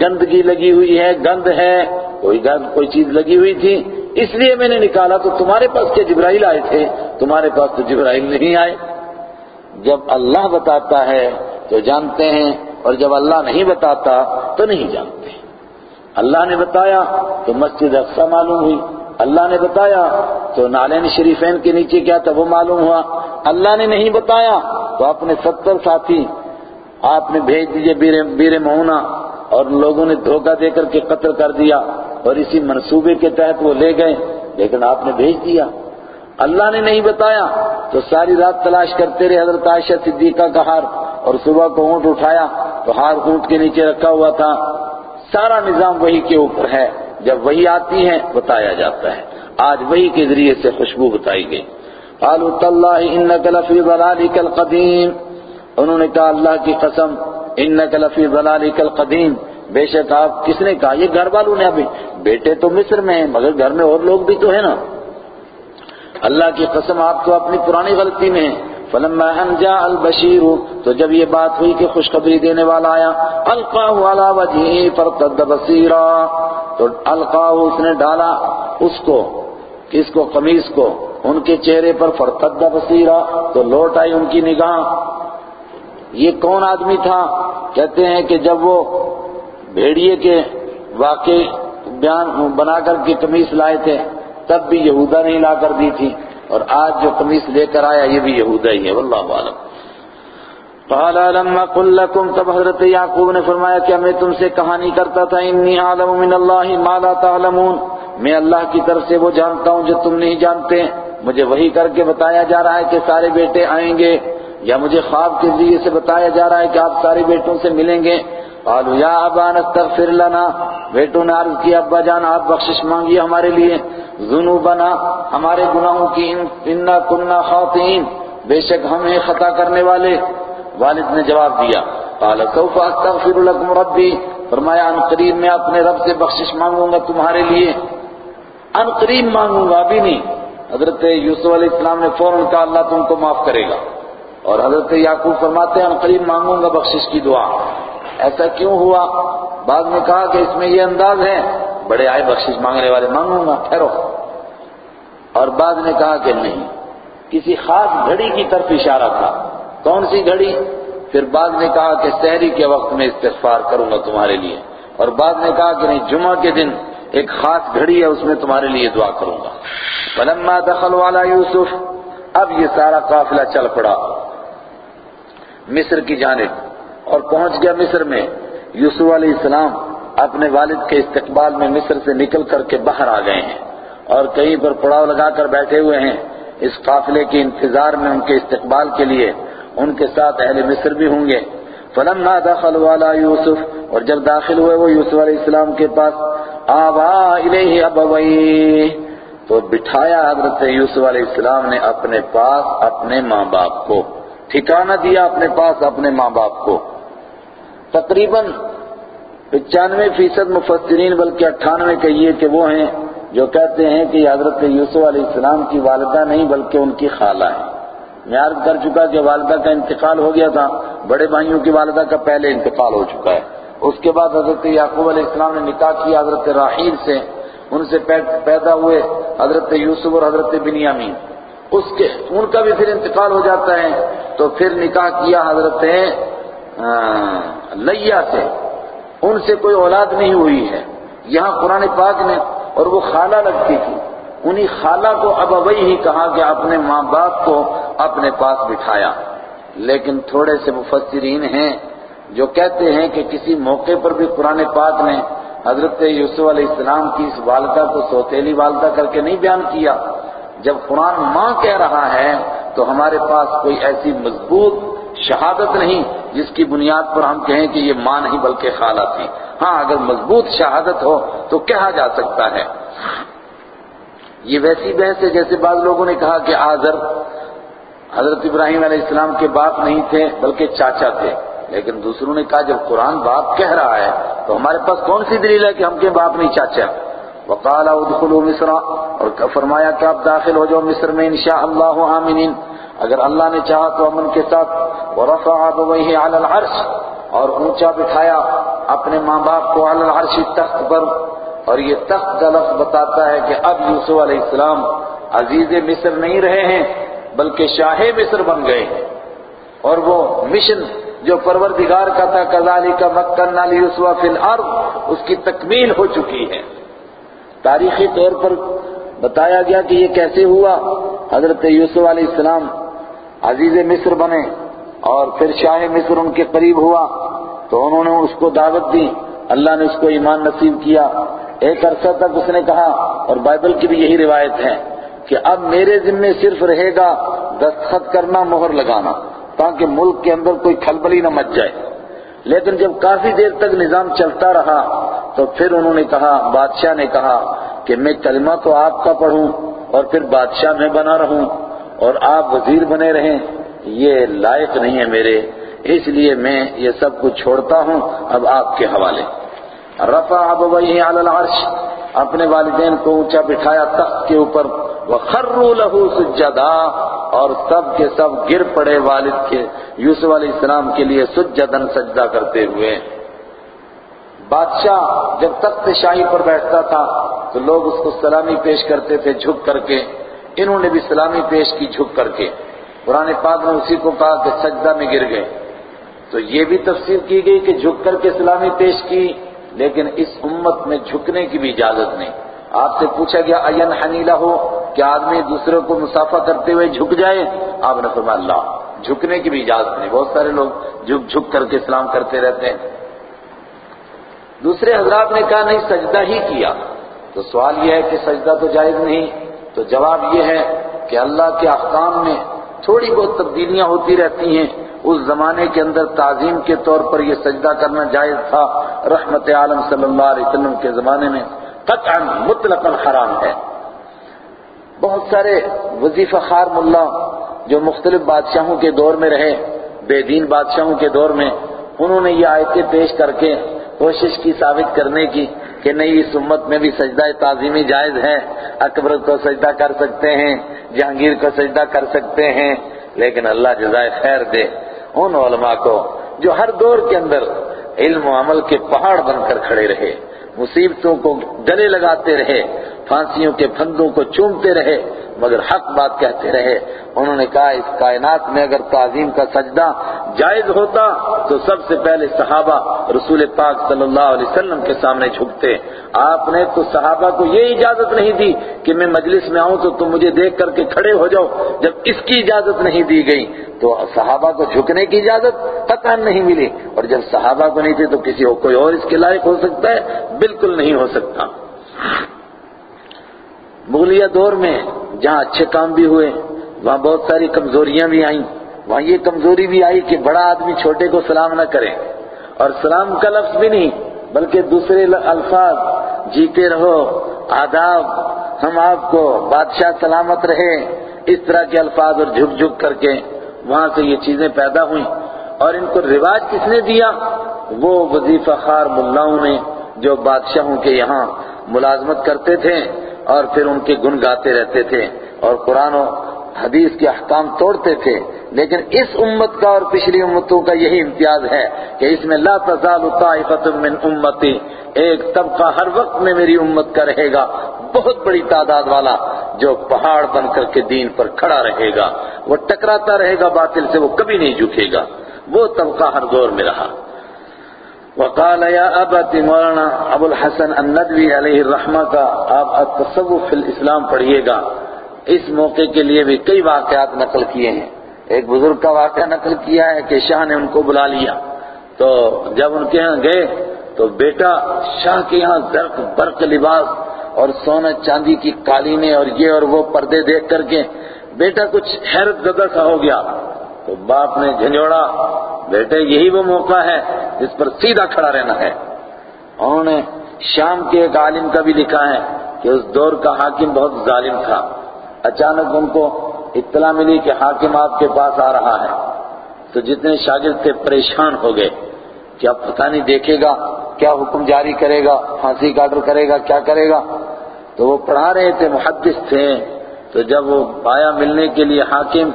گندگی لگی ہوئی ہے، گند ہے، کوئی گند، کوئی چیز لگی ہوئی تھی۔ اس لیے میں نے نکالا تو تمہارے پاس کیا جبرائیل آئے تھے؟ تمہارے پاس تو جبرائیل نہیں آئے۔ جب اللہ بتاتا ہے تو جانتے ہیں اور جب اللہ نہیں بتاتا تو نہیں جانتے۔ اللہ نے بتایا تو مسجد اقصا معلوم ہوئی۔ اللہ نے بتایا تو نالین شریفین کے نیچے کیا تھا وہ معلوم ہوا۔ اللہ نے نہیں بتایا تو اپنے ستر ساتھی آپ نے بھیج دیجیے بیر بیر مونا اور لوگوں نے دھوکہ دے کر کے قتل کر دیا اور اسی منصوبے کے تحت وہ لے گئے، لیکن آپ نے بھیج دیا۔ اللہ نے نہیں بتایا تو ساری رات تلاش کرتے رہے حضرت عائشہ صدیقہ کا ہار اور صبح کو اونٹ اٹھایا تو ہار اونٹ کے نیچے رکھا ہوا تھا۔ سارا نظام وہی کے اوپر ہے۔ جب وہی آتی ہے بتایا جاتا ہے۔ آج وہی کے ذریعے سے خوشبو بتائی گئی۔ قالوا تاللہ انک لفی ضلالک القدیم۔ انہوں نے کہا، اللہ کی قسم انک لفی ضلالک القدیم۔ بے شک آپ، کس نے کہا؟ یہ گھر والوں نے ابھی۔ بیٹے تو مصر میں ہیں، مگر گھر میں اور لوگ بھی تو ہیں نا۔ اللہ کی قسم، آپ تو اپنی پرانی غلطی میں ہیں۔ فلما ان جاء البشیر، تو جب یہ بات ہوئی کہ خوشخبری دینے والا آیا، القاہ علی وجهه فرتد بصیرا، تو القاہ اس نے ڈالا اس کو کس کو قمیص کو، ان کے چہرے پر فرتد بصیرا، تو لوٹ آئی ان کی نگاہ۔ یہ کون آدمی تھا؟ کہتے ہیں کہ جب وہ بھیڑیے کے واقع بیان بنا کر کے قمیص لائے تھے، تب بھی یہودہ نہیں لا کر دی تھی۔ اور آج جو قمیص لے کر آیا، یہ بھی یہودہ ہی ہے، واللہ عالم قال لما قل لكم تب حضرت یعقوب نے فرمایا کہ میں تم سے کہانی کرتا تھا، انی عالم من اللہ ما لا تعلمون۔ میں اللہ کی طرف سے وہ جانتا ہوں جو تم نہیں جانتے۔ مجھے وہی کر کے بتایا جا رہا ہے کہ سارے بیٹے آئیں گے، یا مجھے خواب کے ذریعے سے بتایا جا رہا ہے کہ آپ سارے بیٹوں سے ملیں گے۔ قالوا، یا ابانا استغفر لنا۔ بیٹوں نے عرض کیا، ابا جان، آپ بخشش مانگیے ہمارے لیے۔ ذنوبنا، ہمارے گناہوں کی انا کننا خاطئین۔ بے شک ہم ہیں خطا کرنے والے۔ والد نے جواب دیا، قال سوف استغفر لكم ربی؟ فرمایا، ان قریب میں اپنے رب سے بخشش مانگوں گا تمہارے لیے۔ ان قریب مانگوں گا ابھی نہیں۔ حضرت یوسف علیہ السلام نے فوراً کہا، اللہ تم کو معاف کرے گا۔ اور حضرت یعقوب فرماتے ہیں، ان قریب مانگوں گا بخشش کی دعا۔ ایسا کیوں ہوا؟ بعد میں کہا کہ اس میں یہ انداز ہے، بڑے آئے بخشش مانگنے والے مانگوں گا، ٹھہرو۔ اور بعد نے کہا کہ نہیں، کسی خاص گھڑی کی طرف اشارہ تھا۔ کون سی گھڑی؟ پھر بعد نے کہا کہ سحری کے وقت میں استغفار کروں گا تمہارے لیے۔ اور بعد نے کہا کہ نہیں، جمعہ کے دن ایک خاص گھڑی ہے، اس میں تمہارے لیے دعا کروں گا۔ فلما دخل والا یوسف، اب یہ سارا قافلہ چل پڑا۔ مصر کی جانب۔ اور پہنچ گیا مصر میں۔ یوسف علیہ السلام اپنے والد کے استقبال میں مصر سے نکل کر کے باہر آ گئے ہیں اور کہیں پر پڑاؤ لگا کر بیٹھے ہوئے ہیں۔ اس قافلے کے انتظار میں ان کے استقبال کے لیے ان کے ساتھ اہل مصر بھی ہوں گے۔ فلما دخل والا یوسف اور جب داخل ہوئے وہ یوسف علیہ السلام کے پاس، آبا الیہ ابوئی تو بٹھایا حضرت یوسف علیہ السلام نے اپنے پاس اپنے ماں باپ کو، ٹھکانہ دیا اپنے پاس اپنے ماں باپ کو۔ تقریباً پچانوے فیصد مفسرین بلکہ اٹھانوے کہیے کہ وہ ہیں جو کہتے ہیں کہ حضرت یوسف علیہ السلام کی والدہ نہیں بلکہ ان کی خالہ ہے میں عرض کر چکا کہ والدہ کا انتقال ہو گیا تھا، بڑے بھائیوں کی والدہ کا پہلے انتقال ہو چکا ہے۔ اس کے بعد حضرت یعقوب علیہ السلام نے نکاح کیا حضرت راحیل سے۔ ان سے پیدا ہوئے حضرت یوسف اور حضرت بنیامین۔ اس کے ان کا بھی پھر انتقال ہو جاتا ہے۔ تو پھر نکاح کیا حضرت ہاں، لیا سے ان سے کوئی اولاد نہیں ہوئی ہے۔ یہاں قرآن پاک نے اور وہ خالہ لگتی تھی۔ انہی خالہ کو اب ابئی ہی کہا کہ اپنے ماں باپ کو اپنے پاس بٹھایا۔ لیکن تھوڑے سے مفسرین ہیں جو کہتے ہیں کہ کسی موقع پر بھی قرآن پاک نے حضرت یوسف علیہ السلام کی اس والدہ کو سوتیلی والدہ کر کے نہیں بیان کیا۔ جب قرآن ماں کہہ رہا ہے تو ہمارے پاس کوئی ایسی مضبوط شہادت نہیں، جس کی بنیاد پر ہم کہیں کہ یہ ماں نہیں بلکہ خالہ تھی ہاں اگر مضبوط شہادت ہو تو کہا جا سکتا ہے۔ یہ ویسی بحث ہے، جیسے بعض لوگوں نے کہا کہ آذر حضرت ابراہیم علیہ السلام کے باپ نہیں تھے، بلکہ چاچا تھے۔ لیکن دوسروں نے کہا، جب قرآن باپ کہہ رہا ہے، تو ہمارے پاس کون سی دلیل ہے کہ ہم کے باپ نہیں چاچا؟ وقال ادخلوا مصر۔ اور فرمایا کہ آپ داخل ہو جاؤ مصر میں، انشاءاللہ آمنین۔ اگر اللہ نے چاہا تو امن کے ساتھ ورفع ابویہ علی العرش اور اونچا بٹھایا اپنے ماں باپ کو علی العرش تخت پر اور یہ تخت کا لفظ بتاتا ہے کہ اب یوسف علیہ السلام عزیز مصر نہیں رہے ہیں، بلکہ شاہ مصر بن گئے ہیں۔ اور وہ مشن جو پروردگار کا تھا کزالی کا مکن علی یوسف فی الارض، اس کی تکمیل ہو چکی ہے۔ تاریخی طور پر بتایا گیا کہ یہ کیسے ہوا۔ حضرت یوسف علیہ السلام عزیز مصر بنے اور پھر شاہ مصر ان کے قریب ہوا تو انہوں نے اس کو دعوت دی۔ اللہ نے اس کو ایمان نصیب کیا۔ ایک عرصہ تک اس نے کہا، اور بائبل کی بھی یہی روایت ہے کہ اب میرے ذمے صرف رہے گا دستخط کرنا، مہر لگانا، تاکہ ملک کے اندر کوئی کھلبلی نہ مچ جائے۔ لیکن جب کافی دیر تک نظام چلتا رہا تو پھر انہوں نے کہا، بادشاہ نے کہا کہ میں کلمہ تو آپ کا پڑھوں اور پھر بادشاہ میں بنا رہوں۔ اور آپ وزیر بنے رہیں، یہ لائق نہیں ہے میرے۔ اس لیے میں یہ سب کچھ چھوڑتا ہوں۔ اب آپ کے حوالے۔ رفع ابویہ علی العرش، اپنے والدین کو اونچا بٹھایا تخت کے اوپر۔ وخروا له سجدا، اور سب کے سب گر پڑے والد کے، یوسف علیہ السلام کے لیے سجدن سجدہ کرتے ہوئے۔ بادشاہ جب تخت شاہی پر بیٹھتا تھا، تو لوگ اس کو سلامی پیش کرتے تھے جھک کر کے۔ انہوں نے بھی سلامی پیش کی جھک کر کے۔ قرآن پاک نے اسی کو کہا کہ سجدہ میں گر گئے۔ تو یہ بھی تفسیر کی گئی کہ جھک کر کے سلامی پیش کی، لیکن اس امت میں جھکنے کی بھی اجازت نہیں۔ آپ سے پوچھا گیا این حنیلہ ہو کہ آدمی دوسرے کو مسافہ کرتے ہوئے جھک جائے؟ آپ نے فرمایا، اللہ، جھکنے کی بھی اجازت نہیں۔ بہت سارے لوگ جھک جھک کر کے اسلام کرتے رہتے ہیں۔ دوسرے حضرات نے کہا، نہیں، سجدہ ہی کیا۔ تو سوال یہ ہے کہ سجدہ تو جائز نہیں۔ تو جواب یہ ہے کہ اللہ کے احکام میں تھوڑی بہت تبدیلیاں ہوتی رہتی ہیں۔ اس زمانے کے اندر تعظیم کے طور پر یہ سجدہ کرنا جائز تھا۔ رحمت عالم صلی اللہ علیہ وسلم کے زمانے میں قطعا مطلقا حرام ہے۔ بہت سارے وظیفہ خار ملا جو مختلف بادشاہوں کے دور میں رہے، بے دین بادشاہوں کے دور میں، انہوں نے یہ آیتیں پیش کر کے کوشش کی ثابت کرنے کی۔ کہ نہیں، اس امت میں بھی سجدہ تعظیمی جائز ہے۔ اکبر کو سجدہ کر سکتے ہیں، جہانگیر کو سجدہ کر سکتے ہیں، لیکن اللہ جزائے خیر دے۔ ان علماء کو جو ہر دور کے اندر علم و عمل کے پہاڑ بن کر کھڑے رہے، مصیبتوں کو گلے لگاتے رہے پھانسیوں کے پھندوں کو چومتے رہے، مگر حق بات کہتے رہے۔ انہوں نے کہا، اس کائنات میں اگر تعظیم کا سجدہ جائز ہوتا تو سب سے پہلے صحابہ رسول پاک صلی اللہ علیہ وسلم کے سامنے جھکتے۔ آپ نے تو صحابہ کو یہ اجازت نہیں دی کہ میں مجلس میں آؤں تو تم مجھے دیکھ کر کے کھڑے ہو جاؤ، جب اس کی اجازت نہیں دی گئی۔ تو صحابہ کو جھکنے کی اجازت پتہ نہیں ملی۔ اور جب صحابہ کو نہیں تھی تو کسی اور کوئی اور اس کے لائق ہو سکتا ہے؟ بالکل نہیں ہو سکتا۔ مغلیہ دور میں جہاں اچھے کام بھی ہوئے، وہاں بہت ساری کمزوریاں بھی آئیں۔ وہاں یہ کمزوری بھی آئی کہ بڑا آدمی چھوٹے کو سلام نہ کرے۔ اور سلام کا لفظ بھی نہیں، بلکہ دوسرے الفاظ۔ جیتے رہو، آداب۔ ہم آپ کو بادشاہ سلامت رہے، اس طرح کے الفاظ اور جھک جھک کر کے وہاں سے یہ چیزیں پیدا ہوئیں۔ اور ان کو رواج کس نے دیا؟ وہ وظیفہ خار ملاؤں نے، جو بادشاہوں کے یہاں ملازمت کرتے تھے۔ اور پھر ان کے گن گاتے رہتے تھے اور قرآن و حدیث کے احکام توڑتے تھے۔ لیکن اس امت کا اور پچھلی امتوں کا یہی امتیاز ہے کہ اس میں لا تزال طائفت من امتی۔ ایک طبقہ ہر وقت میں میری امت کا رہے گا، بہت بڑی تعداد والا جو پہاڑ بن کر کے دین پر کھڑا رہے گا۔ وہ ٹکراتا رہے گا، باطل سے وہ کبھی نہیں جھکے گا۔ وہ طبقہ ہر دور میں رہا۔ وقال یا ابت مولانا ابو الحسن الندوی علیہ الرحمہ کا، آپ التصوف فی الاسلام پڑھیے گا۔ اس موقع کے لیے بھی کئی واقعات نقل کیے ہیں۔ ایک بزرگ کا واقعہ نقل کیا ہے کہ شاہ نے ان کو بلا لیا۔ تو جب ان کے ہاں گئے، تو بیٹا شاہ کے یہاں زرق برق لباس اور سونا چاندی کی قالینیں اور یہ اور وہ پردے دیکھ کر کے بیٹا کچھ حیرت زدہ سا ہو گیا۔ تو باپ نے جھنجھوڑا، بیٹے، یہی وہ موقع ہے جس پر سیدھا کھڑا رہنا ہے۔ انہوں نے شام کے ایک عالم کا بھی لکھا ہے کہ اس دور کا حاکم بہت ظالم تھا۔ اچانک ان کو اطلاع ملی کہ حاکم آپ کے پاس آ رہا ہے۔ تو جتنے شاگرد تھے پریشان ہو گئے کہ اب پتہ نہیں دیکھے گا، کیا حکم جاری کرے گا، پھانسی کا آرڈر کرے گا، کیا کرے گا۔ تو وہ پڑھا رہے تھے، محدث تھے۔ تو جب وہ آیا ملنے کے لیے حاکم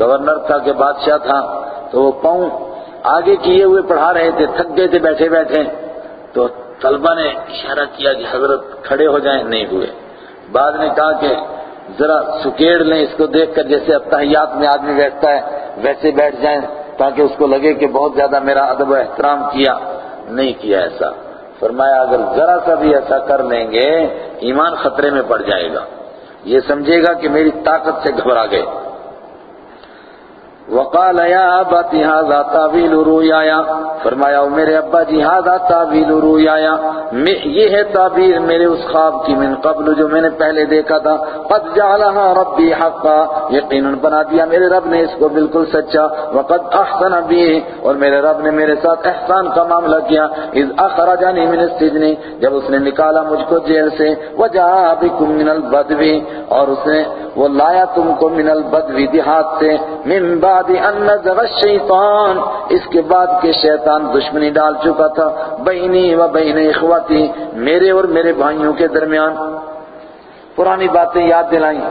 گورنر تھا کہ بادشاہ تھا، تو وہ پاؤں آگے کیے ہوئے پڑھا رہے تھے، تھک گئے تھے، بیٹھے بیٹھے۔ تو طلبہ نے اشارہ کیا کہ حضرت کھڑے ہو جائیں، نہیں ہوئے۔ بعد نے کہا کہ ذرا سکیڑ لیں، اس کو دیکھ کر جیسے اتحیات میں آدمی بیٹھتا ہے، ویسے بیٹھ جائیں، تاکہ اس کو لگے کہ بہت زیادہ میرا ادب و احترام کیا۔ نہیں کیا ایسا۔ فرمایا، اگر ذرا سا بھی ایسا کر لیں گے، ایمان خطرے میں پڑ جائے گا۔ یہ سمجھے گا کہ میری طاقت سے گھبرا گئے۔ وقال یا ابا هذا تعویل رؤیا فرمایا، او میرے ابا جی هذا تعویل رؤیا یہ ہے تعبیر میرے اس خواب کی من قبل جو میں نے پہلے دیکھا تھا. قد جعلها ربی حقا. یقینا بنا دیا میرے رب نے اس کو بالکل سچا. وقد احسن بی اور میرے رب نے میرے ساتھ احسان کا معاملہ کیا. اذ اخرجنی من السجن. جب اس نے نکالا مجھ کو جیل سے. وجاء بكم من البدو. اور اس نے، وہ لایا تم کو من البدو دیہات سے من بعد ان نزغ الشیطان، اس کے بعد کہ شیطان دشمنی ڈال چکا تھا، بینی و بین اخواتی میرے اور میرے بھائیوں کے درمیان۔ پرانی باتیں یاد دلائیں،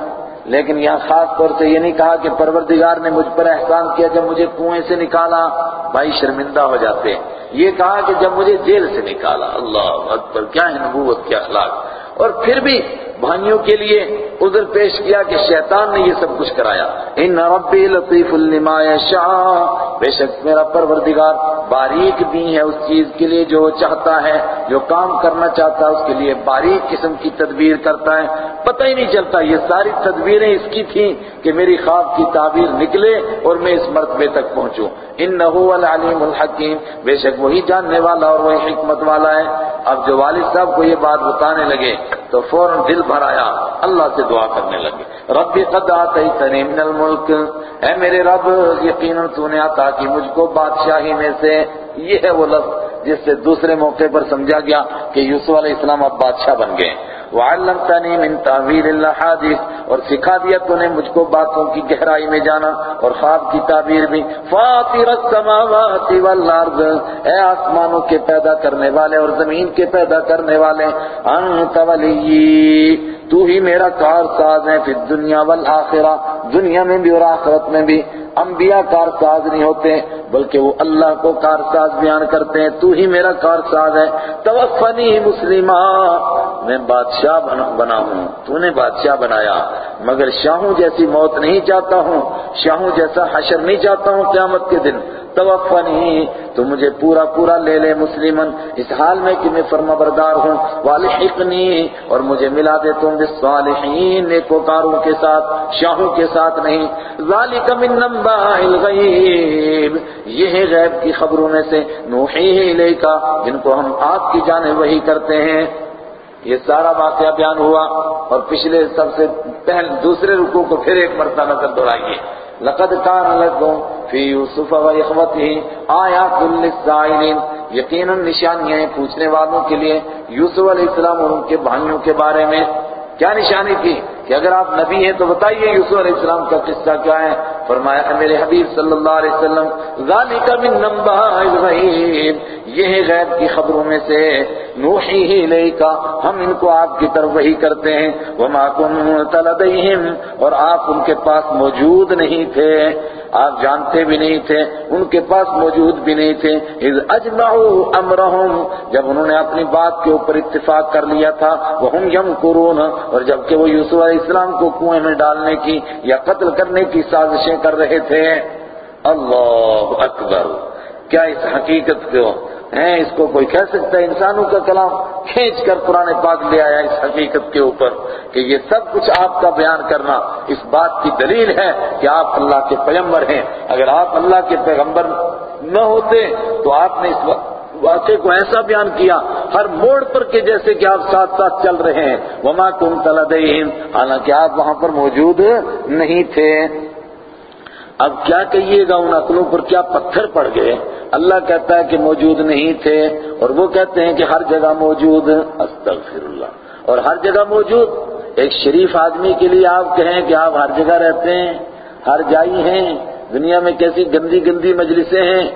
لیکن یہاں خاص طور سے یہ نہیں کہا کہ پروردگار نے مجھ پر احسان کیا جب مجھے کنویں سے نکالا، بھائی شرمندہ ہو جاتے۔ یہ کہا کہ جب مجھے جیل سے نکالا، اللہ اکبر، کیا ہے نبوت، کیا اخلاق۔ اور پھر بھی بھائیوں کے لیے عذر پیش کیا کہ شیطان نے یہ سب کچھ کرایا۔ ان ربی لطیف لما یشاء۔ بے شک میرا پروردگار باریک بھی ہے اس چیز کے لیے جو چاہتا ہے، جو کام کرنا چاہتا ہے، اس کے لیے باریک قسم کی تدبیر کرتا ہے۔ پتہ ہی نہیں چلتا، یہ ساری تدبیریں اس کی تھیں کہ میری خواب کی تعبیر نکلے اور میں اس مرتبے تک پہنچوں۔ انہو العلیم الحکیم۔ بے شک وہی جاننے والا اور وہی حکمت والا ہے۔ اب جو والد صاحب کو یہ بات بتانے لگے تو فوراً دل بھر آیا، اللہ سے دعا کرنے لگے۔ رب قد آتیتنی من الملک۔ اے میرے رب، یقیناً تو نے عطا کی مجھ کو بادشاہی میں سے۔ یہ ہے وہ لفظ جس سے دوسرے موقع پر سمجھا گیا کہ یوسف علیہ السلام اب بادشاہ بن گئے۔ وعلمتنی من تعبیر الحادث اور سکھا دیا تو نے مجھ کو باتوں کی گہرائی میں جانا اور خواب کی تعبیر بھی۔ فاطر السماوات والارض اے آسمانوں کے پیدا کرنے والے اور زمین کے پیدا کرنے والے انت ولی تو ہی میرا کار ساز ہے پھر دنیا والآخرہ، دنیا میں بھی اور آخرت میں بھی۔ انبیاء کارساز نہیں ہوتے، بلکہ وہ اللہ کو کارساز بیان کرتے ہیں۔ تو ہی میرا کارساز ہے۔ توفنی مسلمہ، میں بادشاہ بنا ہوں۔ تو نے بادشاہ بنایا۔ مگر شاہوں جیسی موت نہیں چاہتا ہوں۔ شاہوں جیسا حشر نہیں چاہتا ہوں قیامت کے دن۔ توفنی، تو مجھے پورا پورا لے لے مسلمن اس حال میں کہ میں فرما بردار ہوں۔ والحقنی، اور مجھے ملا دے تم بالصالحین، نیکوکاروں کے ساتھ، شاہوں کے ساتھ نہیں۔ ذالک من نباء الغیب، یہ ہے غیب کی خبروں میں سے نوحیہ الیکا، جن کو ہم آپ کی جانب وہی کرتے ہیں۔ یہ سارا واقعہ بیان ہوا اور پچھلے سب سے پہل، دوسرے رکوع کو پھر ایک مرتبہ نظر دوڑائیے لقد كان لكم في يوسف واخوته آيات للسائلين یقیناً نشانیاں پوچھنے والوں کے لیے یوسف علیہ السلام اور ان کے بھائیوں کے بارے میں۔ کیا نشانی تھی کہ اگر آپ نبی ہیں تو بتائیے یوسف علیہ السلام کا قصہ کیا ہے؟ فرمایا میرے حبیب صلی اللہ علیہ وسلم، ذالک من نمبہ الغیب یہ ہے غیب کی خبروں میں سے، نوحی ہی کا ہم ان کو آپ کی طرف وہی کرتے ہیں۔ وما كنت لديهم اور آپ ان کے پاس موجود نہیں تھے۔ آپ جانتے بھی نہیں تھے، ان کے پاس موجود بھی نہیں تھے۔ اذ اجمعوا امرهم جب انہوں نے اپنی بات کے اوپر اتفاق کر لیا تھا وهم يمكرون اور جبکہ وہ یوسف علیہ السلام کو کنویں میں ڈالنے کی یا قتل کرنے کی سازشیں کر رہے تھے۔ اللہ اکبر، کیا اس حقیقت کو ہیں، اس کو کوئی کہہ سکتا ہے؟ انسانوں کا کلام کھینچ کر قرآن پاک لے آیا اس حقیقت کے اوپر کہ یہ سب کچھ آپ کا بیان کرنا اس بات کی دلیل ہے کہ آپ اللہ کے پیغمبر ہیں۔ اگر آپ اللہ کے پیغمبر نہ ہوتے تو آپ نے اس واقعے کو ایسا بیان کیا ہر موڑ پر کے جیسے کہ آپ ساتھ ساتھ چل رہے ہیں۔ وما كنت لديهم، حالانکہ آپ وہاں پر موجود نہیں تھے۔ اب کیا کہیے گا ان عقلوں پر؟ کیا پتھر پڑ گئے؟ اللہ کہتا ہے کہ موجود نہیں تھے، اور وہ کہتے ہیں کہ ہر جگہ موجود استغفر اللہ اور ہر جگہ موجود؟ ایک شریف آدمی کے لیے آپ کہیں کہ آپ ہر جگہ رہتے ہیں، ہر جائی ہیں، دنیا میں کیسی گندی گندی مجلسیں ہیں،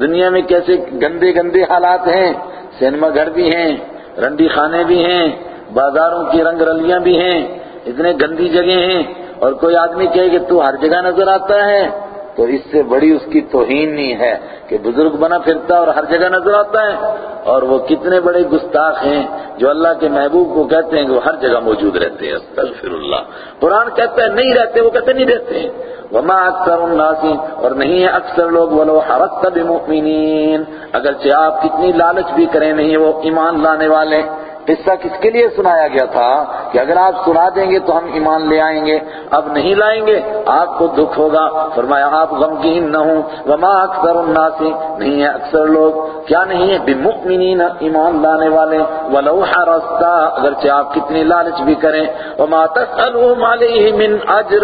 دنیا میں کیسے گندے گندے حالات ہیں، سینما گھر بھی ہیں، رنڈی خانے بھی ہیں، بازاروں کی رنگ رلیاں بھی ہیں، اتنے گندی جگہ ہیں۔ اور کوئی آدمی کہے کہ تو ہر جگہ نظر آتا ہے، تو اس سے بڑی اس کی توہین نہیں ہے کہ بزرگ بنا پھرتا اور ہر جگہ نظر آتا ہے۔ اور وہ کتنے بڑے گستاخ ہیں جو اللہ کے محبوب کو کہتے ہیں کہ وہ ہر جگہ موجود رہتے ہیں۔ استغفر اللہ قرآن کہتا ہے نہیں رہتے، وہ کہتے نہیں رہتے۔ ہیں وما اکثر الناس، اور نہیں ہے اکثر لوگ، ولو حرصت بمؤمنین اگرچہ آپ کتنی لالچ بھی کریں، نہیں وہ ایمان لانے والے۔ قصہ کس کے لیے سنایا گیا تھا کہ اگر آپ سنا دیں گے تو ہم ایمان لے آئیں گے، اب نہیں لائیں گے، آپ کو دکھ ہوگا۔ فرمایا، آپ غمگین نہ ہوں۔ وما اکثر الناس، نہیں ہے اکثر لوگ۔ کیا نہیں ہے؟ بمؤمنین ایمان لانے والے۔ ولو حرصتا، اگرچہ آپ کتنی لالچ بھی کریں۔ وما تسألهم علیہ من اجر۔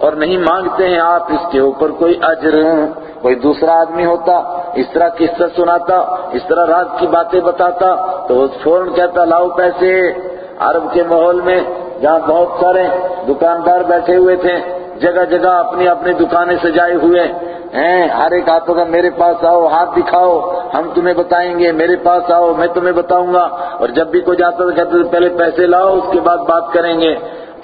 اور نہیں مانگتے ہیں آپ اس کے اوپر کوئی اجر۔ کوئی دوسرا آدمی ہوتا، اس طرح قصہ سناتا، اس طرح رات کی باتیں بتاتا، تو وہ فوراً کہتا لاؤ پیسے عرب کے ماحول میں جہاں بہت سارے دکاندار بیٹھے ہوئے تھے، جگہ جگہ اپنی اپنی دکانیں سجائے ہوئے۔ ہیں، ہر ایک ہاتھوں کا میرے پاس آؤ، ہاتھ دکھاؤ، ہم تمہیں بتائیں گے، میرے پاس آؤ، میں تمہیں بتاؤں گا۔ اور جب بھی کوئی جاتا تھا کہتے پہلے پیسے لاؤ، اس کے بعد بات کریں گے۔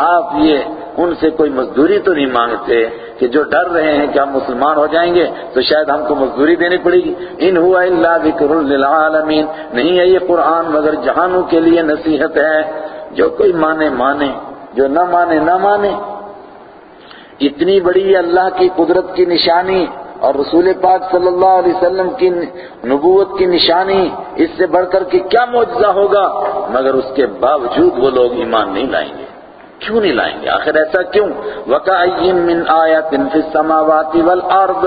آپ یہ ان سے کوئی مزدوری تو نہیں مانگتے کہ جو ڈر رہے ہیں کہ ہم مسلمان ہو جائیں گے تو شاید ہم کو مزدوری دینی پڑے گی۔ ان ہوا الا ذکر للعالمین۔ نہیں ہے یہ قرآن، مگر جہانوں کے لیے نصیحت ہے۔ جو کوئی مانے مانے۔ جو نہ مانے نہ مانے۔ اتنی بڑی اللہ کی قدرت کی نشانی اور رسول پاک صلی اللہ علیہ وسلم کی نبوت کی نشانی، اس سے بڑھ کر کے کیا معجزہ ہوگا؟ مگر اس کے باوجود وہ لوگ ایمان نہیں لائیں گے۔ کیوں نہیں لائیں گے؟ آخر ایسا کیوں؟ وَكَأَيِّن مِّنْ آیَةٍ فِي السَّمَاوَاتِ وَالْأَرْضِ،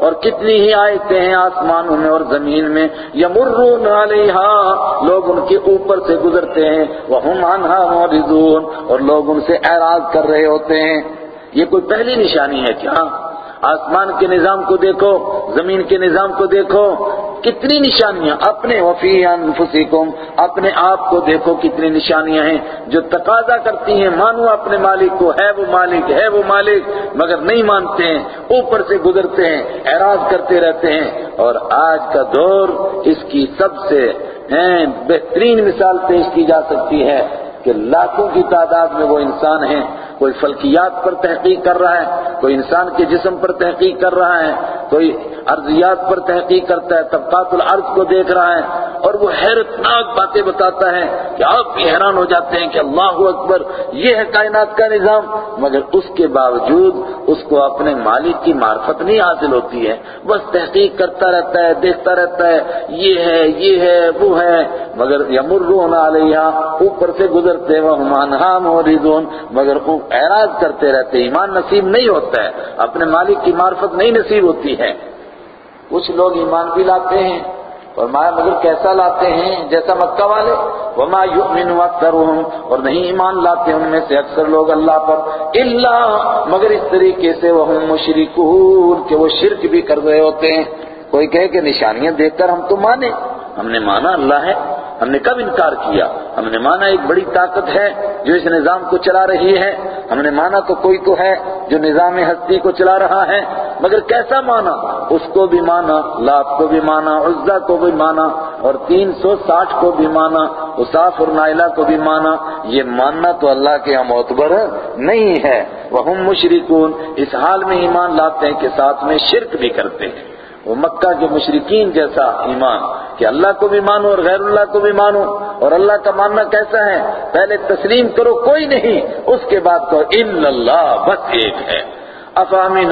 اور کتنی ہی آیتیں ہیں آسمانوں میں اور زمین میں، يَمُرُّونَ عَلَيْهَا، لوگ ان کے اوپر سے گزرتے ہیں، وَهُمْ عَنْهَا مُعْرِضُونَ، اور لوگ ان سے اعراض کر رہے ہوتے ہیں۔ یہ کوئی پہلی نشانی ہے کیا؟ آسمان کے نظام کو دیکھو، زمین کے نظام کو دیکھو، کتنی نشانیاں، اپنے وفی انفسکم، اپنے آپ کو دیکھو کتنی نشانیاں ہیں، جو تقاضا کرتی ہیں، مانو اپنے مالک کو، ہے وہ مالک، ہے وہ مالک، مگر نہیں مانتے ہیں، اوپر سے گزرتے ہیں، اعراض کرتے رہتے ہیں، اور آج کا دور اس کی سب سے بہترین مثال پیش کی جا سکتی ہے کہ لاکھوں کی تعداد میں وہ انسان ہیں۔ کوئی فلکیات پر تحقیق کر رہا ہے، کوئی انسان کے جسم پر تحقیق کر رہا ہے، کوئی ارضیات پر تحقیق کرتا ہے، طبقات الارض کو دیکھ رہا ہے، اور وہ حیرتناک باتیں بتاتا ہے کہ آپ بھی حیران ہو جاتے ہیں کہ اللہ اکبر، یہ ہے کائنات کا نظام، مگر اس کے باوجود اس کو اپنے مالک کی معرفت نہیں حاصل ہوتی ہے۔ بس تحقیق کرتا رہتا ہے، دیکھتا رہتا ہے، یہ ہے یہ ہے، وہ ہے، مگر یمرون علیہ اوپر سے گزرتے وہ منہام اور مگر اعراض کرتے رہتے ایمان نصیب نہیں ہوتا ہے، اپنے مالک کی معرفت نہیں نصیب ہوتی ہے۔ کچھ لوگ ایمان بھی لاتے ہیں اور مگر کیسا لاتے ہیں؟ جیسا مکہ والے۔ وما یؤمن اکثرهم اور نہیں ایمان لاتے ان میں سے اکثر لوگ اللہ پر۔ الا مگر اس طریقے سے وہ مشرکون کہ وہ شرک بھی کر رہے ہوتے ہیں۔ کوئی کہے کہ نشانیاں دیکھ کر ہم تو مانے ہم نے مانا، اللہ ہے۔ ہم نے کب انکار کیا؟ ہم نے مانا ایک بڑی طاقت ہے جو اس نظام کو چلا رہی ہے۔ ہم نے مانا تو کوئی تو ہے جو نظام ہستی کو چلا رہا ہے۔ مگر کیسا مانا؟ اس کو بھی مانا لات کو بھی مانا، عزہ کو بھی مانا اور تین سو ساٹھ کو بھی مانا اصاف اور نائلہ کو بھی مانا۔ یہ ماننا تو اللہ کے یہاں معتبر نہیں ہے۔ وہ مشرکون اس حال میں ایمان لاتے ہیں کہ ساتھ میں شرک بھی کرتے ہیں۔ وہ مکہ کے مشرقین جیسا ایمان کہ اللہ کو بھی مانو اور غیر اللہ کو بھی مانو اور اللہ کا ماننا کیسا ہے؟ پہلے تسلیم کرو، کوئی نہیں۔ اس کے بعد تو ان اللہ، بس ایک ہے۔ افامین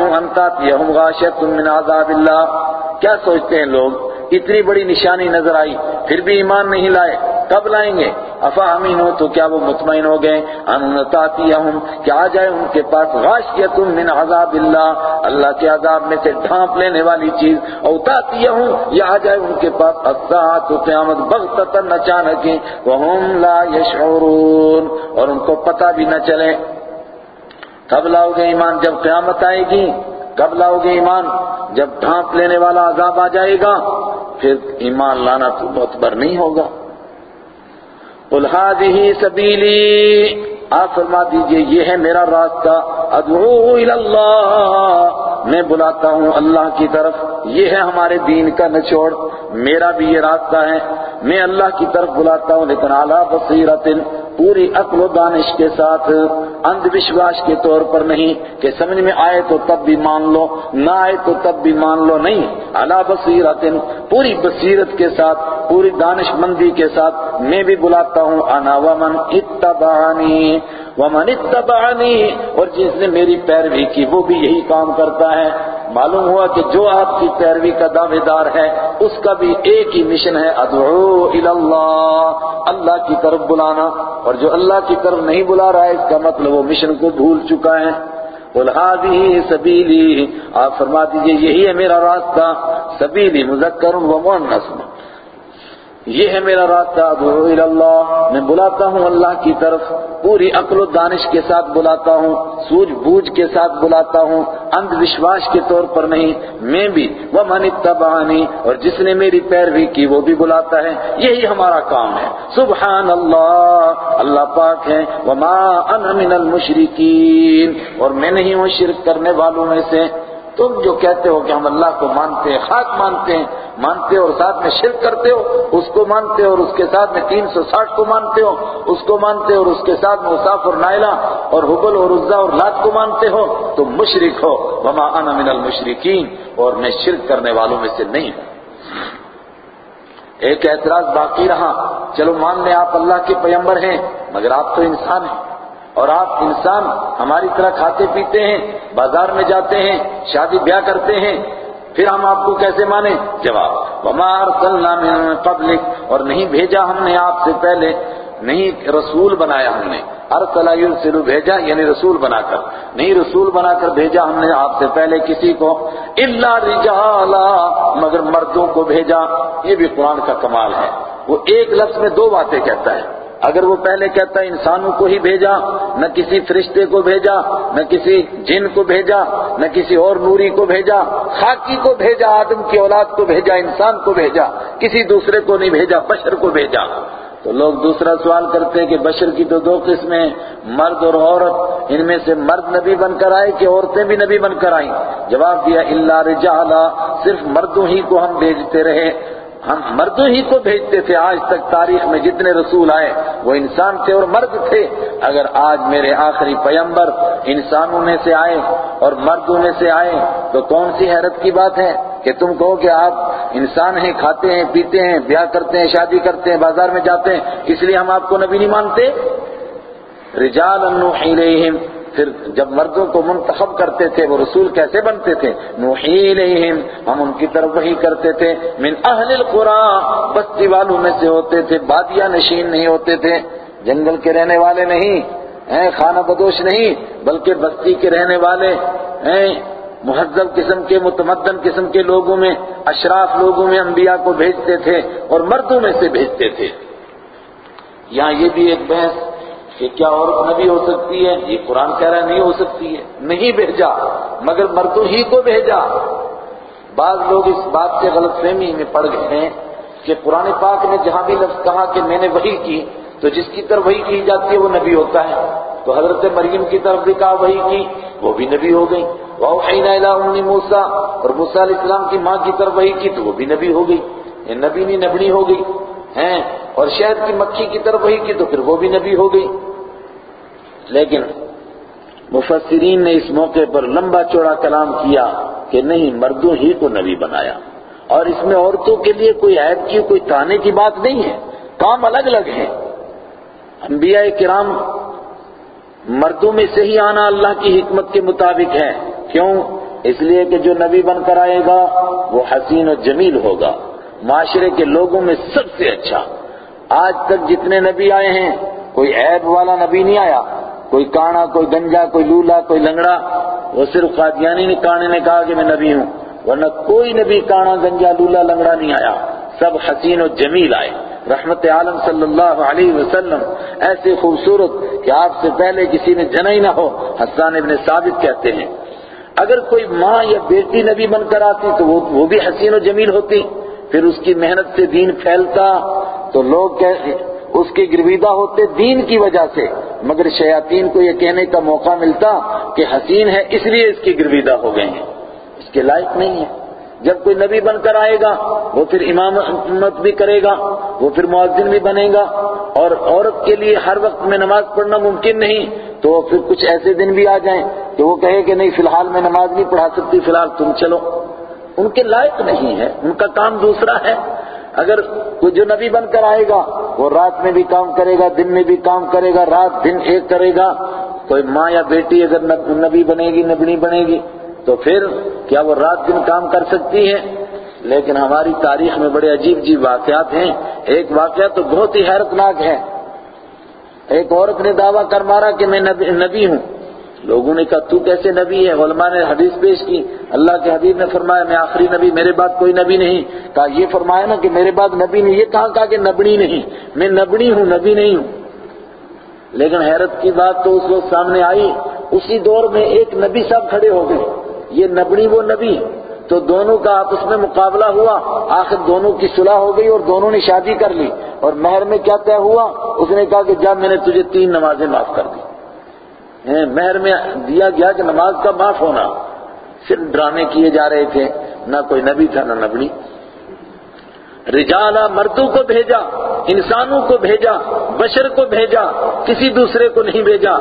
غاشت من عذاب اللہ۔ کیا سوچتے ہیں لوگ؟ اتنی بڑی نشانی نظر آئی، پھر بھی ایمان نہیں لائے۔ کب لائیں گے؟ افا امین ہو تو کیا وہ مطمئن ہو گئے؟ انتاتیہم کہ آ جائے ان کے پاس غاشیتم من عذاب اللہ۔ اللہ کے عذاب میں سے ڈھانپ لینے والی چیز۔ اوتاتیہم یا آ جائے ان کے پاس الساعت قیامت بغتتن اچانک وہم لا یشعرون، اور ان کو پتہ بھی نہ چلے۔ کب لاؤ گے ایمان؟ جب قیامت آئے گی۔ کب لاؤ گے ایمان؟ جب ڈھانپ لینے والا عذاب آ جائے گا۔ پھر ایمان لانا تو بہت بر نہیں ہوگا۔ الحادی سبیلی آپ فرما دیجیے، یہ ہے میرا راستہ ادعو اللہ میں بلاتا ہوں اللہ کی طرف، یہ ہے ہمارے دین کا نچوڑ، میرا بھی یہ راستہ ہے۔ میں اللہ کی طرف بلاتا ہوں، لیکن اعلیٰ بصیرت پوری عقل و دانش کے ساتھ اندھ وشواس کے طور پر نہیں کہ سمجھ میں آئے تو تب بھی مان لو، نہ آئے تو تب بھی مان لو، نہیں۔ اعلیٰ بصیرت پوری بصیرت کے ساتھ، پوری دانش مندی کے ساتھ میں بھی بلاتا ہوں، انا ومن اتبعانی ومن اتبعنی، اور جس نے میری پیروی کی وہ بھی یہی کام کرتا ہے۔ معلوم ہوا کہ جو آپ کی پیروی کا دعوے دار ہے، اس کا بھی ایک ہی مشن ہے، ادعو اللہ اللہ کی طرف بلانا۔ اور جو اللہ کی طرف نہیں بلا رہا ہے، اس کا مطلب وہ مشن کو بھول چکا ہے۔ الحادی سبیلی آپ فرما دیجیے، یہی ہے میرا راستہ۔ سبیلی مذکر و مؤنث۔ یہ ہے میرا راستہ ادعو اللہ میں بلاتا ہوں اللہ کی طرف، پوری عقل و دانش کے ساتھ بلاتا ہوں، سوج بوجھ کے ساتھ بلاتا ہوں، اندھ وشواس کے طور پر نہیں، میں بھی وہ من اتبعانی اور جس نے میری پیروی کی، وہ بھی بلاتا ہے۔ یہی ہمارا کام ہے۔ سبحان اللہ اللہ پاک ہے۔ وما انا من المشرکین۔ اور میں نہیں ہوں شرک کرنے والوں میں سے۔ تم جو کہتے ہو کہ ہم اللہ کو مانتے ہیں خاک مانتے ہیں، مانتے ہو اور ساتھ میں شرک کرتے ہو، اس کو مانتے ہو اور اس کے ساتھ میں تین سو ساٹھ کو مانتے ہو، اس کو مانتے ہو اور اس کے ساتھ میں اصاف اور نائلہ اور حبل اور عزا اور لات کو مانتے ہو، تم مشرک ہو۔ وما انا من المشرکین، اور میں شرک کرنے والوں میں سے نہیں ہوں۔ ایک اعتراض باقی رہا، چلو مان لیں آپ اللہ کے پیمبر ہیں، مگر آپ تو انسان ہیں۔ اور آپ انسان ہماری طرح کھاتے پیتے ہیں، بازار میں جاتے ہیں، شادی بیاہ کرتے ہیں، پھر ہم آپ کو کیسے مانیں؟ جواب، وما ارسلنا من قبلک اور نہیں بھیجا ہم نے آپ سے پہلے، نہیں رسول بنایا ہم نے۔ ارسل یرسلو بھیجا یعنی رسول بنا کر۔ نہیں رسول بنا کر بھیجا ہم نے آپ سے پہلے کسی کو۔ الا رجالا، مگر مردوں کو بھیجا۔ یہ بھی قرآن کا کمال ہے۔ وہ ایک لفظ میں دو باتیں کہتا ہے۔ اگر وہ پہلے کہتا ہے انسانوں کو ہی بھیجا، نہ کسی فرشتے کو بھیجا، نہ کسی جن کو بھیجا، نہ کسی اور نوری کو بھیجا، خاکی کو بھیجا، آدم کی اولاد کو بھیجا، انسان کو بھیجا، کسی دوسرے کو نہیں بھیجا، بشر کو بھیجا۔ تو لوگ دوسرا سوال کرتے ہیں کہ بشر کی تو دو قسمیں مرد اور عورت، ان میں سے مرد نبی بن کر آئے کہ عورتیں بھی نبی بن کر آئیں؟ جواب دیا اللہ رجالا، صرف مردوں ہی کو ہم بھیجتے رہے۔ ہم مردوں ہی کو بھیجتے تھے، آج تک تاریخ میں جتنے رسول آئے، وہ انسان تھے اور مرد تھے۔ اگر آج میرے آخری پیمبر انسانوں میں سے آئے اور مردوں میں سے آئے، تو کون سی حیرت کی بات ہے کہ تم کہو کہ آپ انسان ہیں، کھاتے ہیں، پیتے ہیں، بیاہ کرتے ہیں، شادی کرتے ہیں، بازار میں جاتے ہیں، اس لیے ہم آپ کو نبی نہیں مانتے؟ رجال پھر جب مردوں کو منتخب کرتے تھے وہ رسول کیسے بنتے تھے؟ نوحی الیہم ہم ان کی طرف وہی کرتے تھے۔ من اہل القرآ بستی والوں میں سے ہوتے تھے بادیا نشین نہیں ہوتے تھے۔ جنگل کے رہنے والے نہیں، ہیں، خانہ بدوش نہیں، بلکہ بستی کے رہنے والے، ہیں۔ مہذب قسم کے، متمدن قسم کے لوگوں میں، اشراف لوگوں میں انبیاء کو بھیجتے تھے اور مردوں میں سے بھیجتے تھے۔ یہاں یہ بھی ایک بحث کہ کیا عورت نبی ہو سکتی ہے؟ یہ قرآن کہہ رہا ہے نہیں ہو سکتی ہے۔ نہیں بھیجا، مگر مردوں ہی کو بھیجا۔ بعض لوگ اس بات سے غلط فہمی میں پڑ گئے ہیں کہ قرآن پاک نے جہاں بھی لفظ کہا کہ میں نے وہی کی، تو جس کی طرف وہی کی جاتی ہے وہ نبی ہوتا ہے۔ تو حضرت مریم کی طرف بھی کہا وہی کی، وہ بھی نبی ہو گئی۔ وَأَوْحَيْنَا إِلَىٰ أُمِّ اور موسیٰ علیہ السلام کی ماں کی طرف وہی کی تو وہ بھی نبی ہو گئی۔ یہ نبی نہیں نبنی ہو گئی۔ ہیں اور شہد کی مکھی کی طرف وہی کی تو پھر وہ بھی نبی ہو گئی۔ لیکن مفسرین نے اس موقع پر لمبا چوڑا کلام کیا کہ نہیں، مردوں ہی کو نبی بنایا۔ اور اس میں عورتوں کے لیے کوئی عیب کی، کوئی تانے کی بات نہیں ہے۔ کام الگ الگ ہے انبیاء کرام مردوں میں سے ہی آنا اللہ کی حکمت کے مطابق ہے۔ کیوں؟ اس لیے کہ جو نبی بن کر آئے گا، وہ حسین و جمیل ہوگا۔ معاشرے کے لوگوں میں سب سے اچھا۔ آج تک جتنے نبی آئے ہیں، کوئی عیب والا نبی نہیں آیا۔ کوئی کانا، کوئی گنجا، کوئی لولا، کوئی لنگڑا۔ وہ صرف قادیانی نے کانے نے کہا کہ میں نبی ہوں، ورنہ کوئی نبی کانا، گنجا، لولا، لنگڑا نہیں آیا۔ سب حسین و جمیل آئے۔ رحمت عالم صلی اللہ علیہ وسلم ایسے خوبصورت کہ آپ سے پہلے کسی نے جنا ہی نہ ہو، حسان ابن ثابت کہتے ہیں۔ اگر کوئی ماں یا بیٹی نبی بن کر آتی تو وہ بھی حسین و جمیل ہوتی۔ پھر اس کی محنت سے دین پھیلتا۔ تو لوگ اس کے گرویدہ ہوتے دین کی وجہ سے۔ مگر شیاطین کو یہ کہنے کا موقع ملتا کہ حسین ہے، اس لیے اس کی گرویدہ ہو گئے ہیں۔ اس کے لائق نہیں ہے۔ جب کوئی نبی بن کر آئے گا، وہ پھر امامت بھی کرے گا، وہ پھر معذن بھی بنے گا۔ اور عورت کے لیے ہر وقت میں نماز پڑھنا ممکن نہیں، تو پھر کچھ ایسے دن بھی آ جائیں کہ وہ کہے کہ نہیں، فی الحال میں نماز نہیں پڑھا سکتی، فی الحال تم چلو۔ ان کے لائق نہیں ہے، ان کا کام دوسرا ہے۔ اگر کوئی جو نبی بن کر آئے گا، وہ رات میں بھی کام کرے گا، دن میں بھی کام کرے گا، رات دن ایک کرے گا، کوئی ماں یا بیٹی اگر نبی بنے گی، نبنی بنے گی، تو پھر کیا وہ رات دن کام کر سکتی ہے؟ لیکن ہماری تاریخ میں بڑے عجیب عجیب واقعات ہیں۔ ایک واقعہ تو بہت ہی حیرت ناک ہے۔ ایک عورت نے دعویٰ کر مارا کہ میں نبی ہوں۔ لوگوں نے کہا، تو کیسے نبی ہے؟ علماء نے حدیث پیش کی۔ اللہ کے حبیب نے فرمایا، میں آخری نبی، میرے بعد کوئی نبی نہیں۔ کہا، یہ فرمایا نا کہ میرے بعد نبی نہیں، یہ کہاں کہا کہ نبنی نہیں۔ میں نبنی ہوں، نبی نہیں ہوں۔ لیکن حیرت کی بات تو اس وقت سامنے آئی۔ اسی دور میں ایک نبی صاحب کھڑے ہو گئے۔ یہ نبنی وہ نبی۔ تو دونوں کا آپس میں مقابلہ ہوا۔ آخر دونوں کی صلح ہو گئی اور دونوں نے شادی کر لی۔ اور مہر میں کیا طے ہوا؟ اس نے کہا کہ جب میں نے تجھے تین نمازیں معاف کر دی مہر میں دیا گیا کہ نماز کا معاف ہونا۔ صرف ڈرامے کیے جا رہے تھے۔ نہ کوئی نبی تھا، نہ نبنی رجالا مردوں کو بھیجا، انسانوں کو بھیجا، بشر کو بھیجا، کسی دوسرے کو نہیں بھیجا۔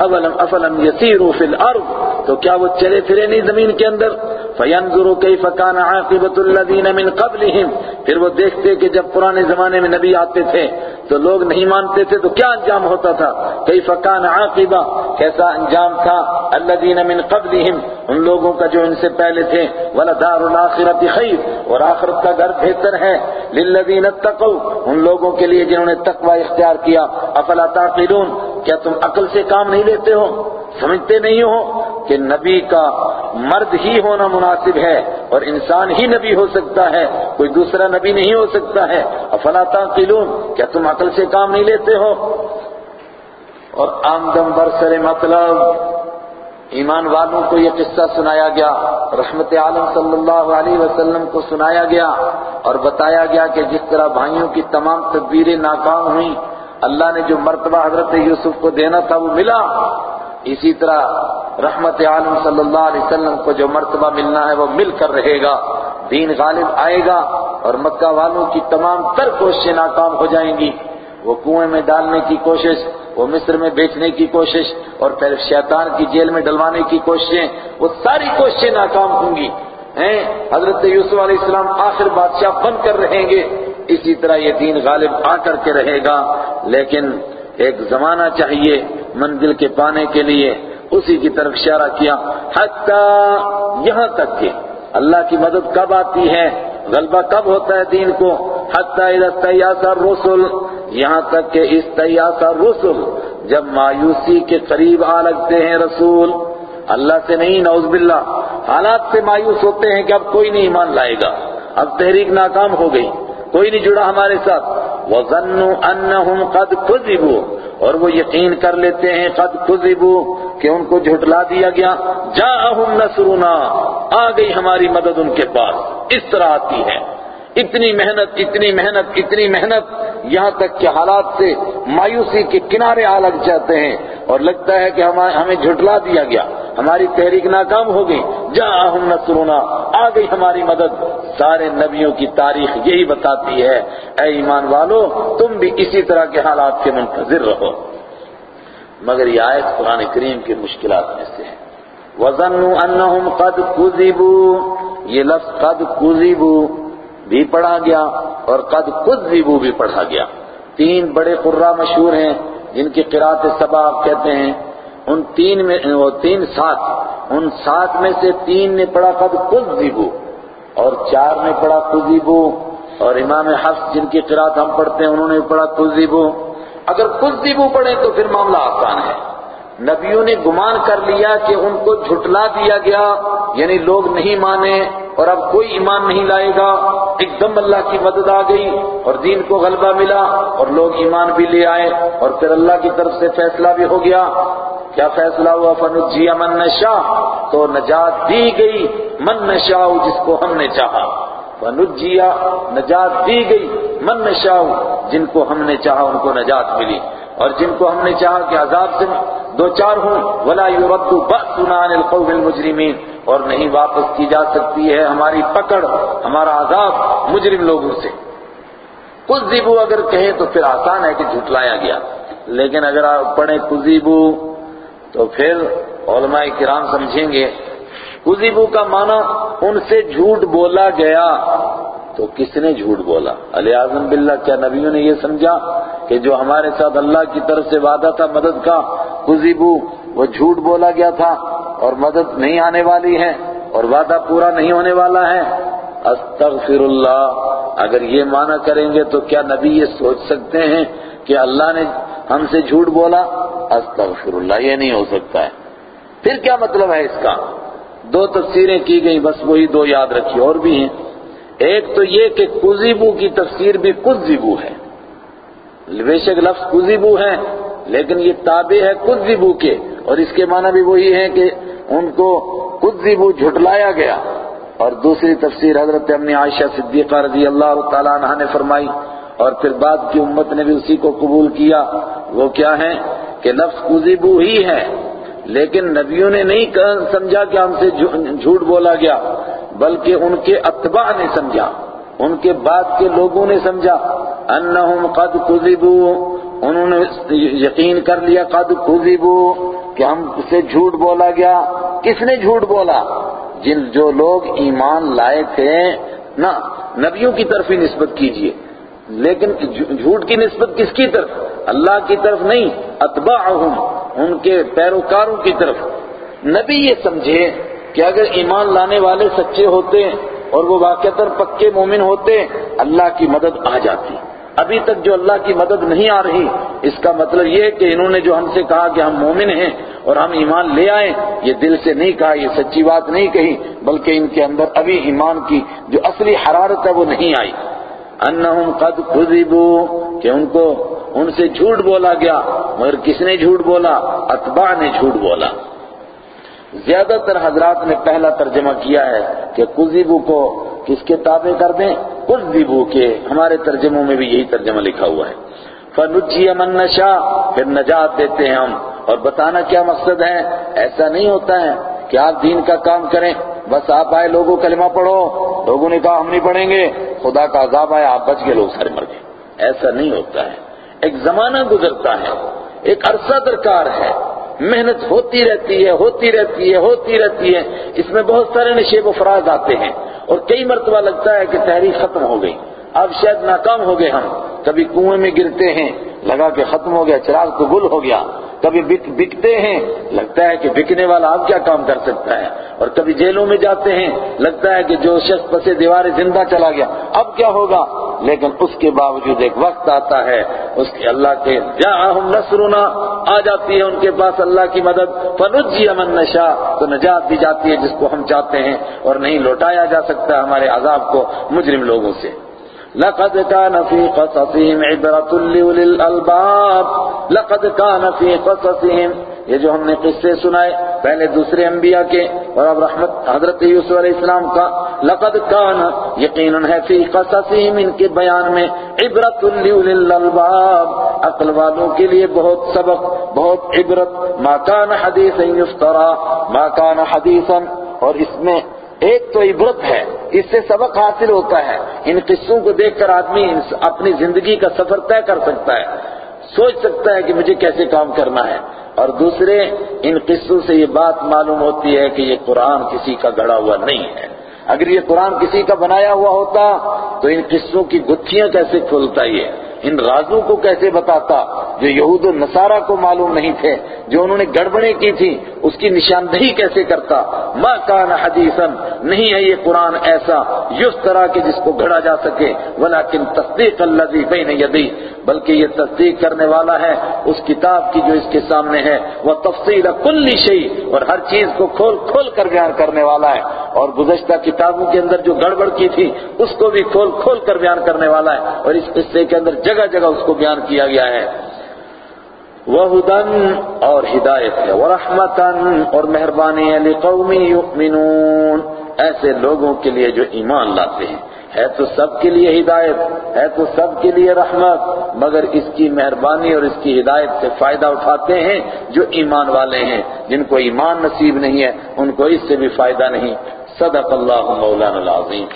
اولم افلم یسیروا فی الارض۔ تو کیا وہ چلے پھرے نہیں زمین کے اندر؟ فینظروا کیف کان عاقبۃ الذین من قبلہم پھر وہ دیکھتے کہ جب پرانے زمانے میں نبی آتے تھے تو لوگ نہیں مانتے تھے، تو کیا انجام ہوتا تھا؟ کئی فقان عاقبہ کیسا انجام تھا؟ الذین من قبلہم ان لوگوں کا جو ان سے پہلے تھے۔ وَلَدَارُ الْآخِرَةِ خَيْرٌ۔ اور آخرت کا گھر بہتر ہے۔ لِلَّذِينَ اتَّقَوْا۔ ان لوگوں کے لیے جنہوں نے تقوی اختیار کیا۔ افلا تعقلون؟ کیا تم عقل سے کام نہیں لیتے ہو؟ سمجھتے نہیں ہو؟ کہ نبی کا مرد ہی ہونا مناسب ہے اور انسان ہی نبی ہو سکتا ہے، کوئی دوسرا نبی نہیں ہو سکتا ہے۔ افلا تعقلون؟ کیا تم عقل سے کام نہیں لیتے ہو؟ اور آمدم برسر مطلب ایمان والوں کو یہ قصہ سنایا گیا، رحمت عالم صلی اللہ علیہ وسلم کو سنایا گیا اور بتایا گیا کہ جس طرح بھائیوں کی تمام تدبیریں ناکام ہوئیں، اللہ نے جو مرتبہ حضرت یوسف کو دینا تھا وہ ملا۔ اسی طرح رحمت عالم صلی اللہ علیہ وسلم کو جو مرتبہ ملنا ہے وہ مل کر رہے گا۔ دین غالب آئے گا اور مکہ والوں کی تمام تر کوششیں ناکام ہو جائیں گی۔ وہ کنویں میں ڈالنے کی کوشش، وہ مصر میں بیچنے کی کوشش اور پھر شیطان کی جیل میں ڈلوانے کی کوششیں، وہ ساری کوششیں ناکام ہوں گی۔ ہیں؟ حضرت یوسف علیہ السلام آخر بادشاہ بن کر رہیں گے۔ اسی طرح یہ دین غالب آ کر کے رہے گا۔ لیکن ایک زمانہ چاہیے۔ منزل کے پانے کے لیے اسی کی طرف اشارہ کیا، حتی یہاں تک کہ اللہ کی مدد کب آتی ہے، غلبہ کب ہوتا ہے دین کو؟ حتی اذا استیاس الرسل، یہاں تک کہ اس تیاس الرسل، جب مایوسی کے قریب آ لگتے ہیں رسول، اللہ سے نہیں، نعوذ باللہ، حالات سے مایوس ہوتے ہیں کہ اب کوئی نہیں ایمان لائے گا، اب تحریک ناکام ہو گئی۔ کوئی نہیں جڑا ہمارے ساتھ۔ وَظَنُّوا أَنَّهُمْ قَدْ كُذِبُوا۔ اور وہ یقین کر لیتے ہیں، قد كُذِبُوا کہ ان کو جھٹلا دیا گیا۔ جَاءَهُمْ نصرنا۔ آ گئی ہماری مدد ان کے پاس۔ اس طرح آتی ہے۔ اتنی محنت اتنی محنت اتنی محنت، یہاں تک کہ حالات سے مایوسی کے کنارے آ لگ جاتے ہیں اور لگتا ہے کہ ہمیں جھٹلا دیا گیا۔ ہماری تحریک ناکام ہو گئی۔ جہاں ہم نصرنا، آ گئی ہماری مدد۔ سارے نبیوں کی تاریخ یہی بتاتی ہے، اے ایمان والو، تم بھی اسی طرح کے حالات کے منتظر رہو۔ مگر یہ آیت قرآن کریم کی مشکلات میں سے ہے۔ وَظَنُّوا أَنَّهُمْ قَدْ كُذِبُوا۔ یہ لفظ قد كُذِبُوا۔ بھی پڑھا گیا اور قد كُذِبُوا بھی پڑھا گیا۔ تین بڑے قرآ مشہور ہیں، جن کی قرآت سبا آپ کہتے ہیں۔ ان تین میں، وہ تین سات، ان سات میں سے تین نے پڑھا قد كُذِبُوا اور چار نے پڑھا كُذِبُوا اور امام حفظ جن کی قرآت ہم پڑھتے ہیں، انہوں نے پڑھا كُذِبُوا اگر كُذِبُوا پڑھیں تو پھر معاملہ آسان ہے۔ نبیوں نے گمان کر لیا کہ ان کو جھٹلا دیا گیا یعنی لوگ نہیں مانے اور اب کوئی ایمان نہیں لائے گا۔ ایک دم اللہ کی مدد آ گئی اور دین کو غلبہ ملا اور لوگ ایمان بھی لے آئے اور پھر اللہ کی طرف سے فیصلہ بھی ہو گیا۔ کیا فیصلہ ہوا؟ فنجیا من نشاء۔ تو نجات دی گئی من نشاء، جس کو ہم نے چاہا۔ فنجیا نجات دی گئی من نشاء، جن کو ہم نے چاہا، ان کو نجات ملی۔ اور جن کو ہم نے چاہا کہ عذاب سے دو چار ہوں۔ ولا يرد بأسنا عن القوم المجرمین اور نہیں واپس کی جا سکتی ہے ہماری پکڑ، ہمارا عذاب مجرم لوگوں سے۔ کذبو اگر کہیں تو پھر آسان ہے کہ جھٹلایا گیا۔ لیکن اگر آپ پڑھیں کذبو تو پھر علماء کرام سمجھیں گے۔ کذبو کا معنی ان سے جھوٹ بولا گیا۔ تو کس نے جھوٹ بولا؟ علی اعظم باللہ، کیا نبیوں نے یہ سمجھا کہ جو ہمارے ساتھ اللہ کی طرف سے وعدہ تھا، مدد کا کذبو وہ جھوٹ بولا گیا تھا اور مدد نہیں آنے والی ہے اور وعدہ پورا نہیں ہونے والا ہے۔ استغفر اللہ اگر یہ معنی کریں گے تو کیا نبی یہ سوچ سکتے ہیں کہ اللہ نے ہم سے جھوٹ بولا؟ استغفر اللہ یہ نہیں ہو سکتا ہے۔ پھر کیا مطلب ہے اس کا؟ دو تفسیریں کی گئی بس وہی دو یاد رکھی، اور بھی ہیں۔ ایک تو یہ کہ کزیبو کی تفسیر بھی کزیبو ہے۔ بے شک لفظ کزیبو ہے لیکن یہ تابع ہے کزیبو کے، اور اس کے معنی بھی وہی ہے کہ ان کو کزیبو جھٹلایا گیا۔ اور دوسری تفسیر حضرت اپنی عائشہ صدیقہ رضی اللہ تعالیٰ عنہ نے فرمائی، اور پھر بعد کی امت نے بھی اسی کو قبول کیا۔ وہ کیا ہے کہ لفظ کزیبو ہی ہے لیکن نبیوں نے نہیں سمجھا کہ ہم سے جھوٹ بولا گیا۔ بلکہ ان کے اتباع نے سمجھا، ان کے بعد کے لوگوں نے سمجھا، انہم قد کذبوا انہوں نے یقین کر لیا قد کذبوا کہ ہم سے جھوٹ بولا گیا۔ کس نے جھوٹ بولا؟ جن جو لوگ ایمان لائے تھے۔ نا نبیوں کی طرف ہی نسبت کیجیے۔ لیکن جھوٹ کی نسبت کس کی طرف؟ اللہ کی طرف نہیں، اتباعہم، ان کے پیروکاروں کی طرف۔ نبی یہ سمجھے کہ اگر ایمان لانے والے سچے ہوتے اور وہ واقعتر پکے مومن ہوتے، اللہ کی مدد آ جاتی۔ ابھی تک جو اللہ کی مدد نہیں آ رہی، اس کا مطلب یہ کہ انہوں نے جو ہم سے کہا کہ ہم مومن ہیں اور ہم ایمان لے آئیں یہ دل سے نہیں کہا، یہ سچی بات نہیں کہی، بلکہ ان کے اندر ابھی ایمان کی جو اصلی حرارت ہے وہ نہیں آئی۔ انہم قد خذبو کہ ان کو، ان سے جھوٹ بولا گیا، مگر کس نے جھوٹ بولا؟ اتباع نے جھوٹ بولا۔ زیادہ تر حضرات نے پہلا ترجمہ کیا ہے کہ کزیبو کو کس کے تابع کر دیں؟ کزیبو کے۔ ہمارے ترجموں میں بھی یہی ترجمہ لکھا ہوا ہے۔ فنجی امن نشا پھر نجات دیتے ہیں ہم۔ اور بتانا کیا مقصد ہے؟ ایسا نہیں ہوتا ہے کہ آپ دین کا کام کریں۔ بس آپ آئے لوگوں کلمہ پڑھو۔ لوگوں نے کہا ہم نہیں پڑھیں گے۔ خدا کا عذاب آیا آپ بچ کے لوگ سارے مر گئے۔ ایسا نہیں ہوتا ہے۔ ایک زمانہ گزرتا ہے۔ ایک عرصہ درکار ہے۔ محنت ہوتی رہتی ہے، ہوتی رہتی ہے، ہوتی رہتی ہے۔ اس میں بہت سارے نشیب و فراز آتے ہیں اور کئی مرتبہ لگتا ہے کہ تحریک ختم ہو گئی۔ اب شاید ناکام ہو گئے ہم۔ کبھی کنویں میں گرتے ہیں، لگا کہ ختم ہو گیا، چراغ تو گل ہو گیا۔ کبھی بکتے ہیں، لگتا ہے کہ بکنے والا اب کیا کام کر سکتا ہے؟ اور کبھی جیلوں میں جاتے ہیں، لگتا ہے کہ جو شخص پسے دیوار زندہ چلا گیا، اب کیا ہوگا؟ لیکن اس کے باوجود ایک وقت آتا ہے، اس کے اللہ کے جاہم نصرنا، آ جاتی ہے ان کے پاس اللہ کی مدد، فنجی امن نشا تو نجات دی جاتی ہے جس کو ہم چاہتے ہیں، اور نہیں لوٹایا جا سکتا ہمارے عذاب کو مجرم لوگوں سے۔ لقد كان في قصصهم عبرة لأولي الألباب. لقد كان في قصصهم. یہ جو ہم نے قصے سنائے، پہلے دوسرے انبیاء کے، اور اب رحمت، حضرت یوسف علیہ السلام کا. لقد کان یقیناً ہے، فی قصصهم ان کے بیان میں عبرت لأولی الالباب عقل والوں کے لیے بہت سبق، بہت عبرت. ما کان حدیثا یفترا ما کان حدیثا اور اس میں ایک تو عبرت ہے، اس سے سبق حاصل ہوتا ہے۔ ان قصوں کو دیکھ کر آدمی اپنی زندگی کا سفر طے کر سکتا ہے، سوچ سکتا ہے کہ مجھے کیسے کام کرنا ہے۔ اور دوسرے، ان قصوں سے یہ بات معلوم ہوتی ہے کہ یہ قرآن کسی کا گڑا ہوا نہیں ہے۔ اگر یہ قرآن کسی کا بنایا ہوا ہوتا، تو ان قصوں کی گتھیاں کیسے کھولتا یہ؟ ان رازوں کو کیسے بتاتا جو یہود و نصارہ کو معلوم نہیں تھے، جو انہوں نے گڑبڑیں کی تھی اس کی نشاندہی کیسے کرتا؟ ما کان حدیثا، نہیں ہے یہ قرآن ایسا، یس طرح کے جس کو گھڑا جا سکے، ولیکن تصدیق الذی بین یدی، بلکہ یہ تصدیق کرنے والا ہے، اس کتاب کی جو اس کے سامنے ہے، وہ تفصیل کل شیء، اور ہر چیز کو کھول کھول کر بیان کرنے والا ہے۔ اور گزشتہ کتابوں کے اندر جو گڑبڑ کی تھی، اس کو بھی کھول کھول کر بیان کرنے والا ہے۔ اور اس قصے کے اندر جگہ جگہ اس کو بیان کیا گیا ہے۔ وَهُدًا اور ہدایت ہے۔ وَرَحْمَةً اور مہربانی ہے لِقَوْمِ يُؤْمِنُونَ۔ ایسے لوگوں کے لیے جو ایمان لاتے ہیں۔ ہے تو سب کے لیے ہدایت، ہے تو سب کے لیے رحمت، مگر اس کی مہربانی اور اس کی ہدایت سے فائدہ اٹھاتے ہیں جو ایمان والے ہیں۔ جن کو ایمان نصیب نہیں ہے، ان کو اس سے بھی فائدہ نہیں۔ صدق اللہ مولانا العظیم۔